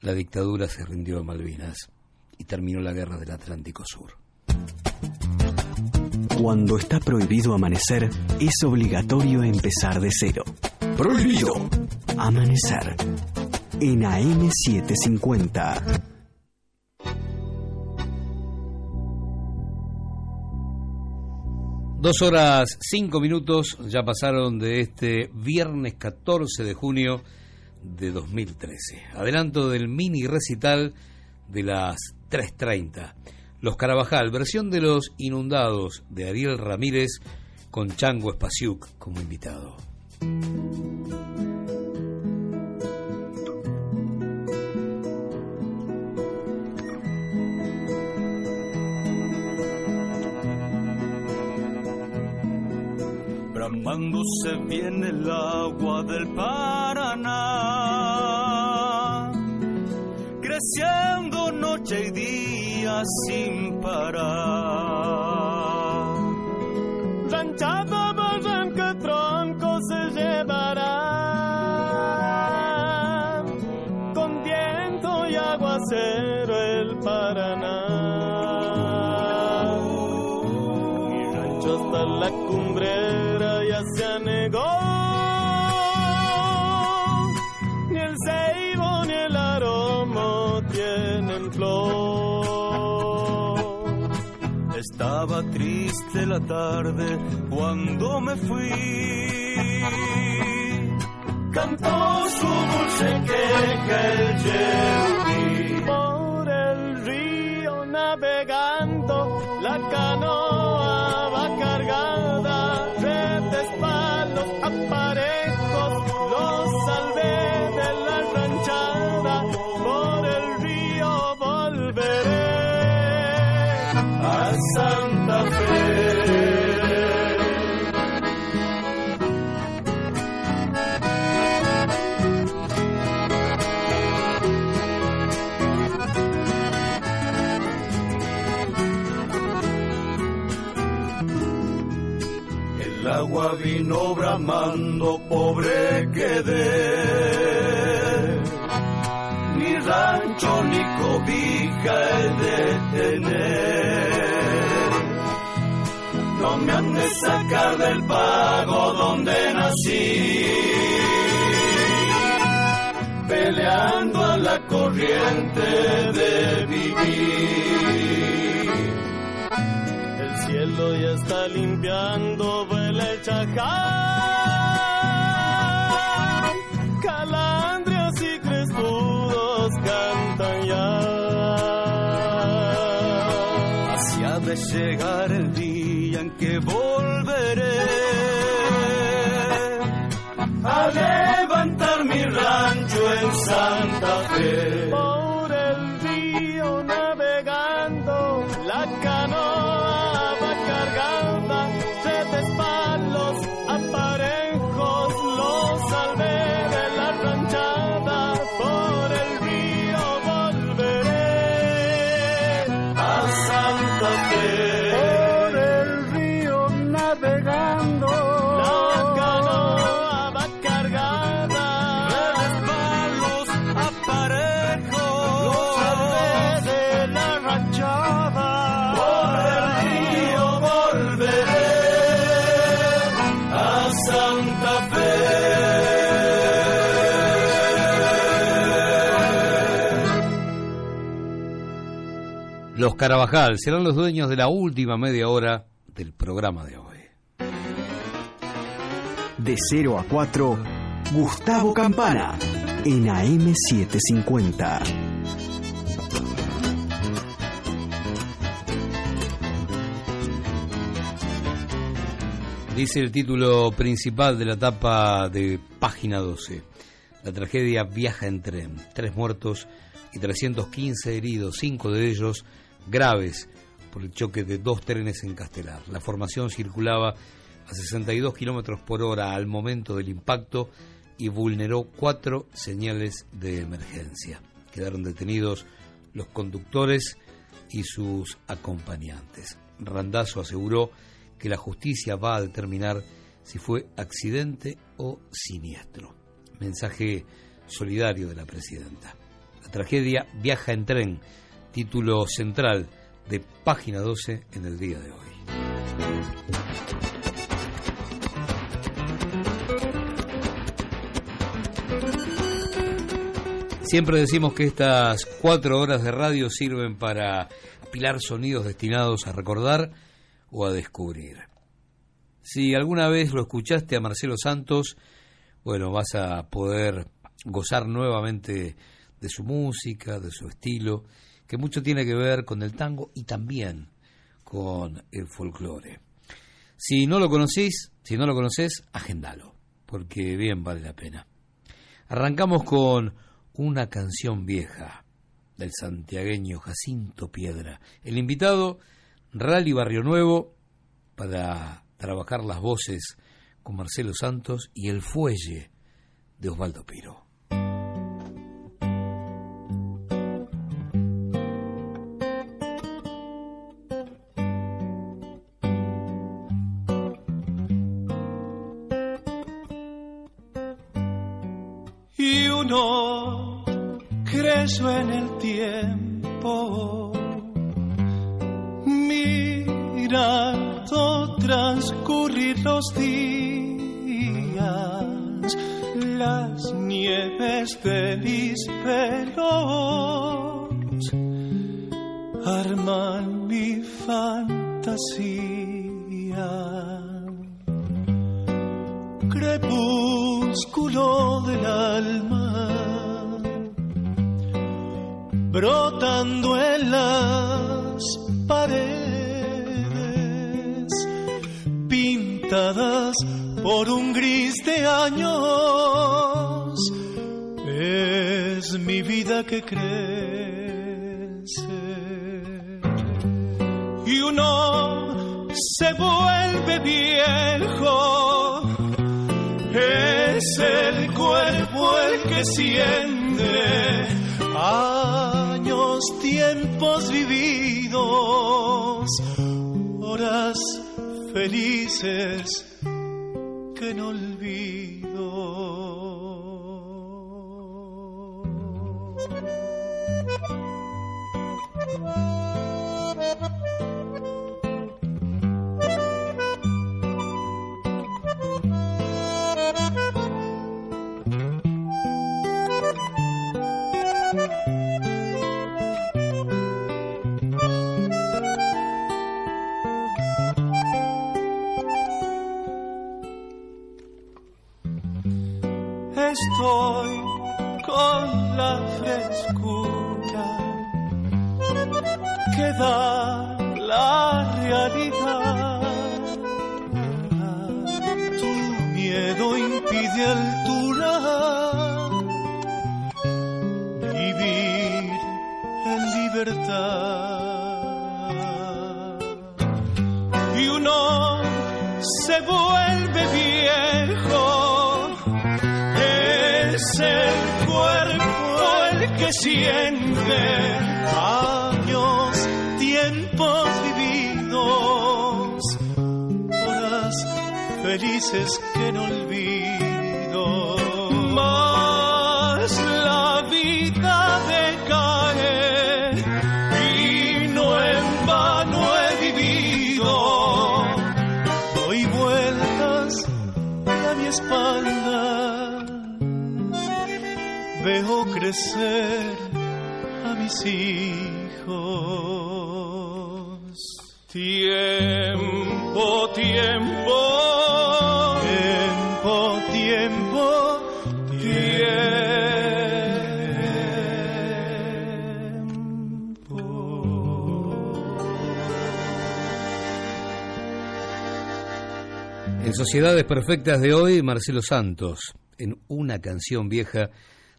la dictadura se rindió a Malvinas y terminó la guerra del Atlántico Sur. Cuando está prohibido amanecer, es obligatorio empezar de cero. Prohibido. Amanecer. En AM750. Dos horas cinco minutos ya pasaron de este viernes 14 de junio de 2013. Adelanto del mini recital de las 3.30. Los Carabajal, versión de Los Inundados de Ariel Ramírez con Chango Espasiuk como invitado. Bramándose viene el agua del Paraná, creciendo noche y día sin parar. Ranchada barranca tronco se llevará, con viento y aguacero el Paraná. Mi rancho hasta la cumbrera Estaba triste la tarde cuando me fui. Cantó su dulce queja el yeguí. Por el río navegando la canoa vino bramando, pobre quedé. Ni rancho ni cobija he de tener. No me han de sacar del pago donde nací. Peleando a la corriente de vivir. El cielo ya está limpiando, el chacán. Calandrias y crespudos cantan ya. Hacia de llegar Los Carabajal serán los dueños de la última media hora del programa de hoy. De 0 a 4, Gustavo Campana, en AM750. Dice el título principal de la etapa de página 12. La tragedia viaja en tren. Tres muertos y 315 heridos, cinco de ellos graves por el choque de dos trenes en Castelar. La formación circulaba a 62 kilómetros por hora al momento del impacto y vulneró cuatro señales de emergencia. Quedaron detenidos los conductores y sus acompañantes. Randazzo aseguró que la justicia va a determinar si fue accidente o siniestro. Mensaje solidario de la presidenta. La tragedia viaja en tren, título central de página 12 en el día de hoy. Siempre decimos que estas cuatro horas de radio sirven para apilar sonidos destinados a recordar o a descubrir. Si alguna vez lo escuchaste a Marcelo Santos, bueno, vas a poder gozar nuevamente de su música, de su estilo, que mucho tiene que ver con el tango y también con el folclore. Si no lo conocéis, si no lo conocés, agendalo, porque bien vale la pena. Arrancamos con una canción vieja del santiagueño Jacinto Piedra. El invitado, Rally Barrio Nuevo, para trabajar las voces con Marcelo Santos y el fuelle de Osvaldo Piro. Creyó en el tiempo, mirando transcurrir los días, las nieves de mis pelos arman mi fantasía. Crepúsculo del alma, brotando en las paredes, pintadas por un gris de años. Es mi vida que crece y uno se vuelve viejo. Es el cuerpo el que siente años, tiempos vividos, horas felices que no olvido. Sociedades Perfectas de hoy, Marcelo Santos, en una canción vieja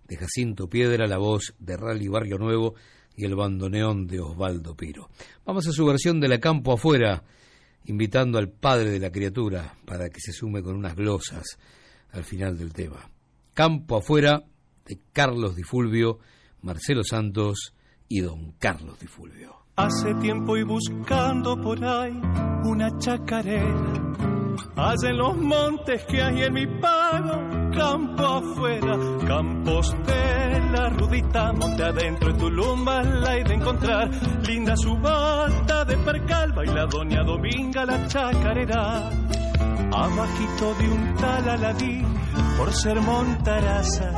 de Jacinto Piedra, la voz de Rally Barrio Nuevo y el bandoneón de Osvaldo Piro. Vamos a su versión de La Campo Afuera, invitando al padre de la criatura para que se sume con unas glosas al final del tema. Campo Afuera de Carlos Di Fulvio, Marcelo Santos y don Carlos Di Fulvio. Hace tiempo y buscando por ahí una chacarera, allá en los montes que hay en mi pago, campo afuera, campos de la rudita, monte adentro en Tulumba la hay de encontrar, linda subasta de percal, baila doña Dominga la chacarera, abajito de un tal aladí, por ser montaraza,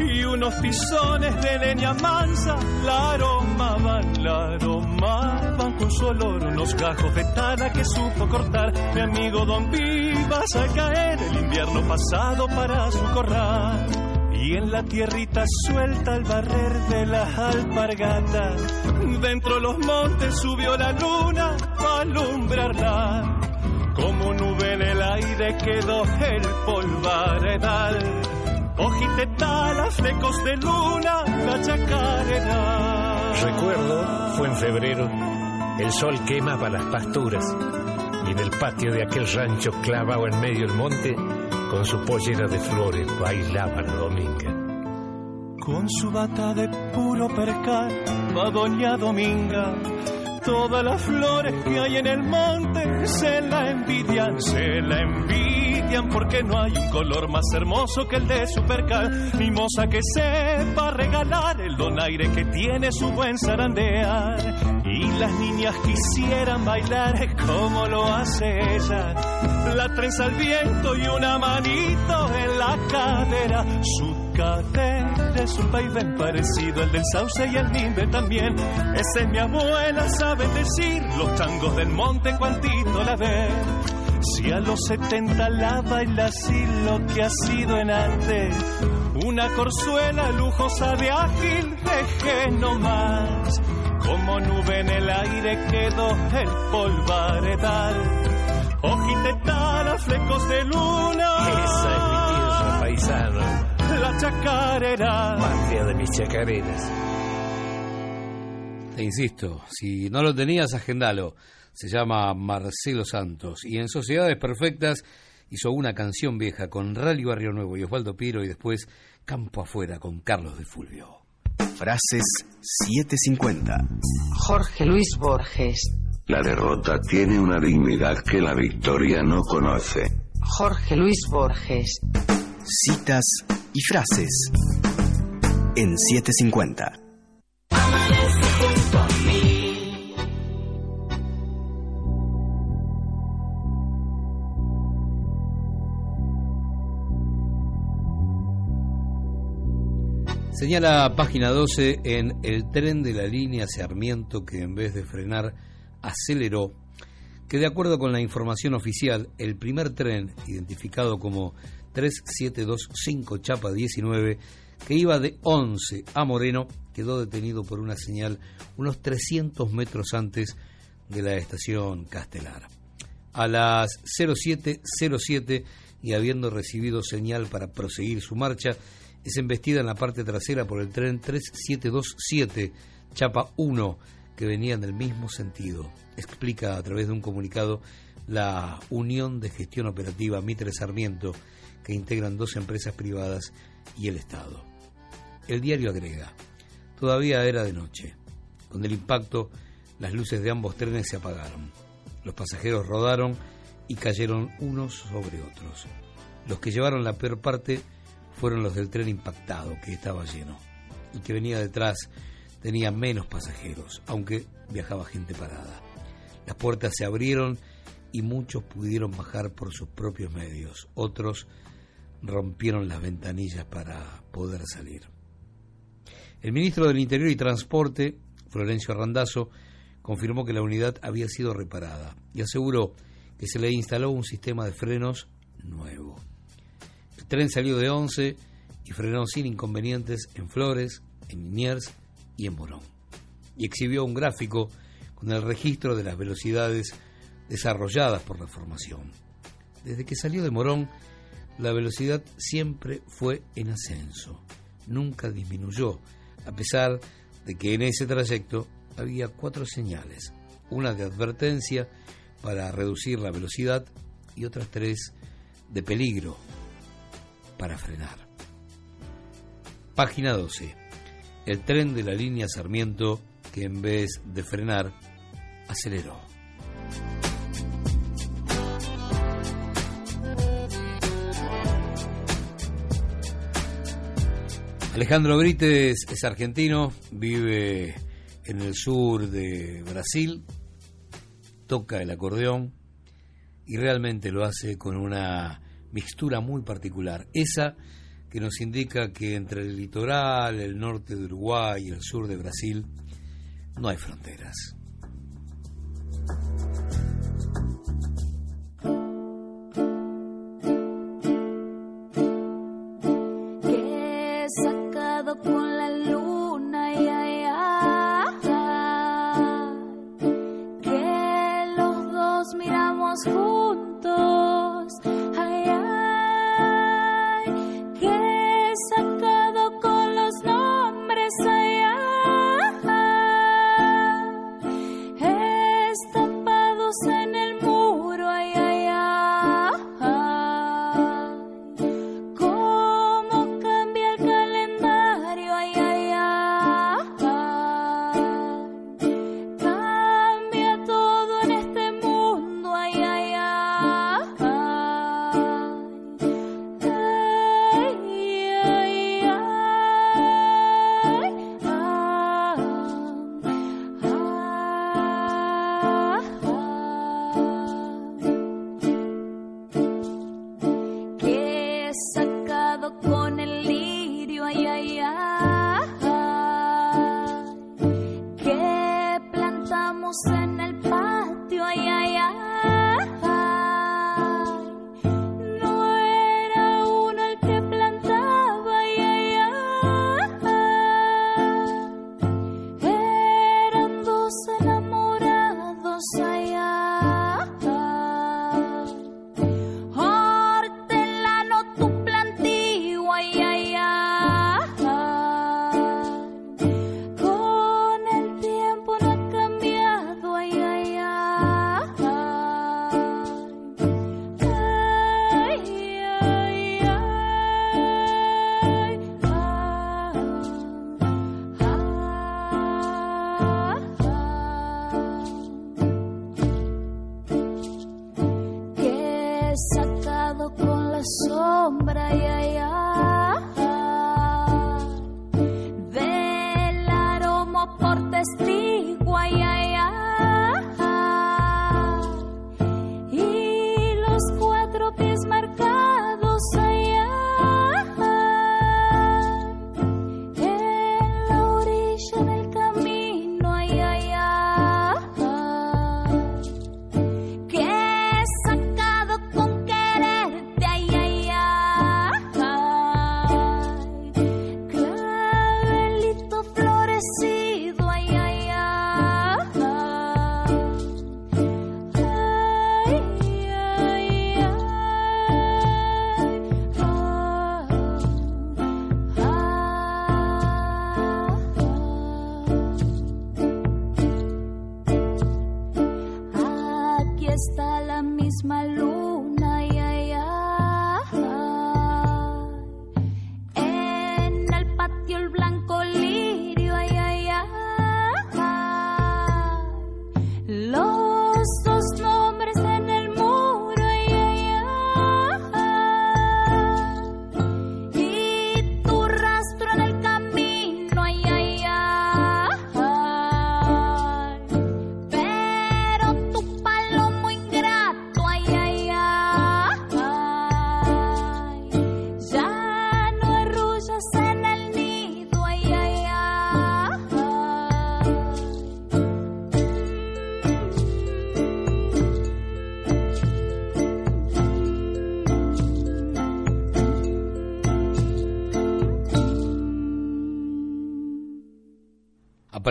y unos tizones de leña mansa, la aromaban, la aromaban con su olor, unos gajos de tala que supo cortar, mi amigo Don Vivas a caer el invierno pasado para su corral. Y en la tierrita suelta al barrer de las alpargatas, dentro los montes subió la luna para alumbrarla. Como nube en el aire quedó el polvaredal. Ojitetalas, de luna, la chacarera. Recuerdo, fue en febrero, el sol quemaba las pasturas y en el patio de aquel rancho clavado en medio del monte, con su pollera de flores, bailaba la dominga. Con su bata de puro percal va doña Dominga. Todas las flores que hay en el monte se la envidian, se la envidian porque no hay un color más hermoso que el de su percal. Ni moza que sepa regalar el donaire que tiene su buen zarandear. Y las niñas quisieran bailar como lo hace ella. La trenza al viento y una manito en la cadera. Su cadera es un vaivén parecido al del sauce y el nimbe también. Esa es mi abuela, sabe decir los tangos del monte cuantito la ve. Si a los 70 la baila así lo que ha sido en arte. Una corzuela lujosa de ágil, deje nomás. Como nube en el aire quedó el polvaredal. Ojitetalas, flecos de luna. Esa es mi tierra paisano, La chacarera. patria de mis chacareras. Te insisto, si no lo tenías, agendalo. Se llama Marcelo Santos y en Sociedades Perfectas hizo una canción vieja con Rally Barrio Nuevo y Osvaldo Piro y después Campo Afuera con Carlos de Fulvio. Frases 750. Jorge Luis Borges. La derrota tiene una dignidad que la victoria no conoce. Jorge Luis Borges. Citas y frases en 750. Señala página 12 en el tren de la línea Sarmiento que en vez de frenar aceleró, que de acuerdo con la información oficial, el primer tren, identificado como 3725 Chapa 19, que iba de 11 a Moreno, quedó detenido por una señal unos 300 metros antes de la estación Castelar. A las 0707 y habiendo recibido señal para proseguir su marcha, es embestida en la parte trasera por el tren 3727 Chapa 1 que venía en el mismo sentido. Explica a través de un comunicado la Unión de Gestión Operativa Mitre Sarmiento que integran dos empresas privadas y el Estado. El diario agrega, todavía era de noche. Con el impacto, las luces de ambos trenes se apagaron. Los pasajeros rodaron y cayeron unos sobre otros. Los que llevaron la peor parte fueron los del tren impactado, que estaba lleno. El que venía detrás tenía menos pasajeros, aunque viajaba gente parada. Las puertas se abrieron y muchos pudieron bajar por sus propios medios. Otros rompieron las ventanillas para poder salir. El ministro del Interior y Transporte, Florencio Arrandazo, confirmó que la unidad había sido reparada y aseguró que se le instaló un sistema de frenos nuevo. El tren salió de Once y frenó sin inconvenientes en Flores, en Liniers y en Morón. Y exhibió un gráfico con el registro de las velocidades desarrolladas por la formación. Desde que salió de Morón, la velocidad siempre fue en ascenso, nunca disminuyó, a pesar de que en ese trayecto había cuatro señales, una de advertencia para reducir la velocidad y otras tres de peligro para frenar. Página 12. El tren de la línea Sarmiento que en vez de frenar aceleró. Alejandro Brites es argentino, vive en el sur de Brasil, toca el acordeón y realmente lo hace con una mixtura muy particular, esa que nos indica que entre el litoral, el norte de Uruguay y el sur de Brasil no hay fronteras.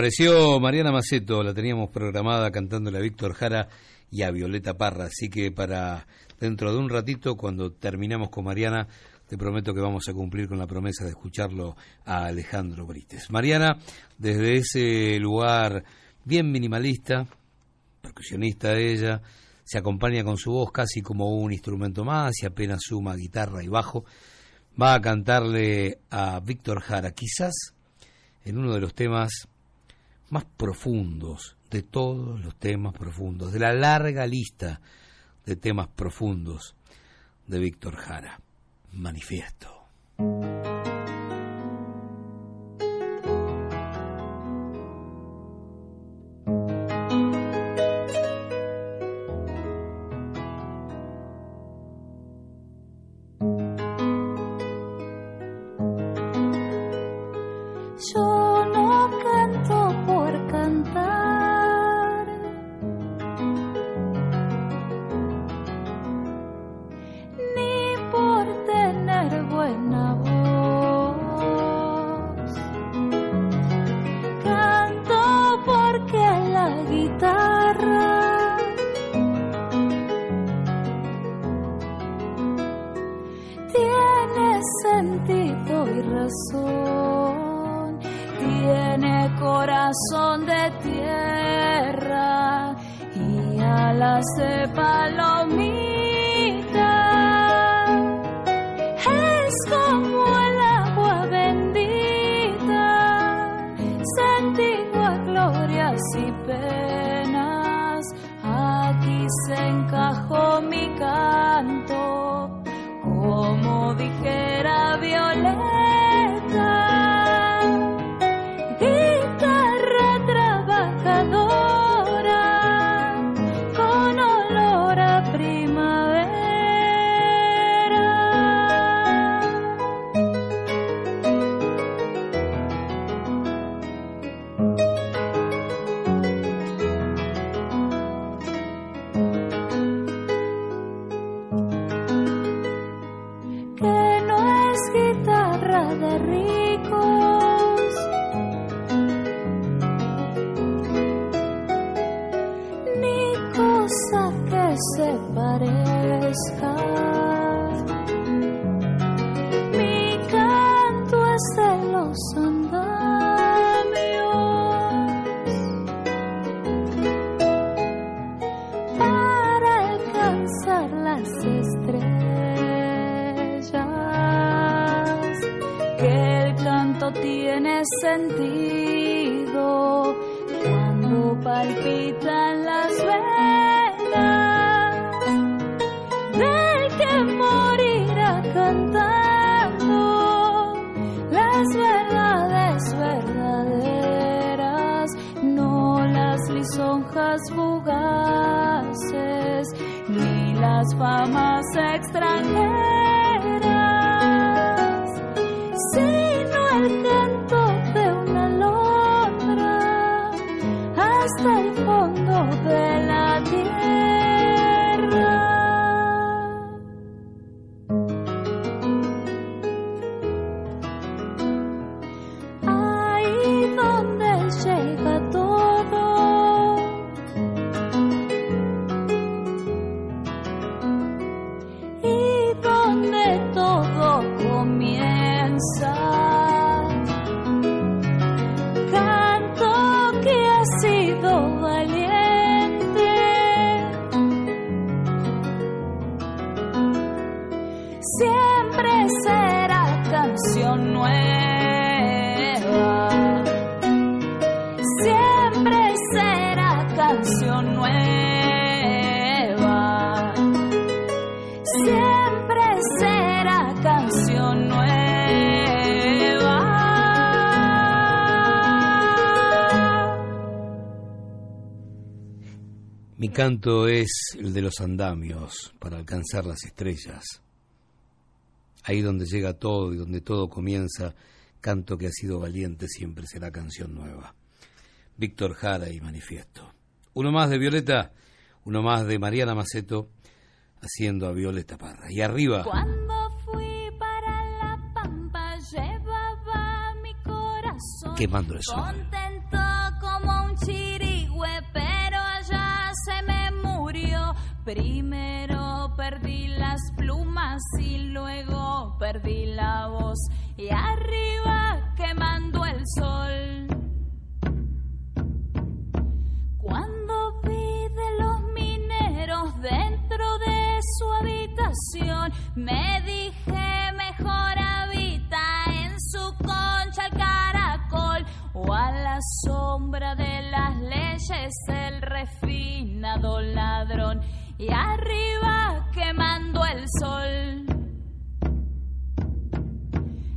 Apareció Mariana Maceto, la teníamos programada cantándole a Víctor Jara y a Violeta Parra, así que para dentro de un ratito, cuando terminamos con Mariana, te prometo que vamos a cumplir con la promesa de escucharlo a Alejandro Brites. Mariana, desde ese lugar bien minimalista, percusionista ella, se acompaña con su voz casi como un instrumento más y apenas suma guitarra y bajo, va a cantarle a Víctor Jara, quizás en uno de los temas más profundos de todos los temas profundos, de la larga lista de temas profundos de Víctor Jara. Manifiesto. hace palomita. Canto es el de los andamios para alcanzar las estrellas. Ahí donde llega todo y donde todo comienza, canto que ha sido valiente siempre será canción nueva. Víctor Jara y Manifiesto. Uno más de Violeta, uno más de Mariana Maceto haciendo a Violeta Parra. Y arriba. Cuando fui para la pampa llevaba mi corazón quemando el Contento Primero perdí las plumas y luego perdí la voz. Y arriba quemando el sol. Cuando vi de los mineros dentro de su habitación, me dije mejor habita en su concha el caracol o a la sombra de las leyes el refinado ladrón y arriba quemando el sol.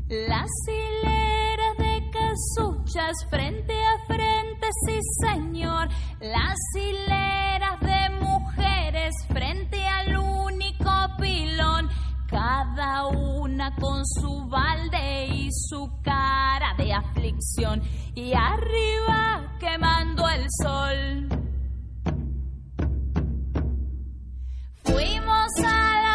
Las hileras de casuchas frente a frente, sí señor. Las hileras de mujeres frente al único pilón. Cada una con su balde y su cara de aflicción. Y arriba quemando el sol. Fuimos a la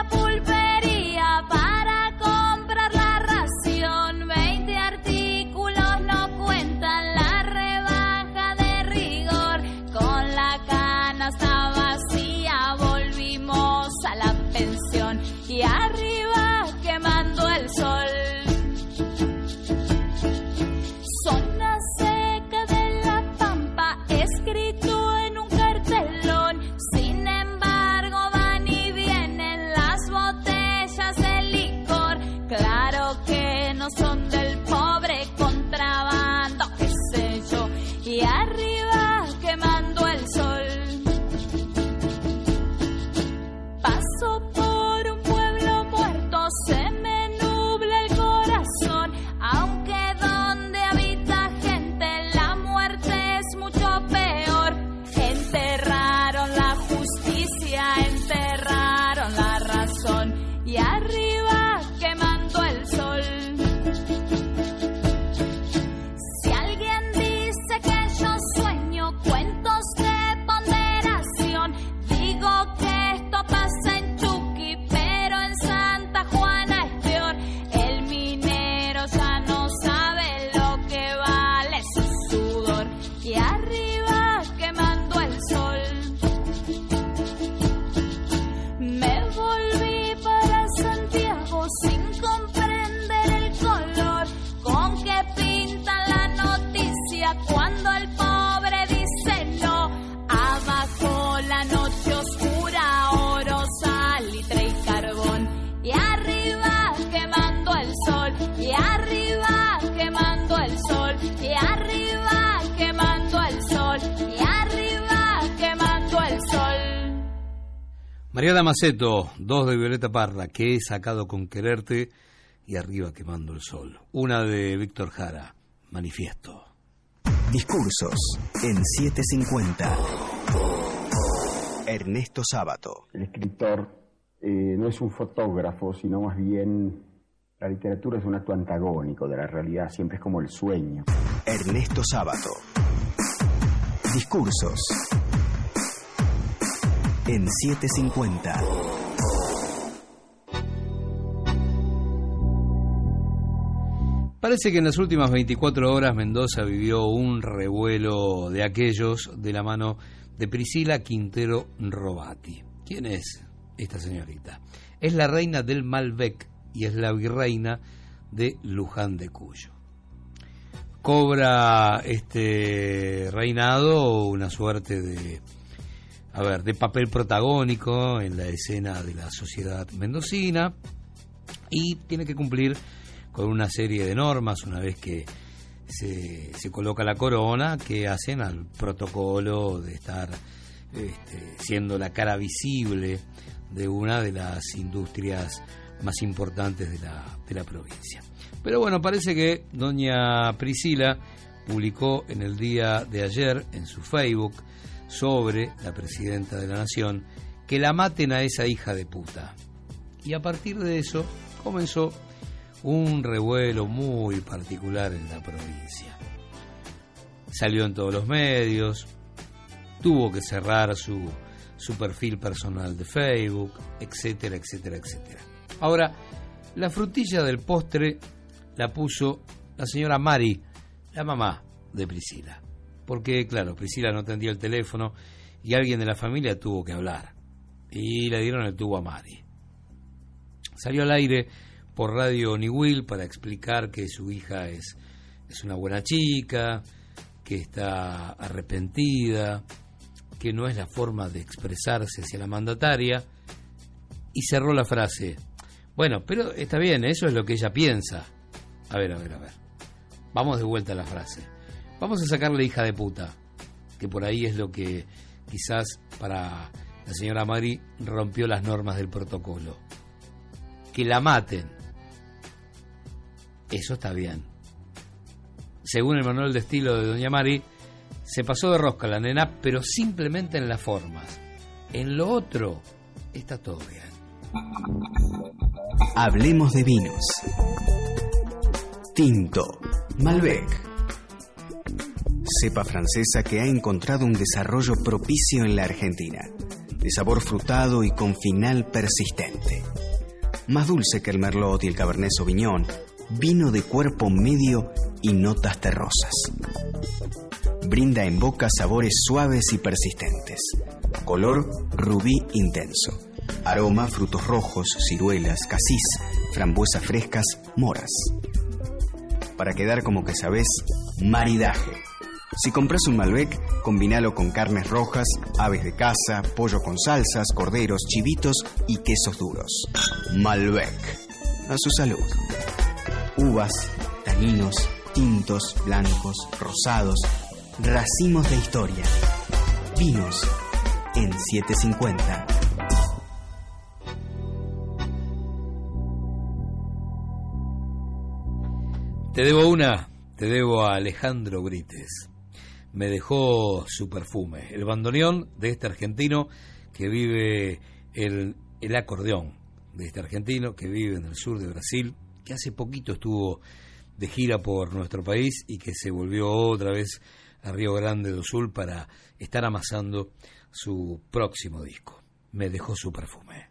Mariana Maceto, dos de Violeta Parra, que he sacado con quererte y arriba quemando el sol. Una de Víctor Jara, manifiesto. Discursos en 750. Ernesto Sábato. El escritor eh, no es un fotógrafo, sino más bien la literatura es un acto antagónico de la realidad, siempre es como el sueño. Ernesto Sábato. Discursos en 750. Parece que en las últimas 24 horas Mendoza vivió un revuelo de aquellos de la mano de Priscila Quintero Robati. ¿Quién es esta señorita? Es la reina del Malbec y es la virreina de Luján de Cuyo. Cobra este reinado una suerte de a ver, de papel protagónico en la escena de la sociedad mendocina y tiene que cumplir con una serie de normas una vez que se, coloca la corona que hacen al protocolo de estar este, siendo la cara visible de una de las industrias más importantes de la, de la provincia. Pero bueno, parece que doña Priscila publicó en el día de ayer en su Facebook sobre la presidenta de la nación que la maten a esa hija de puta. Y a partir de eso comenzó un revuelo muy particular en la provincia. Salió en todos los medios, tuvo que cerrar su, su perfil personal de Facebook, etcétera, etcétera, etcétera. Ahora, la frutilla del postre la puso la señora Mari, la mamá de Priscila. Porque, claro, Priscila no atendía el teléfono y alguien de la familia tuvo que hablar. y le dieron el tubo a Mari. Salió al aire por Radio Niwil para explicar que su hija es, es una buena chica, que está arrepentida, que no es la forma de expresarse hacia la mandataria, y cerró la frase. Bueno, pero está bien, eso es lo que ella piensa. A ver, a ver, a ver. Vamos de vuelta a la frase. Vamos a sacarle hija de puta, que por ahí es lo que quizás para la señora Mari rompió las normas del protocolo. Que la maten. Eso está bien. Según el manual de estilo de Doña Mari, se pasó de rosca la nena, pero simplemente en las formas. En lo otro, está todo bien. Hablemos de vinos. Tinto, Malbec. Cepa francesa que ha encontrado un desarrollo propicio en la Argentina, de sabor frutado y con final persistente. Más dulce que el Merlot y el Cabernet Sauvignon, vino de cuerpo medio y notas terrosas. Brinda en boca sabores suaves y persistentes. Color rubí intenso. Aroma frutos rojos, ciruelas, casís, frambuesas frescas, moras. Para quedar como que sabes, maridaje. Si compras un Malbec, combinalo con carnes rojas, aves de caza, pollo con salsas, corderos, chivitos y quesos duros. Malbec. A su salud. Uvas, taninos, tintos, blancos, rosados, racimos de historia. Vinos en 750. Te debo una, te debo a Alejandro Brites. Me dejó su perfume, el bandoneón de este argentino que vive el, el acordeón de este argentino que vive en el sur de Brasil, que hace poquito estuvo de gira por nuestro país y que se volvió otra vez a Río Grande do Sul para estar amasando su próximo disco. Me dejó su perfume.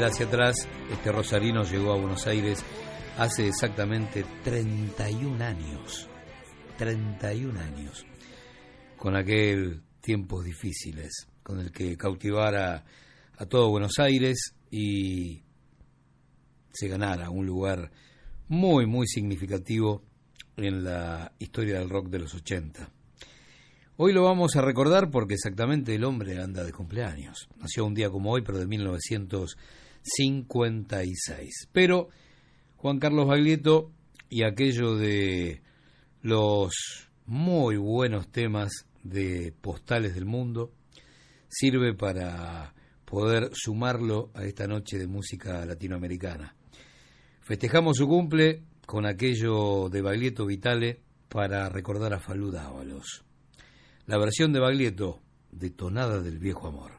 Hacia atrás, este rosarino llegó a Buenos Aires hace exactamente 31 años. 31 años. Con aquel tiempos difíciles, con el que cautivara a todo Buenos Aires y se ganara un lugar muy, muy significativo en la historia del rock de los 80. Hoy lo vamos a recordar porque exactamente el hombre anda de cumpleaños. Nació un día como hoy, pero de 1956. Pero Juan Carlos Baglietto y aquello de los muy buenos temas de postales del mundo sirve para poder sumarlo a esta noche de música latinoamericana. Festejamos su cumple con aquello de Baglietto Vitale para recordar a Falú Dávalos. La versión de Baglietto, detonada del viejo amor.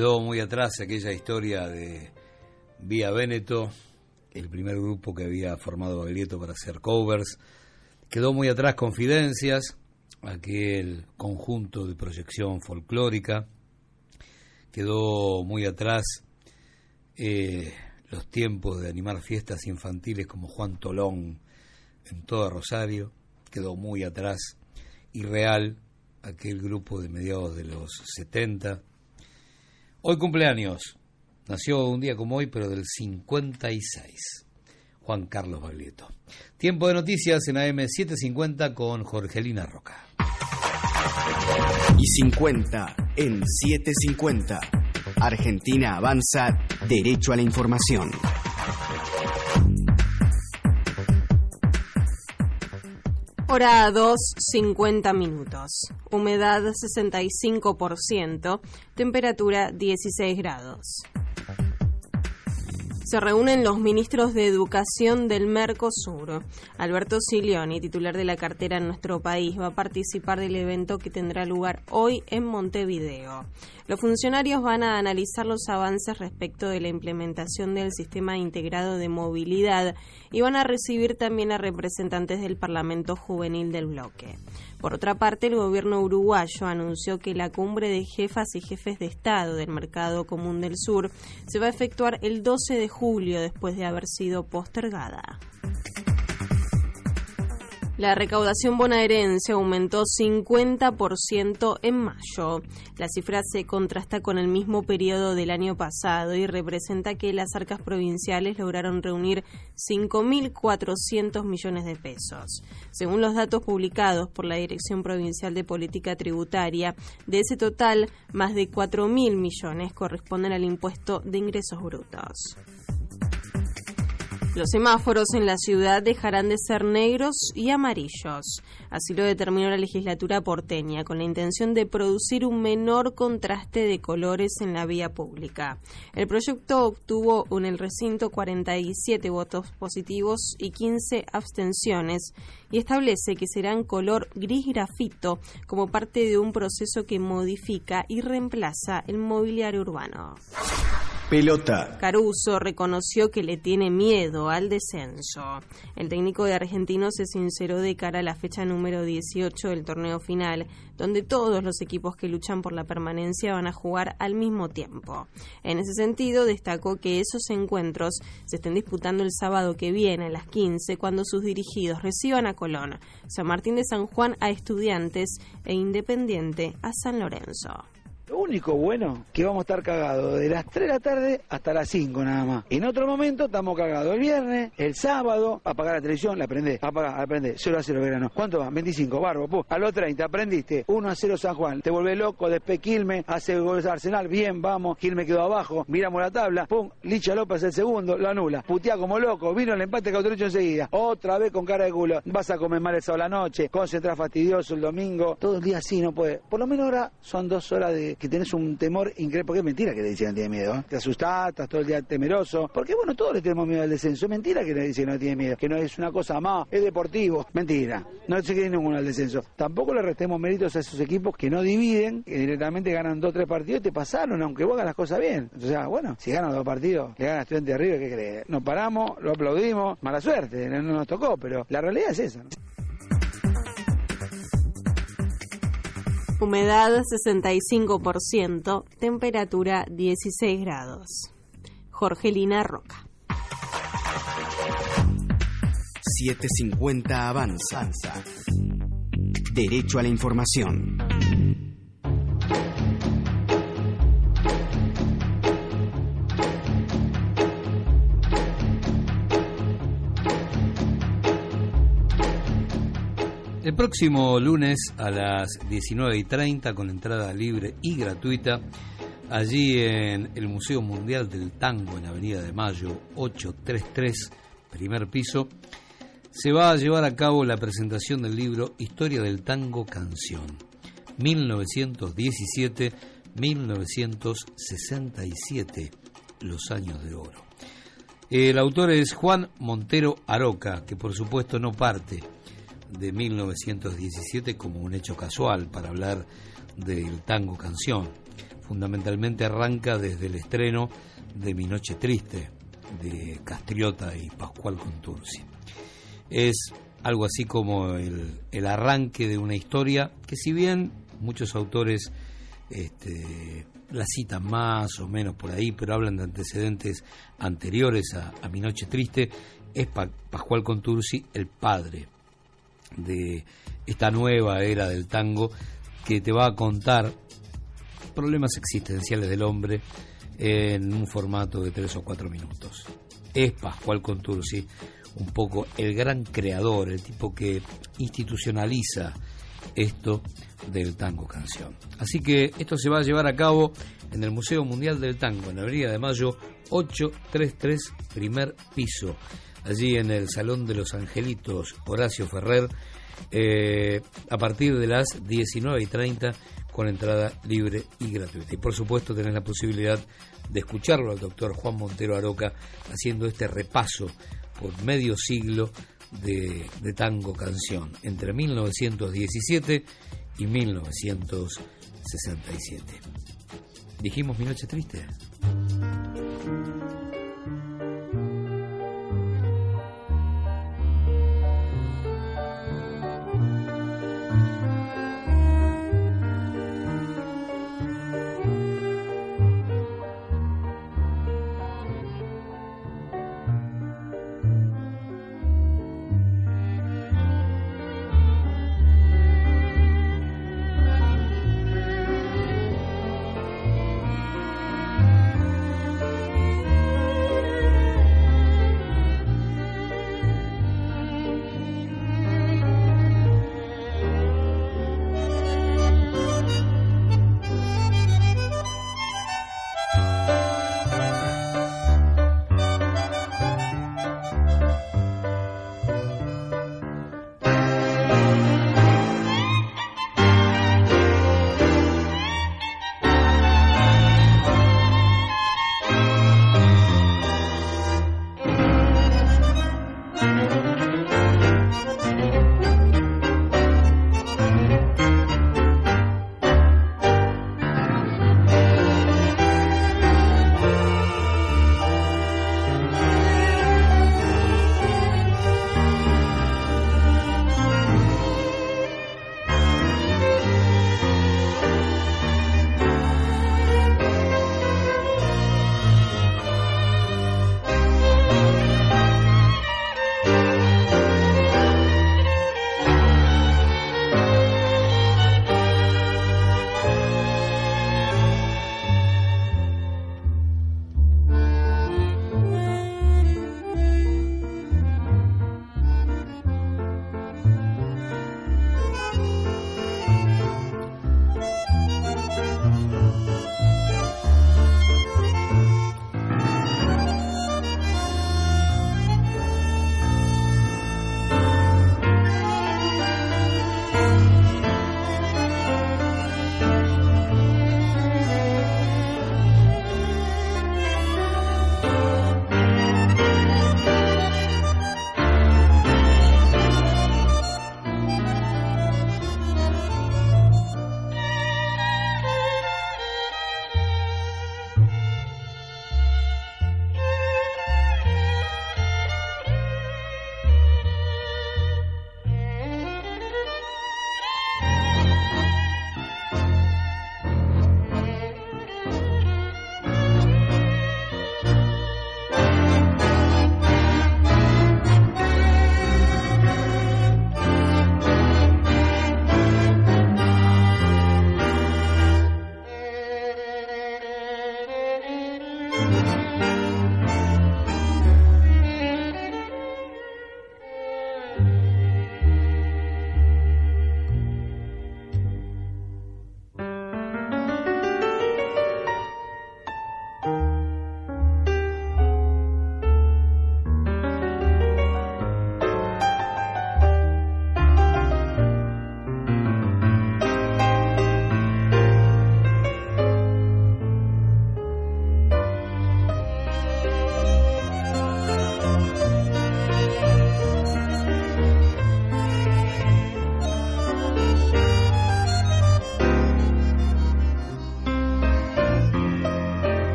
Quedó muy atrás aquella historia de Vía Véneto, el primer grupo que había formado Baglietto para hacer covers. Quedó muy atrás Confidencias, aquel conjunto de proyección folclórica. Quedó muy atrás eh, los tiempos de animar fiestas infantiles como Juan Tolón en toda Rosario. Quedó muy atrás Irreal, aquel grupo de mediados de los 70 Hoy cumpleaños. Nació un día como hoy, pero del 56. Juan Carlos Baglietto. Tiempo de noticias en AM750 con Jorgelina Roca. Y 50 en 750. Argentina avanza derecho a la información. Hora 2, 50 minutos. Humedad 65%. Temperatura 16 grados. Se reúnen los ministros de Educación del Mercosur. Alberto Silioni, titular de la cartera en nuestro país, va a participar del evento que tendrá lugar hoy en Montevideo. Los funcionarios van a analizar los avances respecto de la implementación del sistema integrado de movilidad y van a recibir también a representantes del Parlamento Juvenil del bloque. Por otra parte, el gobierno uruguayo anunció que la cumbre de jefas y jefes de Estado del Mercado Común del Sur se va a efectuar el 12 de julio después de haber sido postergada. La recaudación bonaerense aumentó 50% en mayo. La cifra se contrasta con el mismo periodo del año pasado y representa que las arcas provinciales lograron reunir 5.400 millones de pesos. Según los datos publicados por la Dirección Provincial de Política Tributaria, de ese total, más de 4.000 millones corresponden al impuesto de ingresos brutos. Los semáforos en la ciudad dejarán de ser negros y amarillos. Así lo determinó la legislatura porteña, con la intención de producir un menor contraste de colores en la vía pública. El proyecto obtuvo en el recinto 47 votos positivos y 15 abstenciones y establece que serán color gris grafito como parte de un proceso que modifica y reemplaza el mobiliario urbano. Pelota. Caruso reconoció que le tiene miedo al descenso. El técnico de Argentinos se sinceró de cara a la fecha número 18 del torneo final, donde todos los equipos que luchan por la permanencia van a jugar al mismo tiempo. En ese sentido, destacó que esos encuentros se estén disputando el sábado que viene a las 15, cuando sus dirigidos reciban a Colón, San Martín de San Juan a Estudiantes e Independiente a San Lorenzo. Lo único bueno que vamos a estar cagados de las 3 de la tarde hasta las 5 nada más. En otro momento estamos cagados el viernes, el sábado, apagar la televisión, la aprendés, apagar, aprendés, 0 a 0 verano. ¿Cuánto va? 25, barbo, pu. A los 30 aprendiste, 1 a 0 San Juan, te volvés loco, después Quilme, hace goles Arsenal, bien, vamos, Quilme quedó abajo, miramos la tabla, pum, Licha López el segundo, lo anula, putea como loco, vino el empate derecho enseguida, otra vez con cara de culo, vas a comer mal el sábado la noche, concentrar fastidioso el domingo, todo el día así no puede. Por lo menos ahora son dos horas de que tenés un temor increíble, porque es mentira que le dicen no tiene miedo, ¿eh? te asustás, estás todo el día temeroso, porque bueno, todos le tenemos miedo al descenso, es mentira que le dicen no tiene miedo, que no es una cosa más, es deportivo, mentira, no se quiere ninguno al descenso. Tampoco le restemos méritos a esos equipos que no dividen, que directamente ganan dos o tres partidos y te pasaron, aunque vos hagas las cosas bien. O sea, bueno, si ganan dos partidos, le ganan a estudiante de arriba, ¿qué crees? Nos paramos, lo aplaudimos, mala suerte, no, no nos tocó, pero la realidad es esa. Humedad 65%, temperatura 16 grados. Jorgelina Roca. 750 avanza. Derecho a la información. El próximo lunes a las 19 y 30, con entrada libre y gratuita, allí en el Museo Mundial del Tango en Avenida de Mayo 833, primer piso, se va a llevar a cabo la presentación del libro Historia del Tango Canción, 1917-1967, los años de oro. El autor es Juan Montero Aroca, que por supuesto no parte de 1917 como un hecho casual para hablar del tango canción. Fundamentalmente arranca desde el estreno de Mi Noche Triste de Castriota y Pascual Contursi. Es algo así como el, el arranque de una historia que si bien muchos autores este, la citan más o menos por ahí, pero hablan de antecedentes anteriores a, Mi Noche Triste, es Pa- Pascual Contursi el padre de esta nueva era del tango que te va a contar problemas existenciales del hombre en un formato de tres o cuatro minutos. Es Pascual Contursi un poco el gran creador, el tipo que institucionaliza esto del tango canción. Así que esto se va a llevar a cabo en el Museo Mundial del Tango, en la Avenida de Mayo 833, primer piso, allí en el Salón de los Angelitos Horacio Ferrer, eh, a partir de las 19 y 30 con entrada libre y gratuita. Y por supuesto tenés la posibilidad de escucharlo al doctor Juan Montero Aroca haciendo este repaso por medio siglo de, de tango canción entre 1917 y 1967. Dijimos mi noche triste.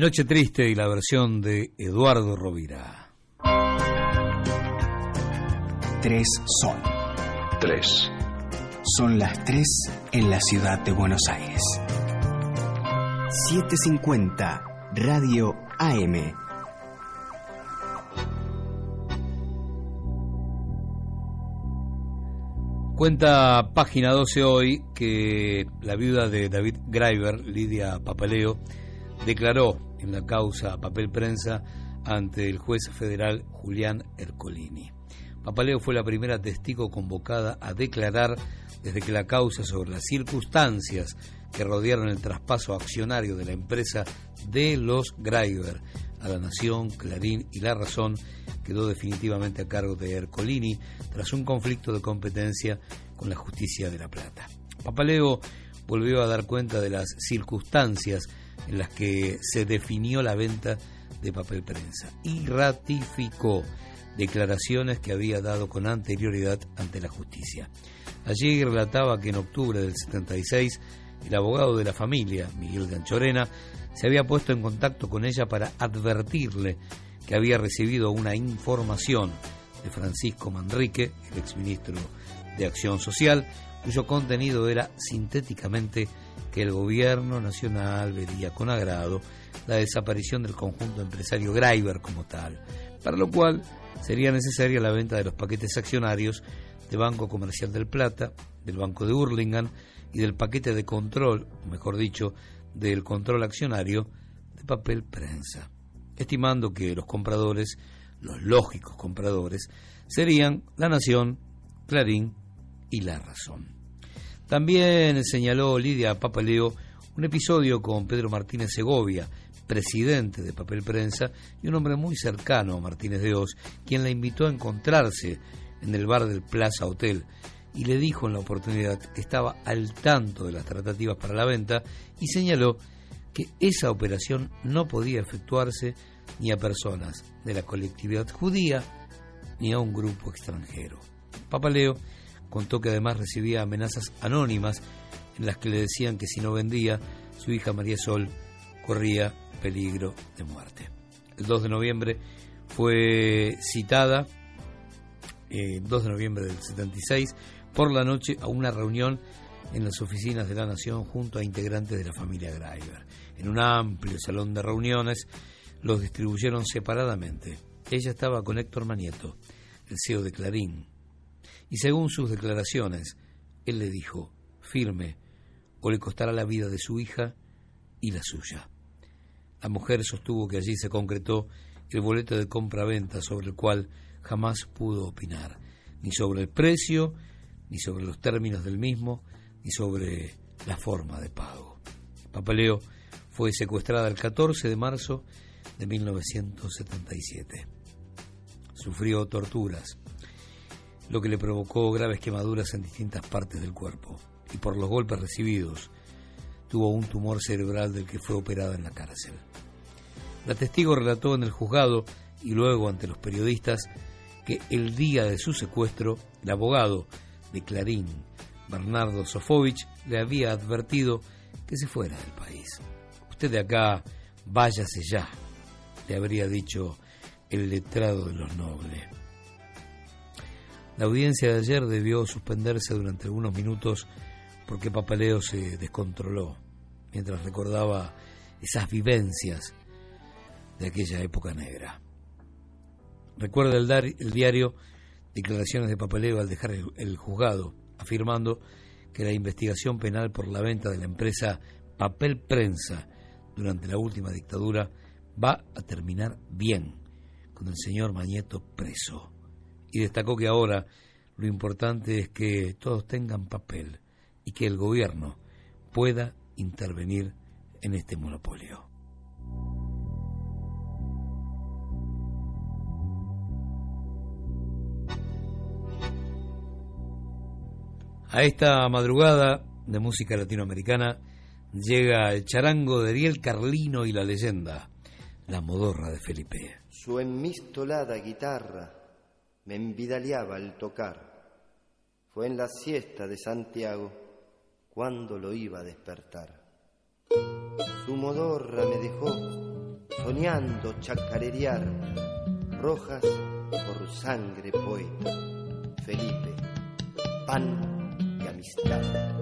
Noche Triste y la versión de Eduardo Rovira. Tres son. Tres. Son las tres en la ciudad de Buenos Aires. 750 Radio AM. Cuenta página 12 hoy que la viuda de David Greiber, Lidia Papaleo, declaró en la causa papel prensa ante el juez federal Julián Ercolini. Papaleo fue la primera testigo convocada a declarar desde que la causa sobre las circunstancias que rodearon el traspaso accionario de la empresa de los Greiber a la Nación, Clarín y La Razón quedó definitivamente a cargo de Ercolini tras un conflicto de competencia con la justicia de La Plata. Papaleo volvió a dar cuenta de las circunstancias en las que se definió la venta de papel prensa y ratificó declaraciones que había dado con anterioridad ante la justicia. Allí relataba que en octubre del 76 El abogado de la familia, Miguel Ganchorena, se había puesto en contacto con ella para advertirle que había recibido una información de Francisco Manrique, el exministro de Acción Social, cuyo contenido era sintéticamente que el gobierno nacional vería con agrado la desaparición del conjunto empresario Greiber como tal, para lo cual sería necesaria la venta de los paquetes accionarios de Banco Comercial del Plata, del Banco de Hurlingham y del paquete de control, mejor dicho, del control accionario de papel prensa, estimando que los compradores, los lógicos compradores, serían La Nación, Clarín y La Razón. También señaló Lidia Papaleo un episodio con Pedro Martínez Segovia, presidente de Papel Prensa y un hombre muy cercano a Martínez de Oz, quien la invitó a encontrarse en el bar del Plaza Hotel y le dijo en la oportunidad que estaba al tanto de las tratativas para la venta y señaló que esa operación no podía efectuarse ni a personas de la colectividad judía ni a un grupo extranjero. Papaleo contó que además recibía amenazas anónimas en las que le decían que si no vendía, su hija María Sol corría peligro de muerte. El 2 de noviembre fue citada, eh, 2 de noviembre del 76, por la noche a una reunión en las oficinas de la Nación junto a integrantes de la familia Greiber. En un amplio salón de reuniones los distribuyeron separadamente. Ella estaba con Héctor Manieto, el CEO de Clarín, y según sus declaraciones, él le dijo, firme, o le costará la vida de su hija y la suya. La mujer sostuvo que allí se concretó el boleto de compra-venta sobre el cual jamás pudo opinar, ni sobre el precio, ni sobre los términos del mismo, ni sobre la forma de pago. Papaleo fue secuestrada el 14 de marzo de 1977. Sufrió torturas, lo que le provocó graves quemaduras en distintas partes del cuerpo, y por los golpes recibidos tuvo un tumor cerebral del que fue operada en la cárcel. La testigo relató en el juzgado y luego ante los periodistas que el día de su secuestro, el abogado de Clarín, Bernardo Sofovich, le había advertido que se fuera del país. Usted de acá, váyase ya, le habría dicho el letrado de los nobles. La audiencia de ayer debió suspenderse durante algunos minutos porque Papaleo se descontroló mientras recordaba esas vivencias de aquella época negra. Recuerda el, el diario declaraciones de Papaleo al dejar el, el juzgado, afirmando que la investigación penal por la venta de la empresa Papel Prensa durante la última dictadura va a terminar bien, con el señor Mañeto preso. Y destacó que ahora lo importante es que todos tengan papel y que el gobierno pueda intervenir en este monopolio. A esta madrugada de música latinoamericana llega el charango de Ariel Carlino y la leyenda, la modorra de Felipe. Su enmistolada guitarra me envidaleaba al tocar. Fue en la siesta de Santiago cuando lo iba a despertar. Su modorra me dejó soñando chacarerear, rojas por sangre poeta, Felipe, pan y amistad.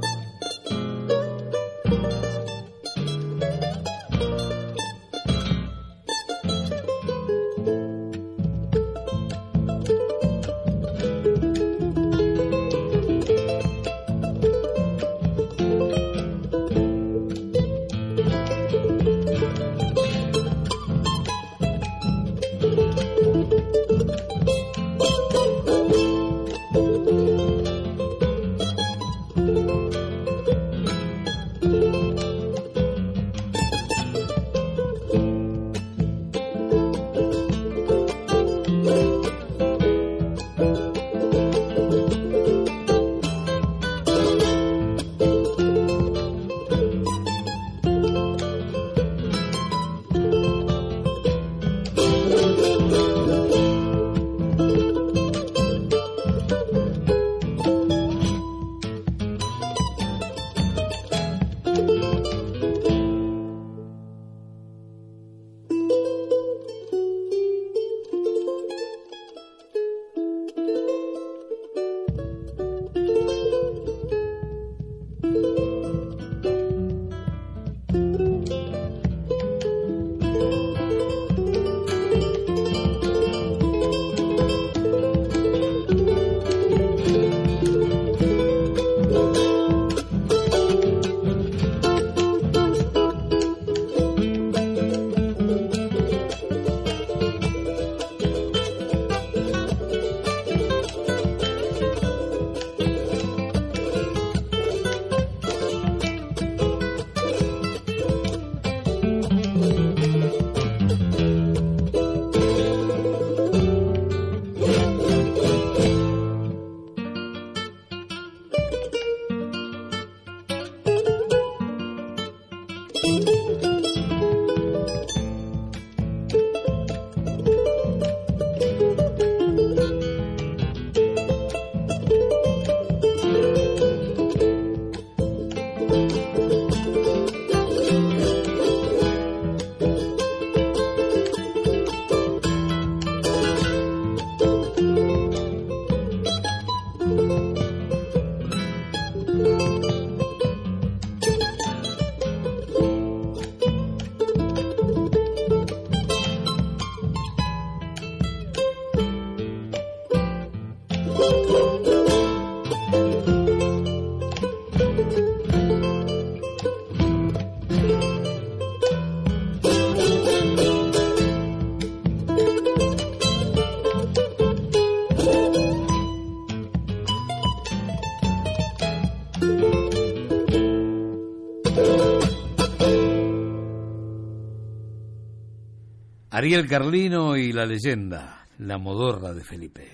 Ariel Carlino y la leyenda, la modorra de Felipe.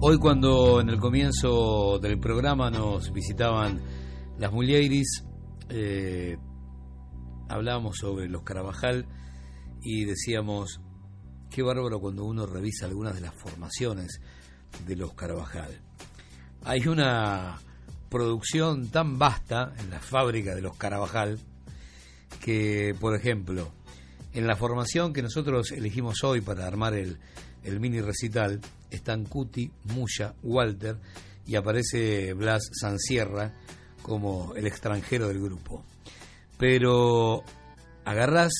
Hoy cuando en el comienzo del programa nos visitaban las Mulieris, eh, hablábamos sobre los Carabajal y decíamos, qué bárbaro cuando uno revisa algunas de las formaciones de los Carabajal. Hay una producción tan vasta en la fábrica de los Carabajal que, por ejemplo, en la formación que nosotros elegimos hoy para armar el, el mini recital están Cuti, Muya, Walter y aparece Blas Sansierra como el extranjero del grupo. Pero agarrás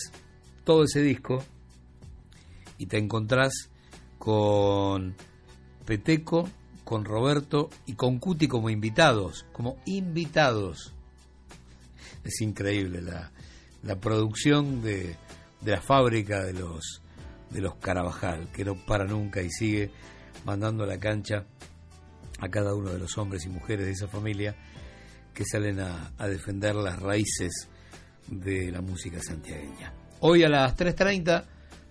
todo ese disco y te encontrás con Peteco, con Roberto y con Cuti como invitados, como invitados. Es increíble la, la producción de, de, la fábrica de los, de los Carabajal, que no para nunca y sigue mandando a la cancha a cada uno de los hombres y mujeres de esa familia que salen a, a defender las raíces de la música santiagueña. Hoy a las 3.30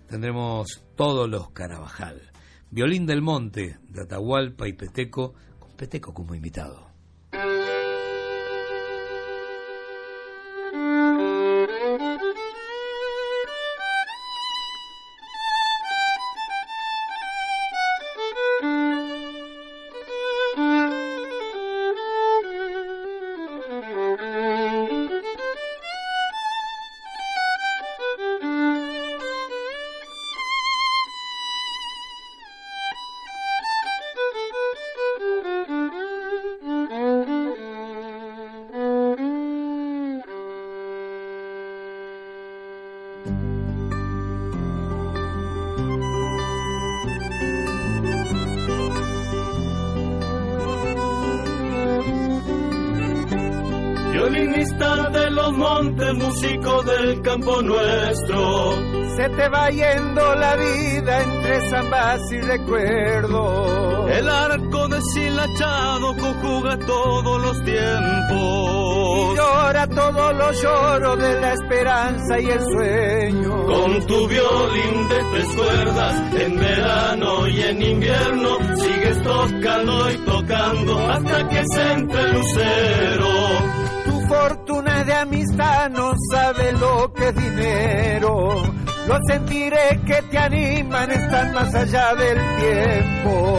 tendremos todos los Carabajal. Violín del Monte, de Atahualpa y Peteco, con Peteco como invitado. Del campo nuestro. Se te va yendo la vida entre zambas y recuerdos. El arco deshilachado conjuga todos los tiempos. Y llora todos los lloros de la esperanza y el sueño. Con tu violín de tres cuerdas, en verano y en invierno, sigues tocando y tocando hasta que se entre el lucero. Amistad no sabe lo que es dinero. Los sentiré que te animan están más allá del tiempo.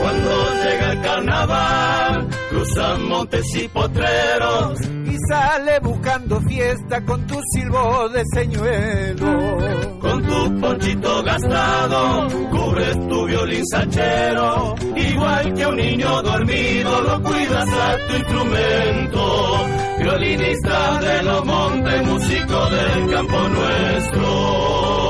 Cuando llega el carnaval, cruzan montes y potreros. Y sale buscando fiesta con tu silbo de señuelo. Tu ponchito gastado, cubres tu violín sachero. Igual que un niño dormido, lo cuidas a tu instrumento. Violinista de los montes, músico del campo nuestro.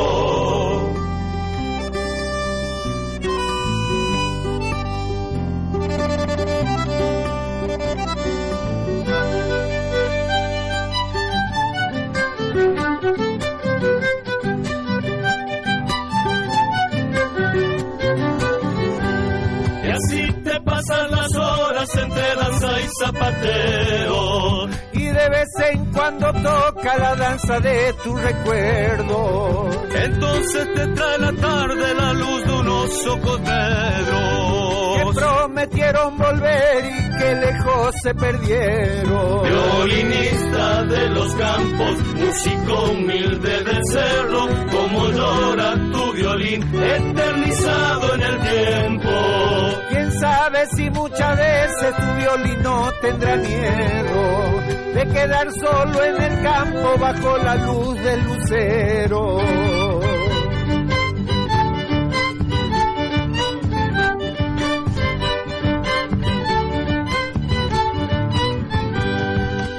Y danza y zapateo. cuando toca la danza de tu recuerdo. Entonces te trae la tarde la luz de unos ojos negros. Que prometieron volver y que lejos se perdieron. Violinista de los campos, músico humilde del cerro, como llora tu violín, eternizado en el tiempo. Sabe si muchas veces tu violín no tendrá miedo de quedar solo en el campo bajo la luz del lucero.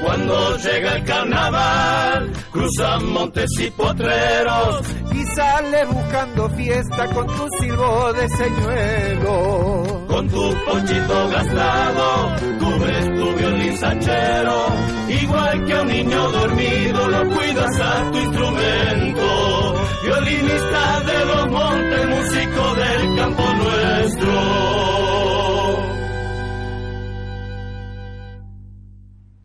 Cuando llega el carnaval, cruzan montes y potreros. Y sale buscando fiesta con tu silbo de señuelo. Con tu ponchito gastado, cubres tu violín sanchero. Igual que a un niño dormido, lo cuidas a tu instrumento. Violinista de los montes, músico del campo nuestro.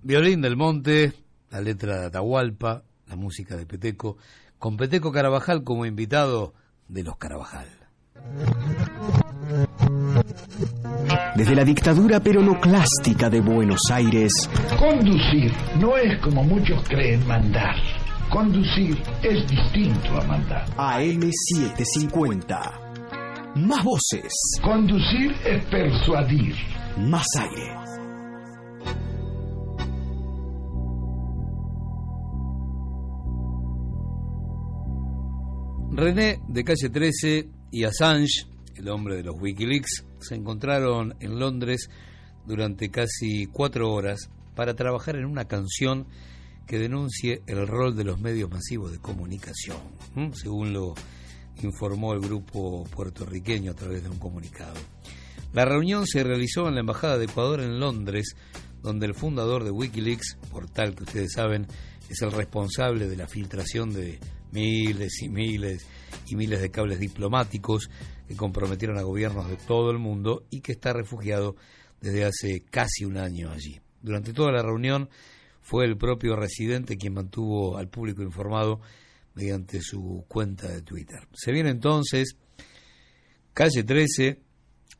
Violín del Monte, la letra de Atahualpa, la música de Peteco, con Peteco Carabajal como invitado de los Carabajal. Desde la dictadura peronoclástica de Buenos Aires, Conducir no es como muchos creen mandar. Conducir es distinto a mandar. AM750. Más voces, Conducir es persuadir. más aire. René de calle 13 y Assange, el hombre de los Wikileaks, se encontraron en Londres durante casi cuatro horas para trabajar en una canción que denuncie el rol de los medios masivos de comunicación, según lo informó el grupo puertorriqueño a través de un comunicado. La reunión se realizó en la Embajada de Ecuador en Londres, donde el fundador de Wikileaks, portal que ustedes saben, es el responsable de la filtración de miles y miles y miles de cables diplomáticos que comprometieron a gobiernos de todo el mundo y que está refugiado desde hace casi un año allí. Durante toda la reunión fue el propio residente quien mantuvo al público informado mediante su cuenta de Twitter. Se viene entonces Calle 13,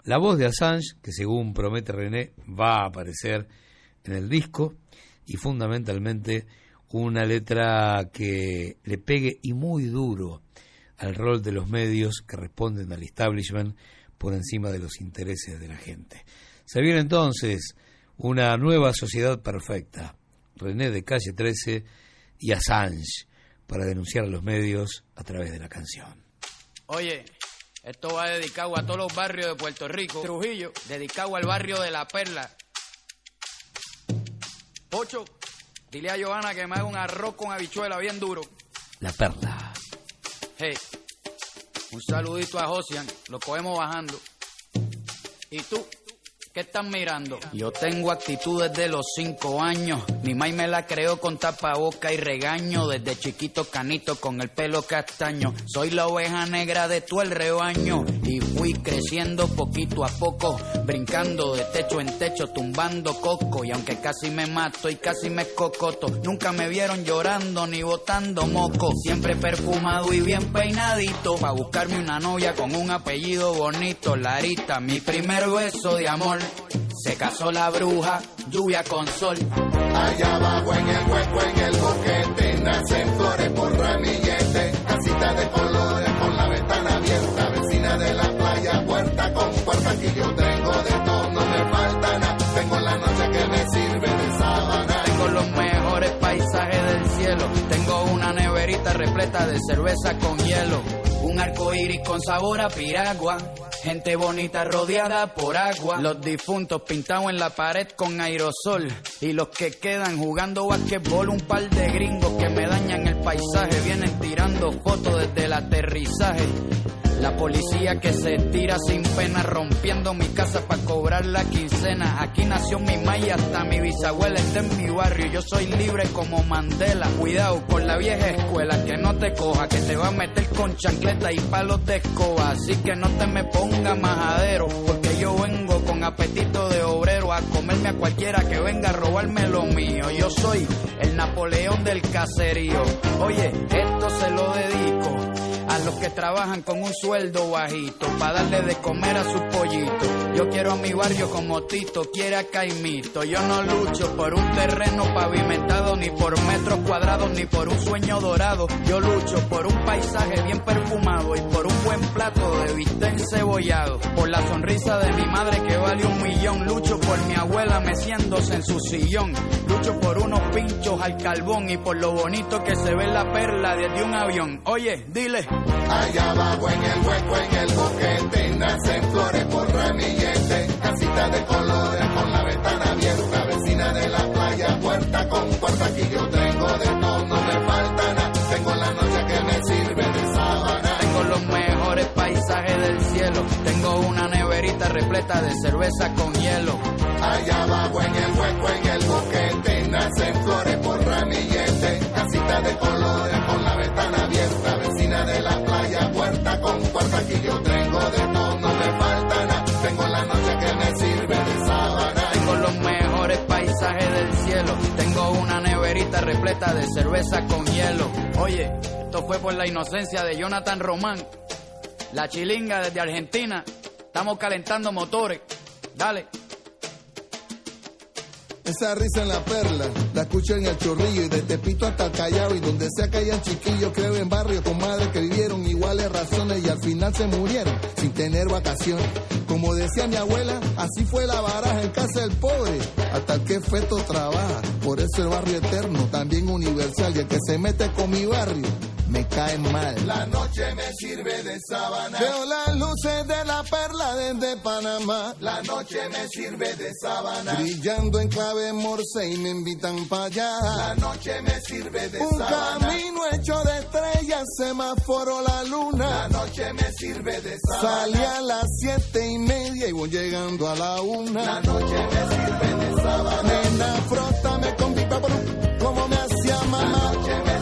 la voz de Assange, que según promete René va a aparecer en el disco, y fundamentalmente una letra que le pegue y muy duro al rol de los medios que responden al establishment por encima de los intereses de la gente. Se viene entonces una nueva sociedad perfecta. René de Calle 13 y Assange para denunciar a los medios a través de la canción. Oye, esto va dedicado a todos los barrios de Puerto Rico. Trujillo, dedicado al barrio de La Perla. Pocho, dile a Johanna que me haga un arroz con habichuela bien duro. La perla. Hey, un saludito a Josian, lo cogemos bajando. ¿Y tú? ¿Qué estás mirando? Yo tengo actitudes de los cinco años. Mi mai me la creó con tapaboca y regaño. Desde chiquito canito con el pelo castaño. Soy la oveja negra de todo el rebaño. Y fui creciendo poquito a poco. Brincando de techo en techo, tumbando coco. Y aunque casi me mato y casi me cocoto. Nunca me vieron llorando ni botando moco. Siempre perfumado y bien peinadito. Pa' buscarme una novia con un apellido bonito. Larita, mi primer beso de amor. Se casó la bruja, lluvia con sol. Allá abajo en el hueco, en el boquete, nacen flores por ramillete, casita de colores con la ventana abierta, vecina de la playa, puerta con puerta, aquí yo tengo de todo, no me falta nada, tengo la noche que me sirve de sábana. Tengo los mejores paisajes del cielo. Tengo una neverita repleta de cerveza con hielo. Un arco iris con sabor a piragua. Gente bonita rodeada por agua. Los difuntos pintados en la pared con aerosol. Y los que quedan jugando basquetbol. Un par de gringos que me dañan el paisaje. Vienen tirando fotos desde el aterrizaje. La policía que se tira sin pena rompiendo mi casa para cobrar la quincena. Aquí nació mi maya, hasta mi bisabuela está en mi barrio. Yo soy libre como Mandela. Cuidado con la vieja escuela que no te coja, que te va a meter con chancleta y palos de escoba. Así que no te me ponga majadero, porque yo vengo con apetito de obrero a comerme a cualquiera que venga a robarme lo mío. Yo soy el Napoleón del caserío. Oye, esto se lo dedico a los que trabajan con un sueldo bajito, para darle de comer a sus pollitos. Yo quiero a mi barrio como Tito quiere a Caimito. Yo no lucho por un terreno pavimentado, ni por metros cuadrados, ni por un sueño dorado. Yo lucho por un paisaje bien perfumado y por un buen plato de bistec encebollado. Por la sonrisa de mi madre que vale un millón. Lucho por mi abuela meciéndose en su sillón. Lucho por unos pinchos al carbón y por lo bonito que se ve la perla desde un avión. Oye, dile. Allá abajo en el hueco, en el boquete, nacen flores por ramillete, casita de colores con la ventana abierta, vecina de la playa, puerta con puerta, aquí yo tengo de todo, no me falta nada, tengo la noche que me sirve de sábana. Tengo los mejores paisajes del cielo, tengo una neverita repleta de cerveza con hielo. Allá abajo en el hueco, en el boquete, nacen flores por ramillete, casita de colores neverita repleta de cerveza con hielo. Oye, esto fue por la inocencia de Jonathan Román, la chilinga desde Argentina, estamos calentando motores, dale. Esa risa en la perla, la escucho en el chorrillo y de Tepito hasta el Callao y donde sea que hayan chiquillos, creo en barrios con madres que vivieron iguales razones y al final se murieron sin tener vacaciones. Como decía mi abuela, así fue la baraja en casa del pobre, hasta el que feto trabaja. Por eso el barrio eterno, también universal y el que se mete con mi barrio, me cae mal. La noche me sirve de sábana. Veo las luces de la perla desde Panamá. La noche me sirve de sábana. Brillando en clave morse y me invitan para allá. La noche me sirve de Un sábana. camino hecho de estrellas, semáforo la luna. La noche me sirve de sábana. Salí a las siete y media y voy llegando a la una. La noche me sirve de sábana. Nena, frótame con pipa como me hacía mamá. La noche me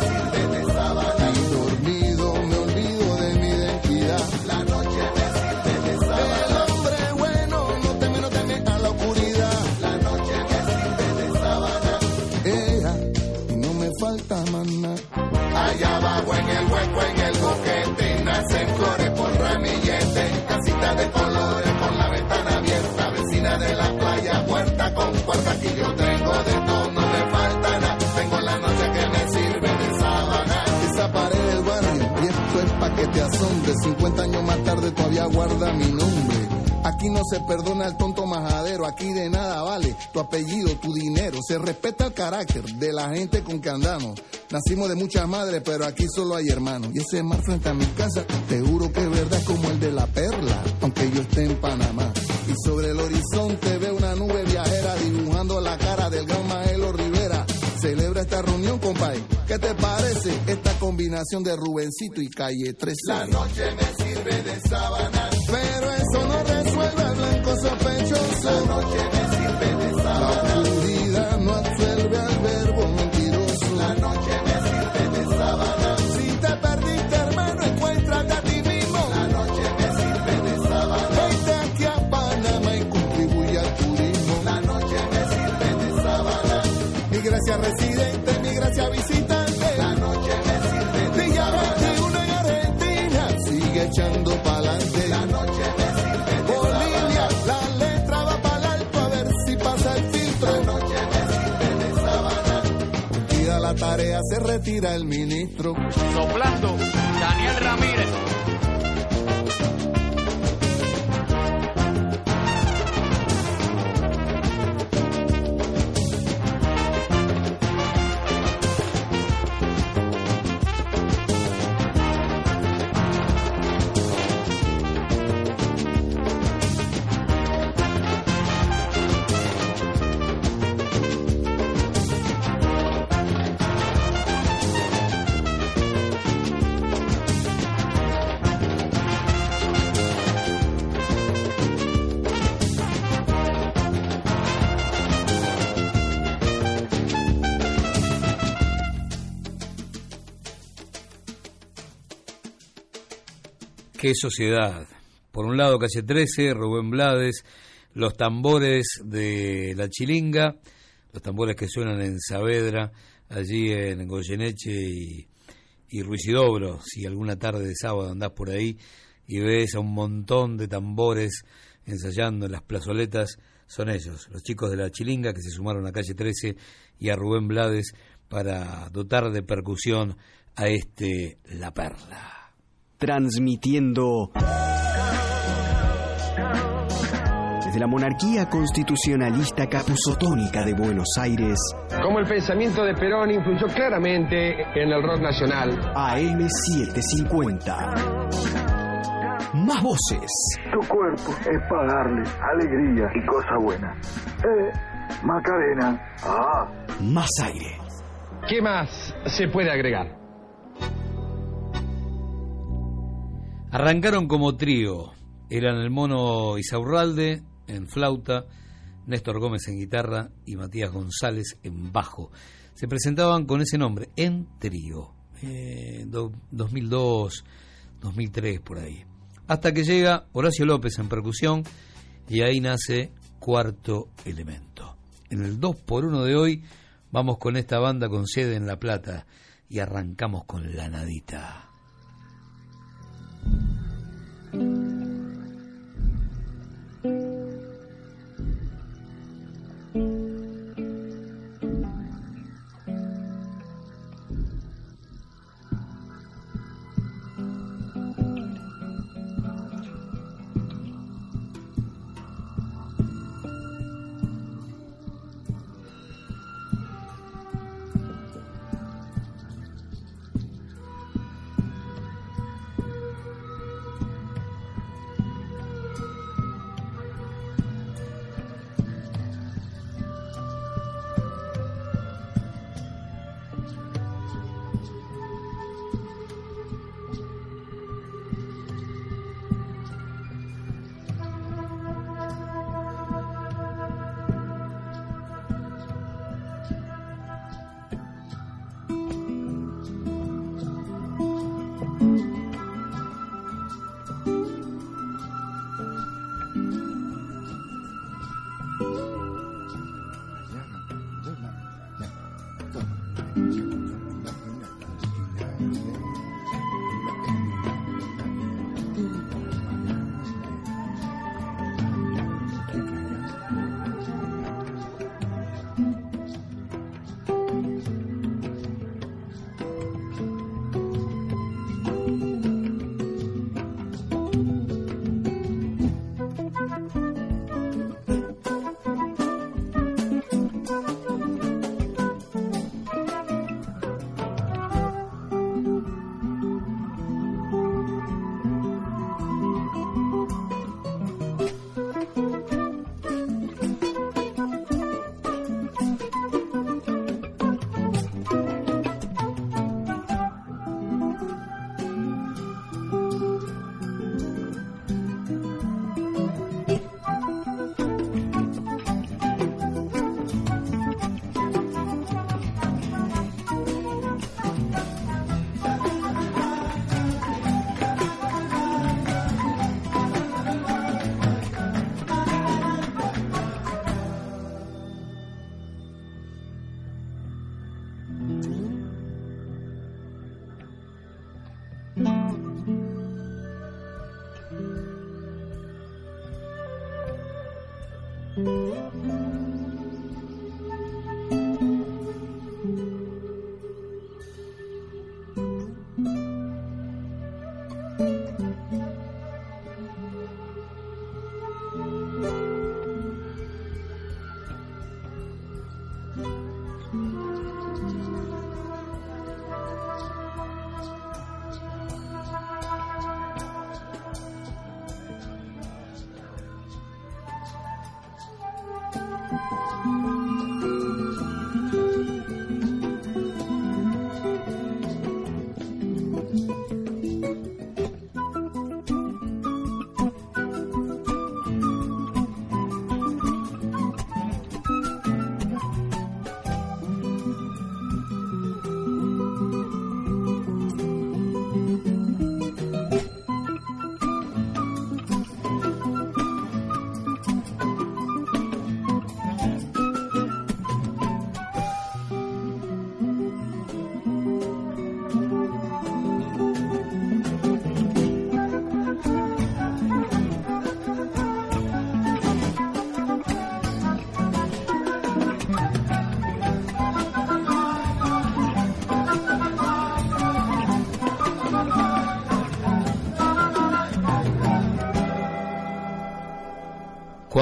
guarda mi nombre. Aquí no se perdona al tonto majadero, aquí de nada vale tu apellido, tu dinero. Se respeta el carácter de la gente con que andamos. Nacimos de muchas madres, pero aquí solo hay hermanos. Y ese mar frente a mi casa, te juro que es verdad como el de la perla, aunque yo esté en Panamá. Y sobre el horizonte veo una nube viajera dibujando la cara del gran Maelo Rivera. Celebra esta reunión, compay. ¿Qué te parece esta combinación de Rubencito y Calle 13? La noche me sirve de sábana, Pero eso no resuelve al blanco sospechoso. la noche me retira el ministro. Soplando, Daniel Ramírez. Qué sociedad. Por un lado, calle 13, Rubén Blades, los tambores de la chilinga, los tambores que suenan en Saavedra, allí en Goyeneche y, y Ruicidobro, si alguna tarde de sábado andás por ahí y ves a un montón de tambores ensayando en las plazoletas, son ellos, los chicos de la Chilinga que se sumaron a Calle 13 y a Rubén Blades para dotar de percusión a este La Perla. Transmitiendo desde la monarquía constitucionalista capuzotónica de Buenos Aires. Como el pensamiento de Perón influyó claramente en el rock nacional. AM750. Más voces. Tu cuerpo es para darle alegría y cosa buena. Eh, Macarena. Ah. Más aire. ¿Qué más se puede agregar? Arrancaron como trío. Eran el mono Isaurralde en flauta, Néstor Gómez en guitarra y Matías González en bajo. Se presentaban con ese nombre, en trío. Eh, 2002, 2003, por ahí. Hasta que llega Horacio López en percusión y ahí nace Cuarto Elemento. En el 2 por 1 de hoy vamos con esta banda con sede en La Plata y arrancamos con La Nadita. Mm-hmm.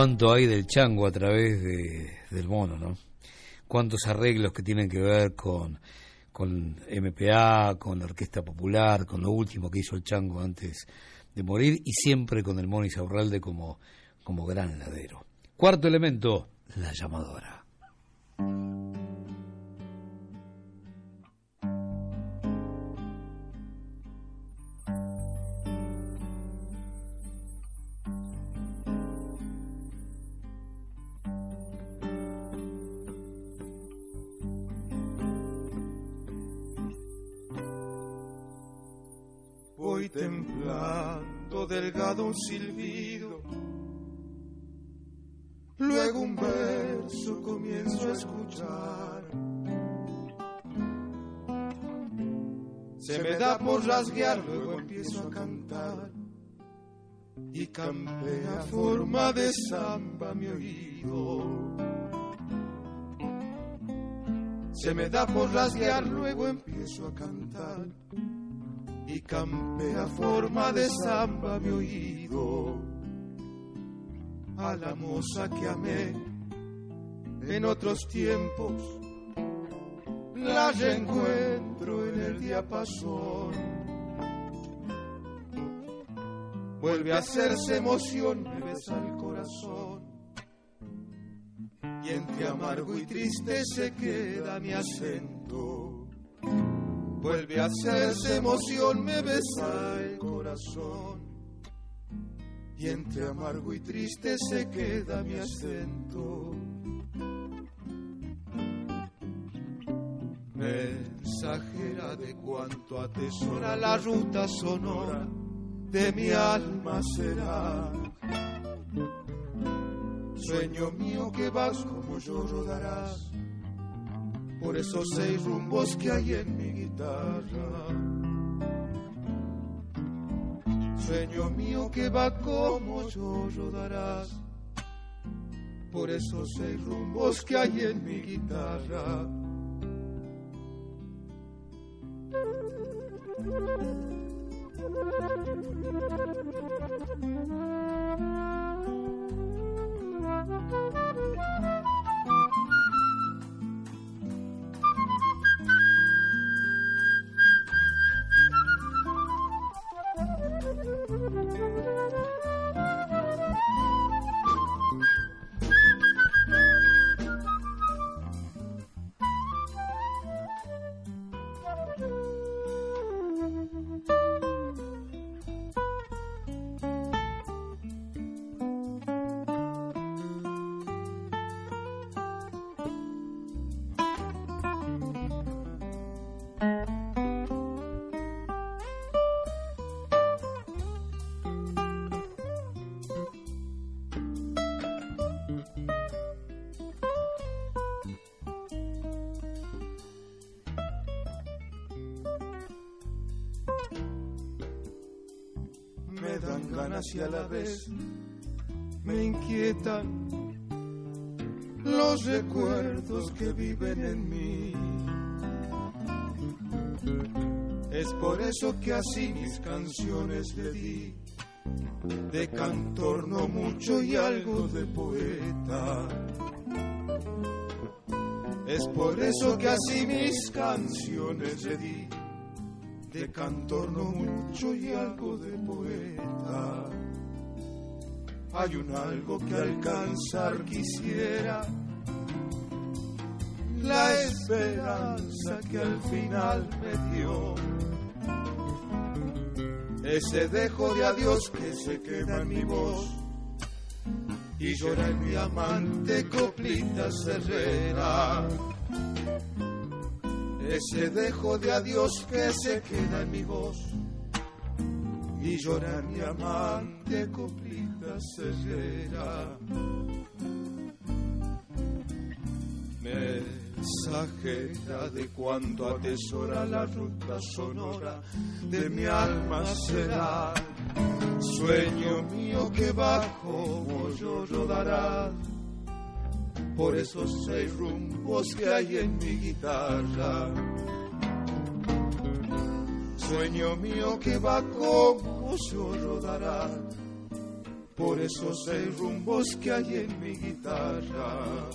Cuánto hay del chango a través de, del mono, ¿no? Cuántos arreglos que tienen que ver con, con MPA, con la Orquesta Popular, con lo último que hizo el chango antes de morir y siempre con el mono Isaurralde como, como gran ladero. Cuarto elemento, la llamadora. Voy templando delgado un silbido, luego un verso comienzo a escuchar. Se me da por rasguear, luego empiezo a cantar y campea forma de samba mi oído. Se me da por rasguear, luego empiezo a cantar y campea forma de samba mi oído. A la moza que amé en otros tiempos, la reencuentro en el diapasón. Vuelve a hacerse emoción, me besa el corazón. Y entre amargo y triste se queda mi acento. Vuelve a hacerse emoción, me besa el corazón. Y entre amargo y triste se queda mi acento. Mensajera de cuanto atesora la ruta sonora de mi alma será. Sueño mío que vas como yo rodarás por esos seis rumbos que hay en mi guitarra. Sueño mío que va como yo rodarás por esos seis rumbos que hay en mi guitarra. Me inquietan los recuerdos que viven en mí. Es por eso que así mis canciones le di, de cantor no mucho y algo de poeta. Es por eso que así mis canciones le di de cantor no mucho y algo de poeta. Hay un algo que alcanzar quisiera, la esperanza que al final me dio. Ese dejo de adiós que se queda en mi voz. Y llora mi amante coplita serrera ese dejo de adiós que se queda en mi voz. Y llora mi amante coplita serrera. Mensajera de cuando atesora la ruta sonora de mi alma será sueño mío que bajo yo rodará por esos seis rumbos que hay en mi guitarra. Sueño mío que va como yo rodará por esos seis rumbos que hay en mi guitarra.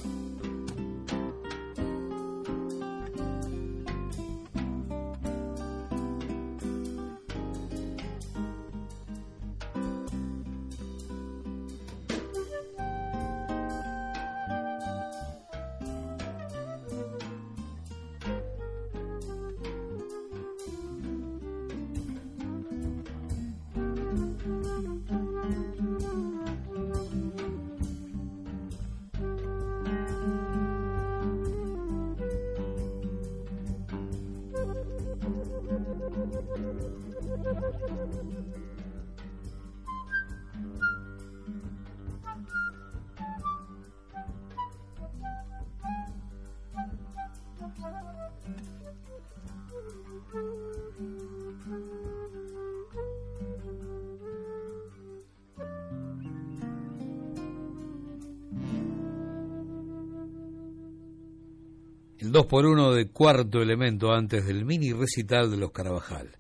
El 2 por 1 de cuarto elemento antes del mini recital de los Carabajal.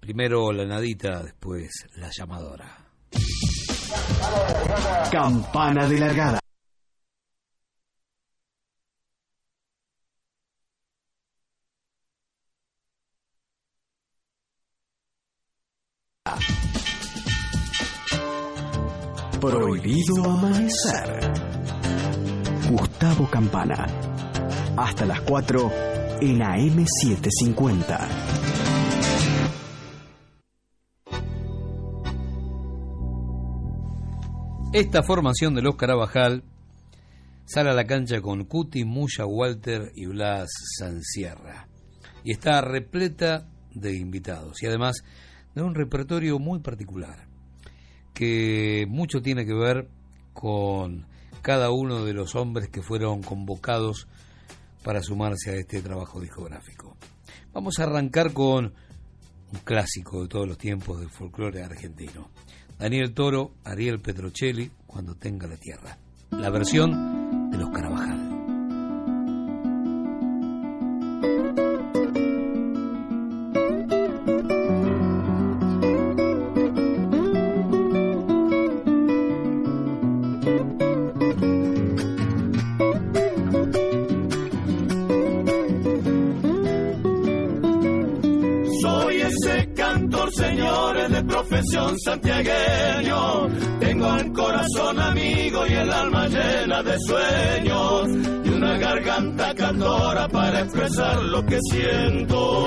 Primero la nadita, después la llamadora. Campana de largada. Prohibido amanecer. Gustavo Campana. Hasta las 4 en AM750. Esta formación de los Carabajal sale a la cancha con Cuti, Muya, Walter y Blas Sansierra. Y está repleta de invitados y además de un repertorio muy particular que mucho tiene que ver con cada uno de los hombres que fueron convocados para sumarse a este trabajo discográfico. Vamos a arrancar con un clásico de todos los tiempos del folclore argentino. Daniel Toro, Ariel Petrocelli, Cuando tenga la tierra. La versión de sueños. Y una garganta cantora para expresar lo que siento.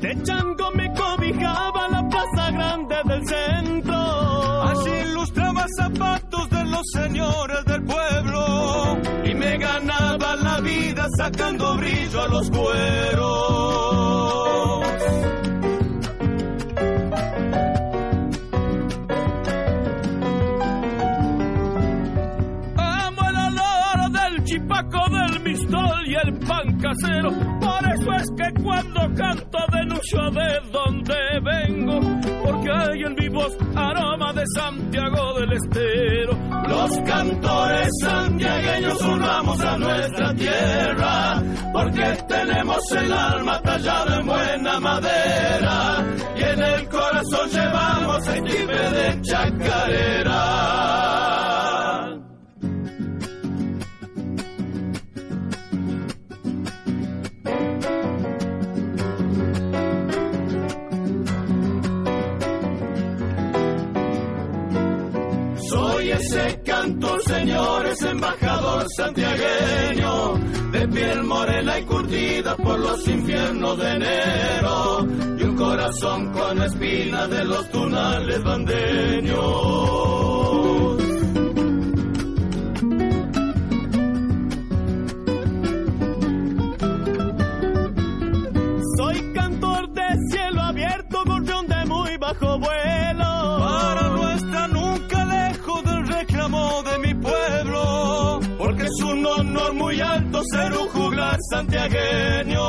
De chango me cobijaba la plaza grande del centro. Así ilustraba zapatos de los señores del pueblo. Y me ganaba la vida sacando brillo a los cueros. Por eso es que cuando canto denuncio de donde vengo. Porque hay en mi voz aroma de Santiago del Estero. Los cantores santiagueños unamos a nuestra tierra, porque tenemos el alma tallada en buena madera y en el corazón llevamos el de chacarera. Embajador santiagueño, de piel morena y curtida por los infiernos de enero, y un corazón con espinas de los tunales bandeños. Es un honor muy alto ser un juglar santiagueño.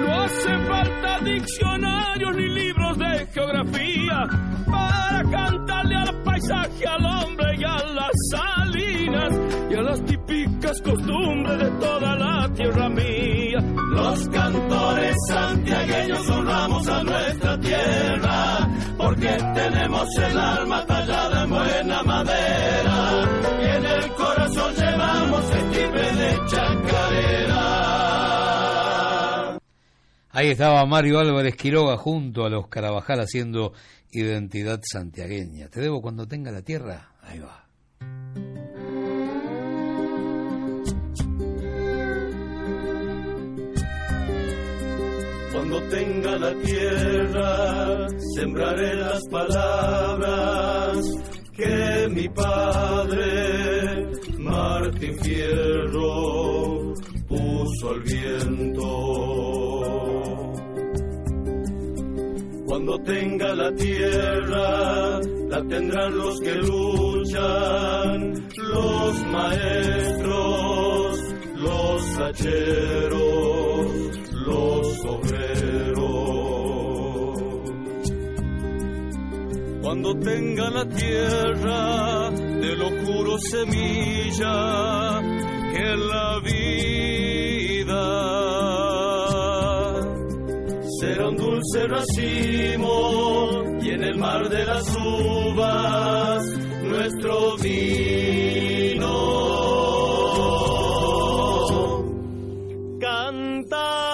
No hace falta diccionarios ni libros de geografía para magia al hombre y a las salinas y a las típicas costumbres de toda la tierra mía. Los cantores santiagueños honramos a nuestra tierra porque tenemos el alma tallada en buena madera y en el corazón llevamos el timbre de chacarera. Ahí estaba Mario Álvarez Quiroga junto a los Carabajal haciendo identidad santiagueña. Te debo cuando tenga la tierra. Ahí va. Cuando tenga la tierra, sembraré las palabras que mi padre, Martín Fierro, puso al viento. Cuando tenga la tierra, la tendrán los que luchan, los maestros, los hacheros, los obreros. Cuando tenga la tierra, de lo juro semilla, que la vida será un dulce racimo y en el mar de las uvas nuestro vino. Cuando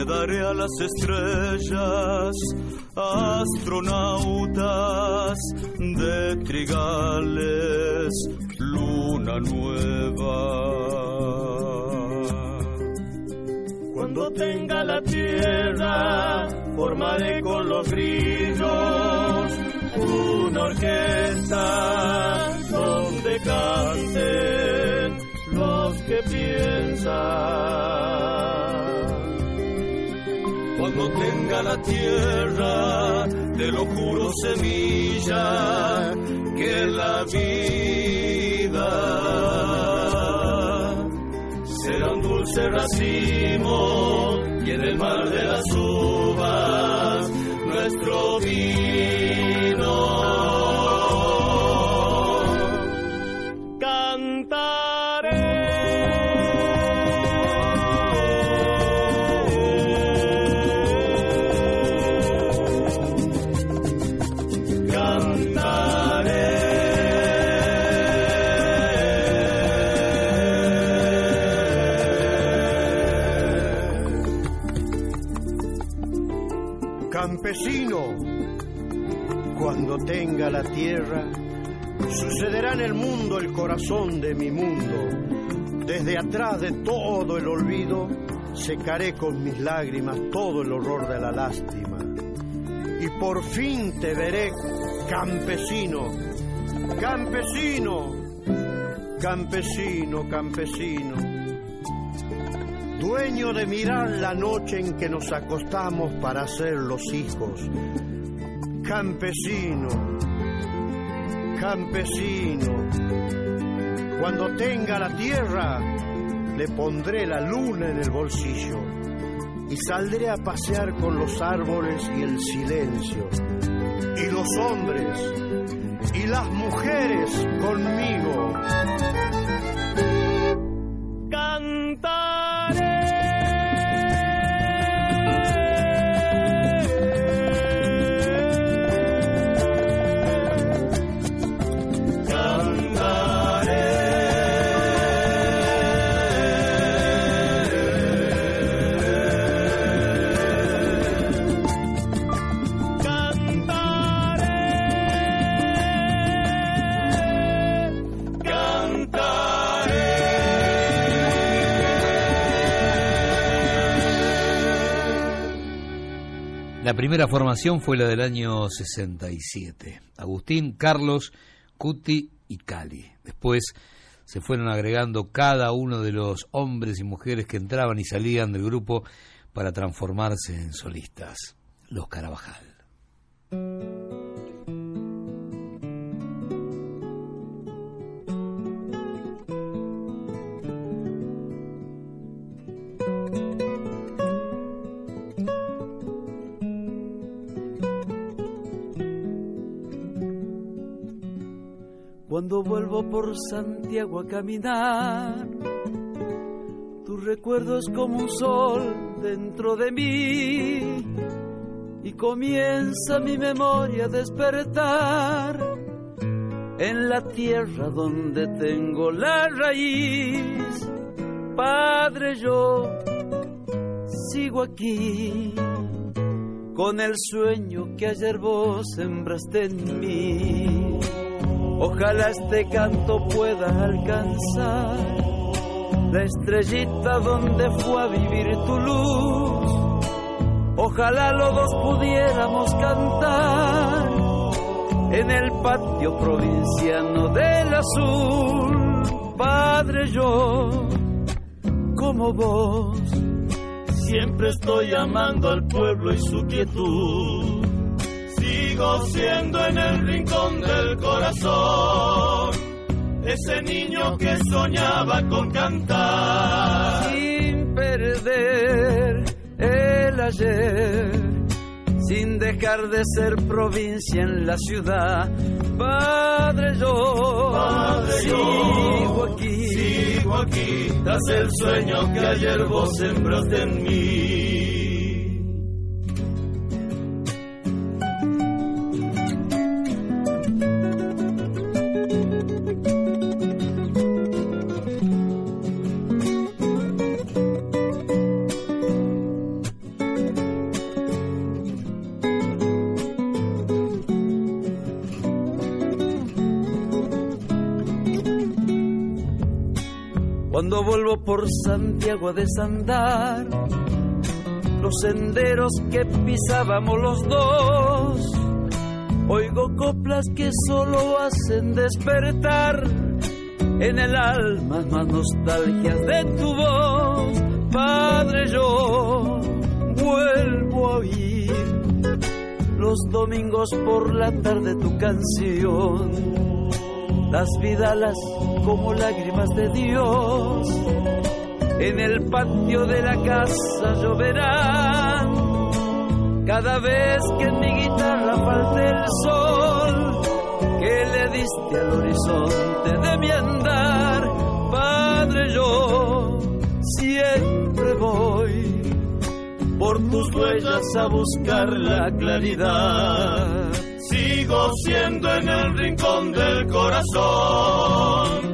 le daré a las estrellas astronautas de trigales, luna nueva. Cuando tenga la tierra, formaré con los grillos una orquesta donde canten los que piensan. Cuando tenga la tierra, te lo juro semilla, que la vida será un dulce racimo y en el mar de las uvas nuestro vino. Campesino, cuando tenga la tierra, sucederá en el mundo el corazón de mi mundo. Desde atrás de todo el olvido, secaré con mis lágrimas todo el horror de la lástima. Y por fin te veré, campesino, campesino, campesino, campesino dueño de mirar la noche en que nos acostamos para ser los hijos. Campesino, campesino, cuando tenga la tierra, le pondré la luna en el bolsillo y saldré a pasear con los árboles y el silencio, y los hombres y las mujeres conmigo. La primera formación fue la del año 67. Agustín, Carlos, Cuti y Cali. Después se fueron agregando cada uno de los hombres y mujeres que entraban y salían del grupo para transformarse en solistas, los Carabajal. Cuando vuelvo por Santiago a caminar, tu recuerdo es como un sol dentro de mí y comienza mi memoria a despertar en la tierra donde tengo la raíz. Padre, yo sigo aquí con el sueño que ayer vos sembraste en mí. Ojalá este canto pueda alcanzar la estrellita donde fue a vivir tu luz. Ojalá los dos pudiéramos cantar en el patio provinciano del azul. Padre, yo, como vos, siempre estoy amando al pueblo y su quietud sigo siendo en el rincón del corazón. Ese niño que soñaba con cantar. Sin perder el ayer sin dejar de ser provincia en la ciudad. Padre yo Padre, sigo yo aquí. sigo aquí. Tras el sueño que ayer vos sembraste en mí Cuando vuelvo por Santiago a desandar los senderos que pisábamos los dos, oigo coplas que solo hacen despertar en el alma más nostalgias de tu voz. Padre, yo vuelvo a oír los domingos por la tarde tu canción las vidalas como lágrimas de Dios. En el patio de la casa lloverán cada vez que en mi guitarra falte el sol que le diste al horizonte de mi andar. Padre, yo siempre voy por tus huellas a buscar la claridad sigo siendo en el rincón del corazón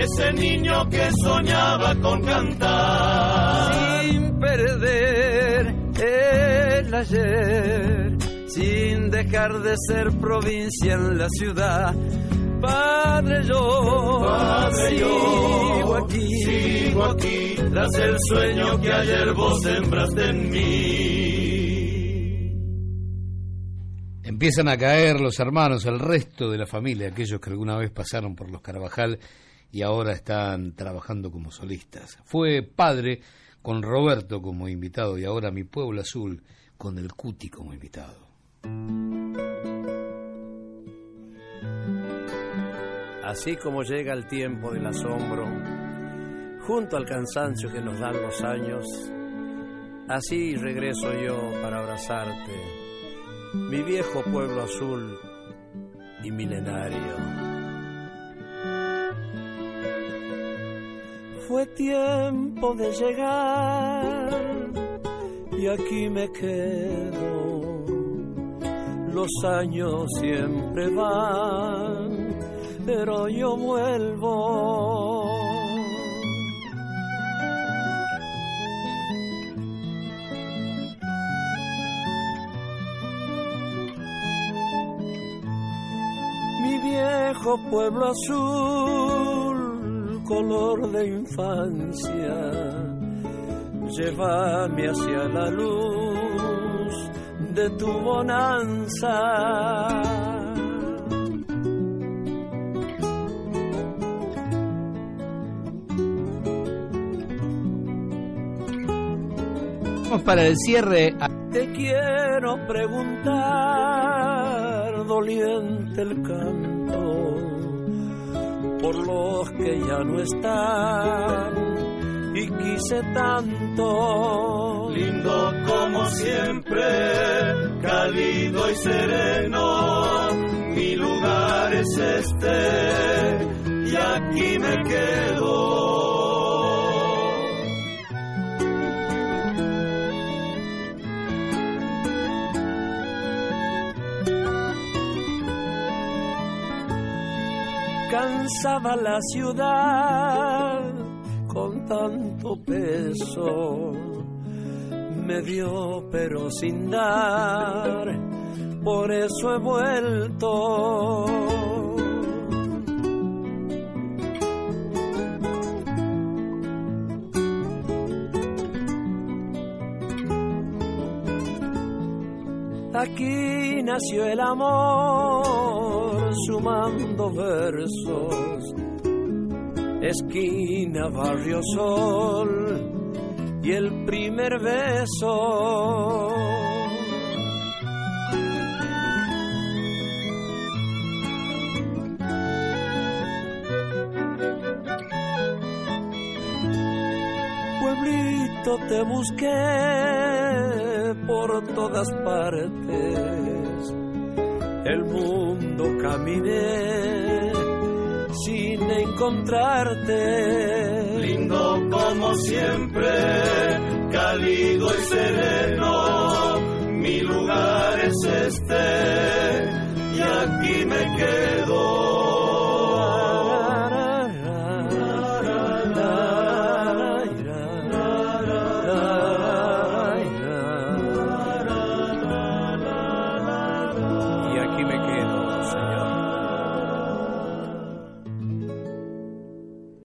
ese niño que soñaba con cantar sin perder el ayer, sin dejar de ser provincia en la ciudad. Padre, yo, Padre, sigo yo aquí, sigo aquí tras el sueño que ayer vos sembraste en mí Empiezan a caer los hermanos, el resto de la familia, aquellos que alguna vez pasaron por los Carvajal y ahora están trabajando como solistas. Fue padre con Roberto como invitado y ahora mi pueblo azul con el Cuti como invitado. Así como llega el tiempo del asombro, junto al cansancio que nos dan los años, así regreso yo para abrazarte, mi viejo pueblo azul y milenario. Fue tiempo de llegar y aquí me quedo. Los años siempre van, pero yo vuelvo. Mi viejo pueblo azul, color de infancia. Llévame hacia la luz de tu bonanza. para el cierre. Te quiero preguntar, doliente el campo por los que ya no están y quise tanto. Lindo como siempre, cálido y sereno, mi lugar es este y aquí me quedo. Cansaba la ciudad con tanto peso. Me dio pero sin dar, por eso he vuelto. Aquí nació el amor sumando versos, esquina, barrio, sol y el primer beso. Pueblito te busqué por todas partes, el mundo caminé sin encontrarte. Lindo como siempre, cálido y sereno, mi lugar es este y aquí me quedo.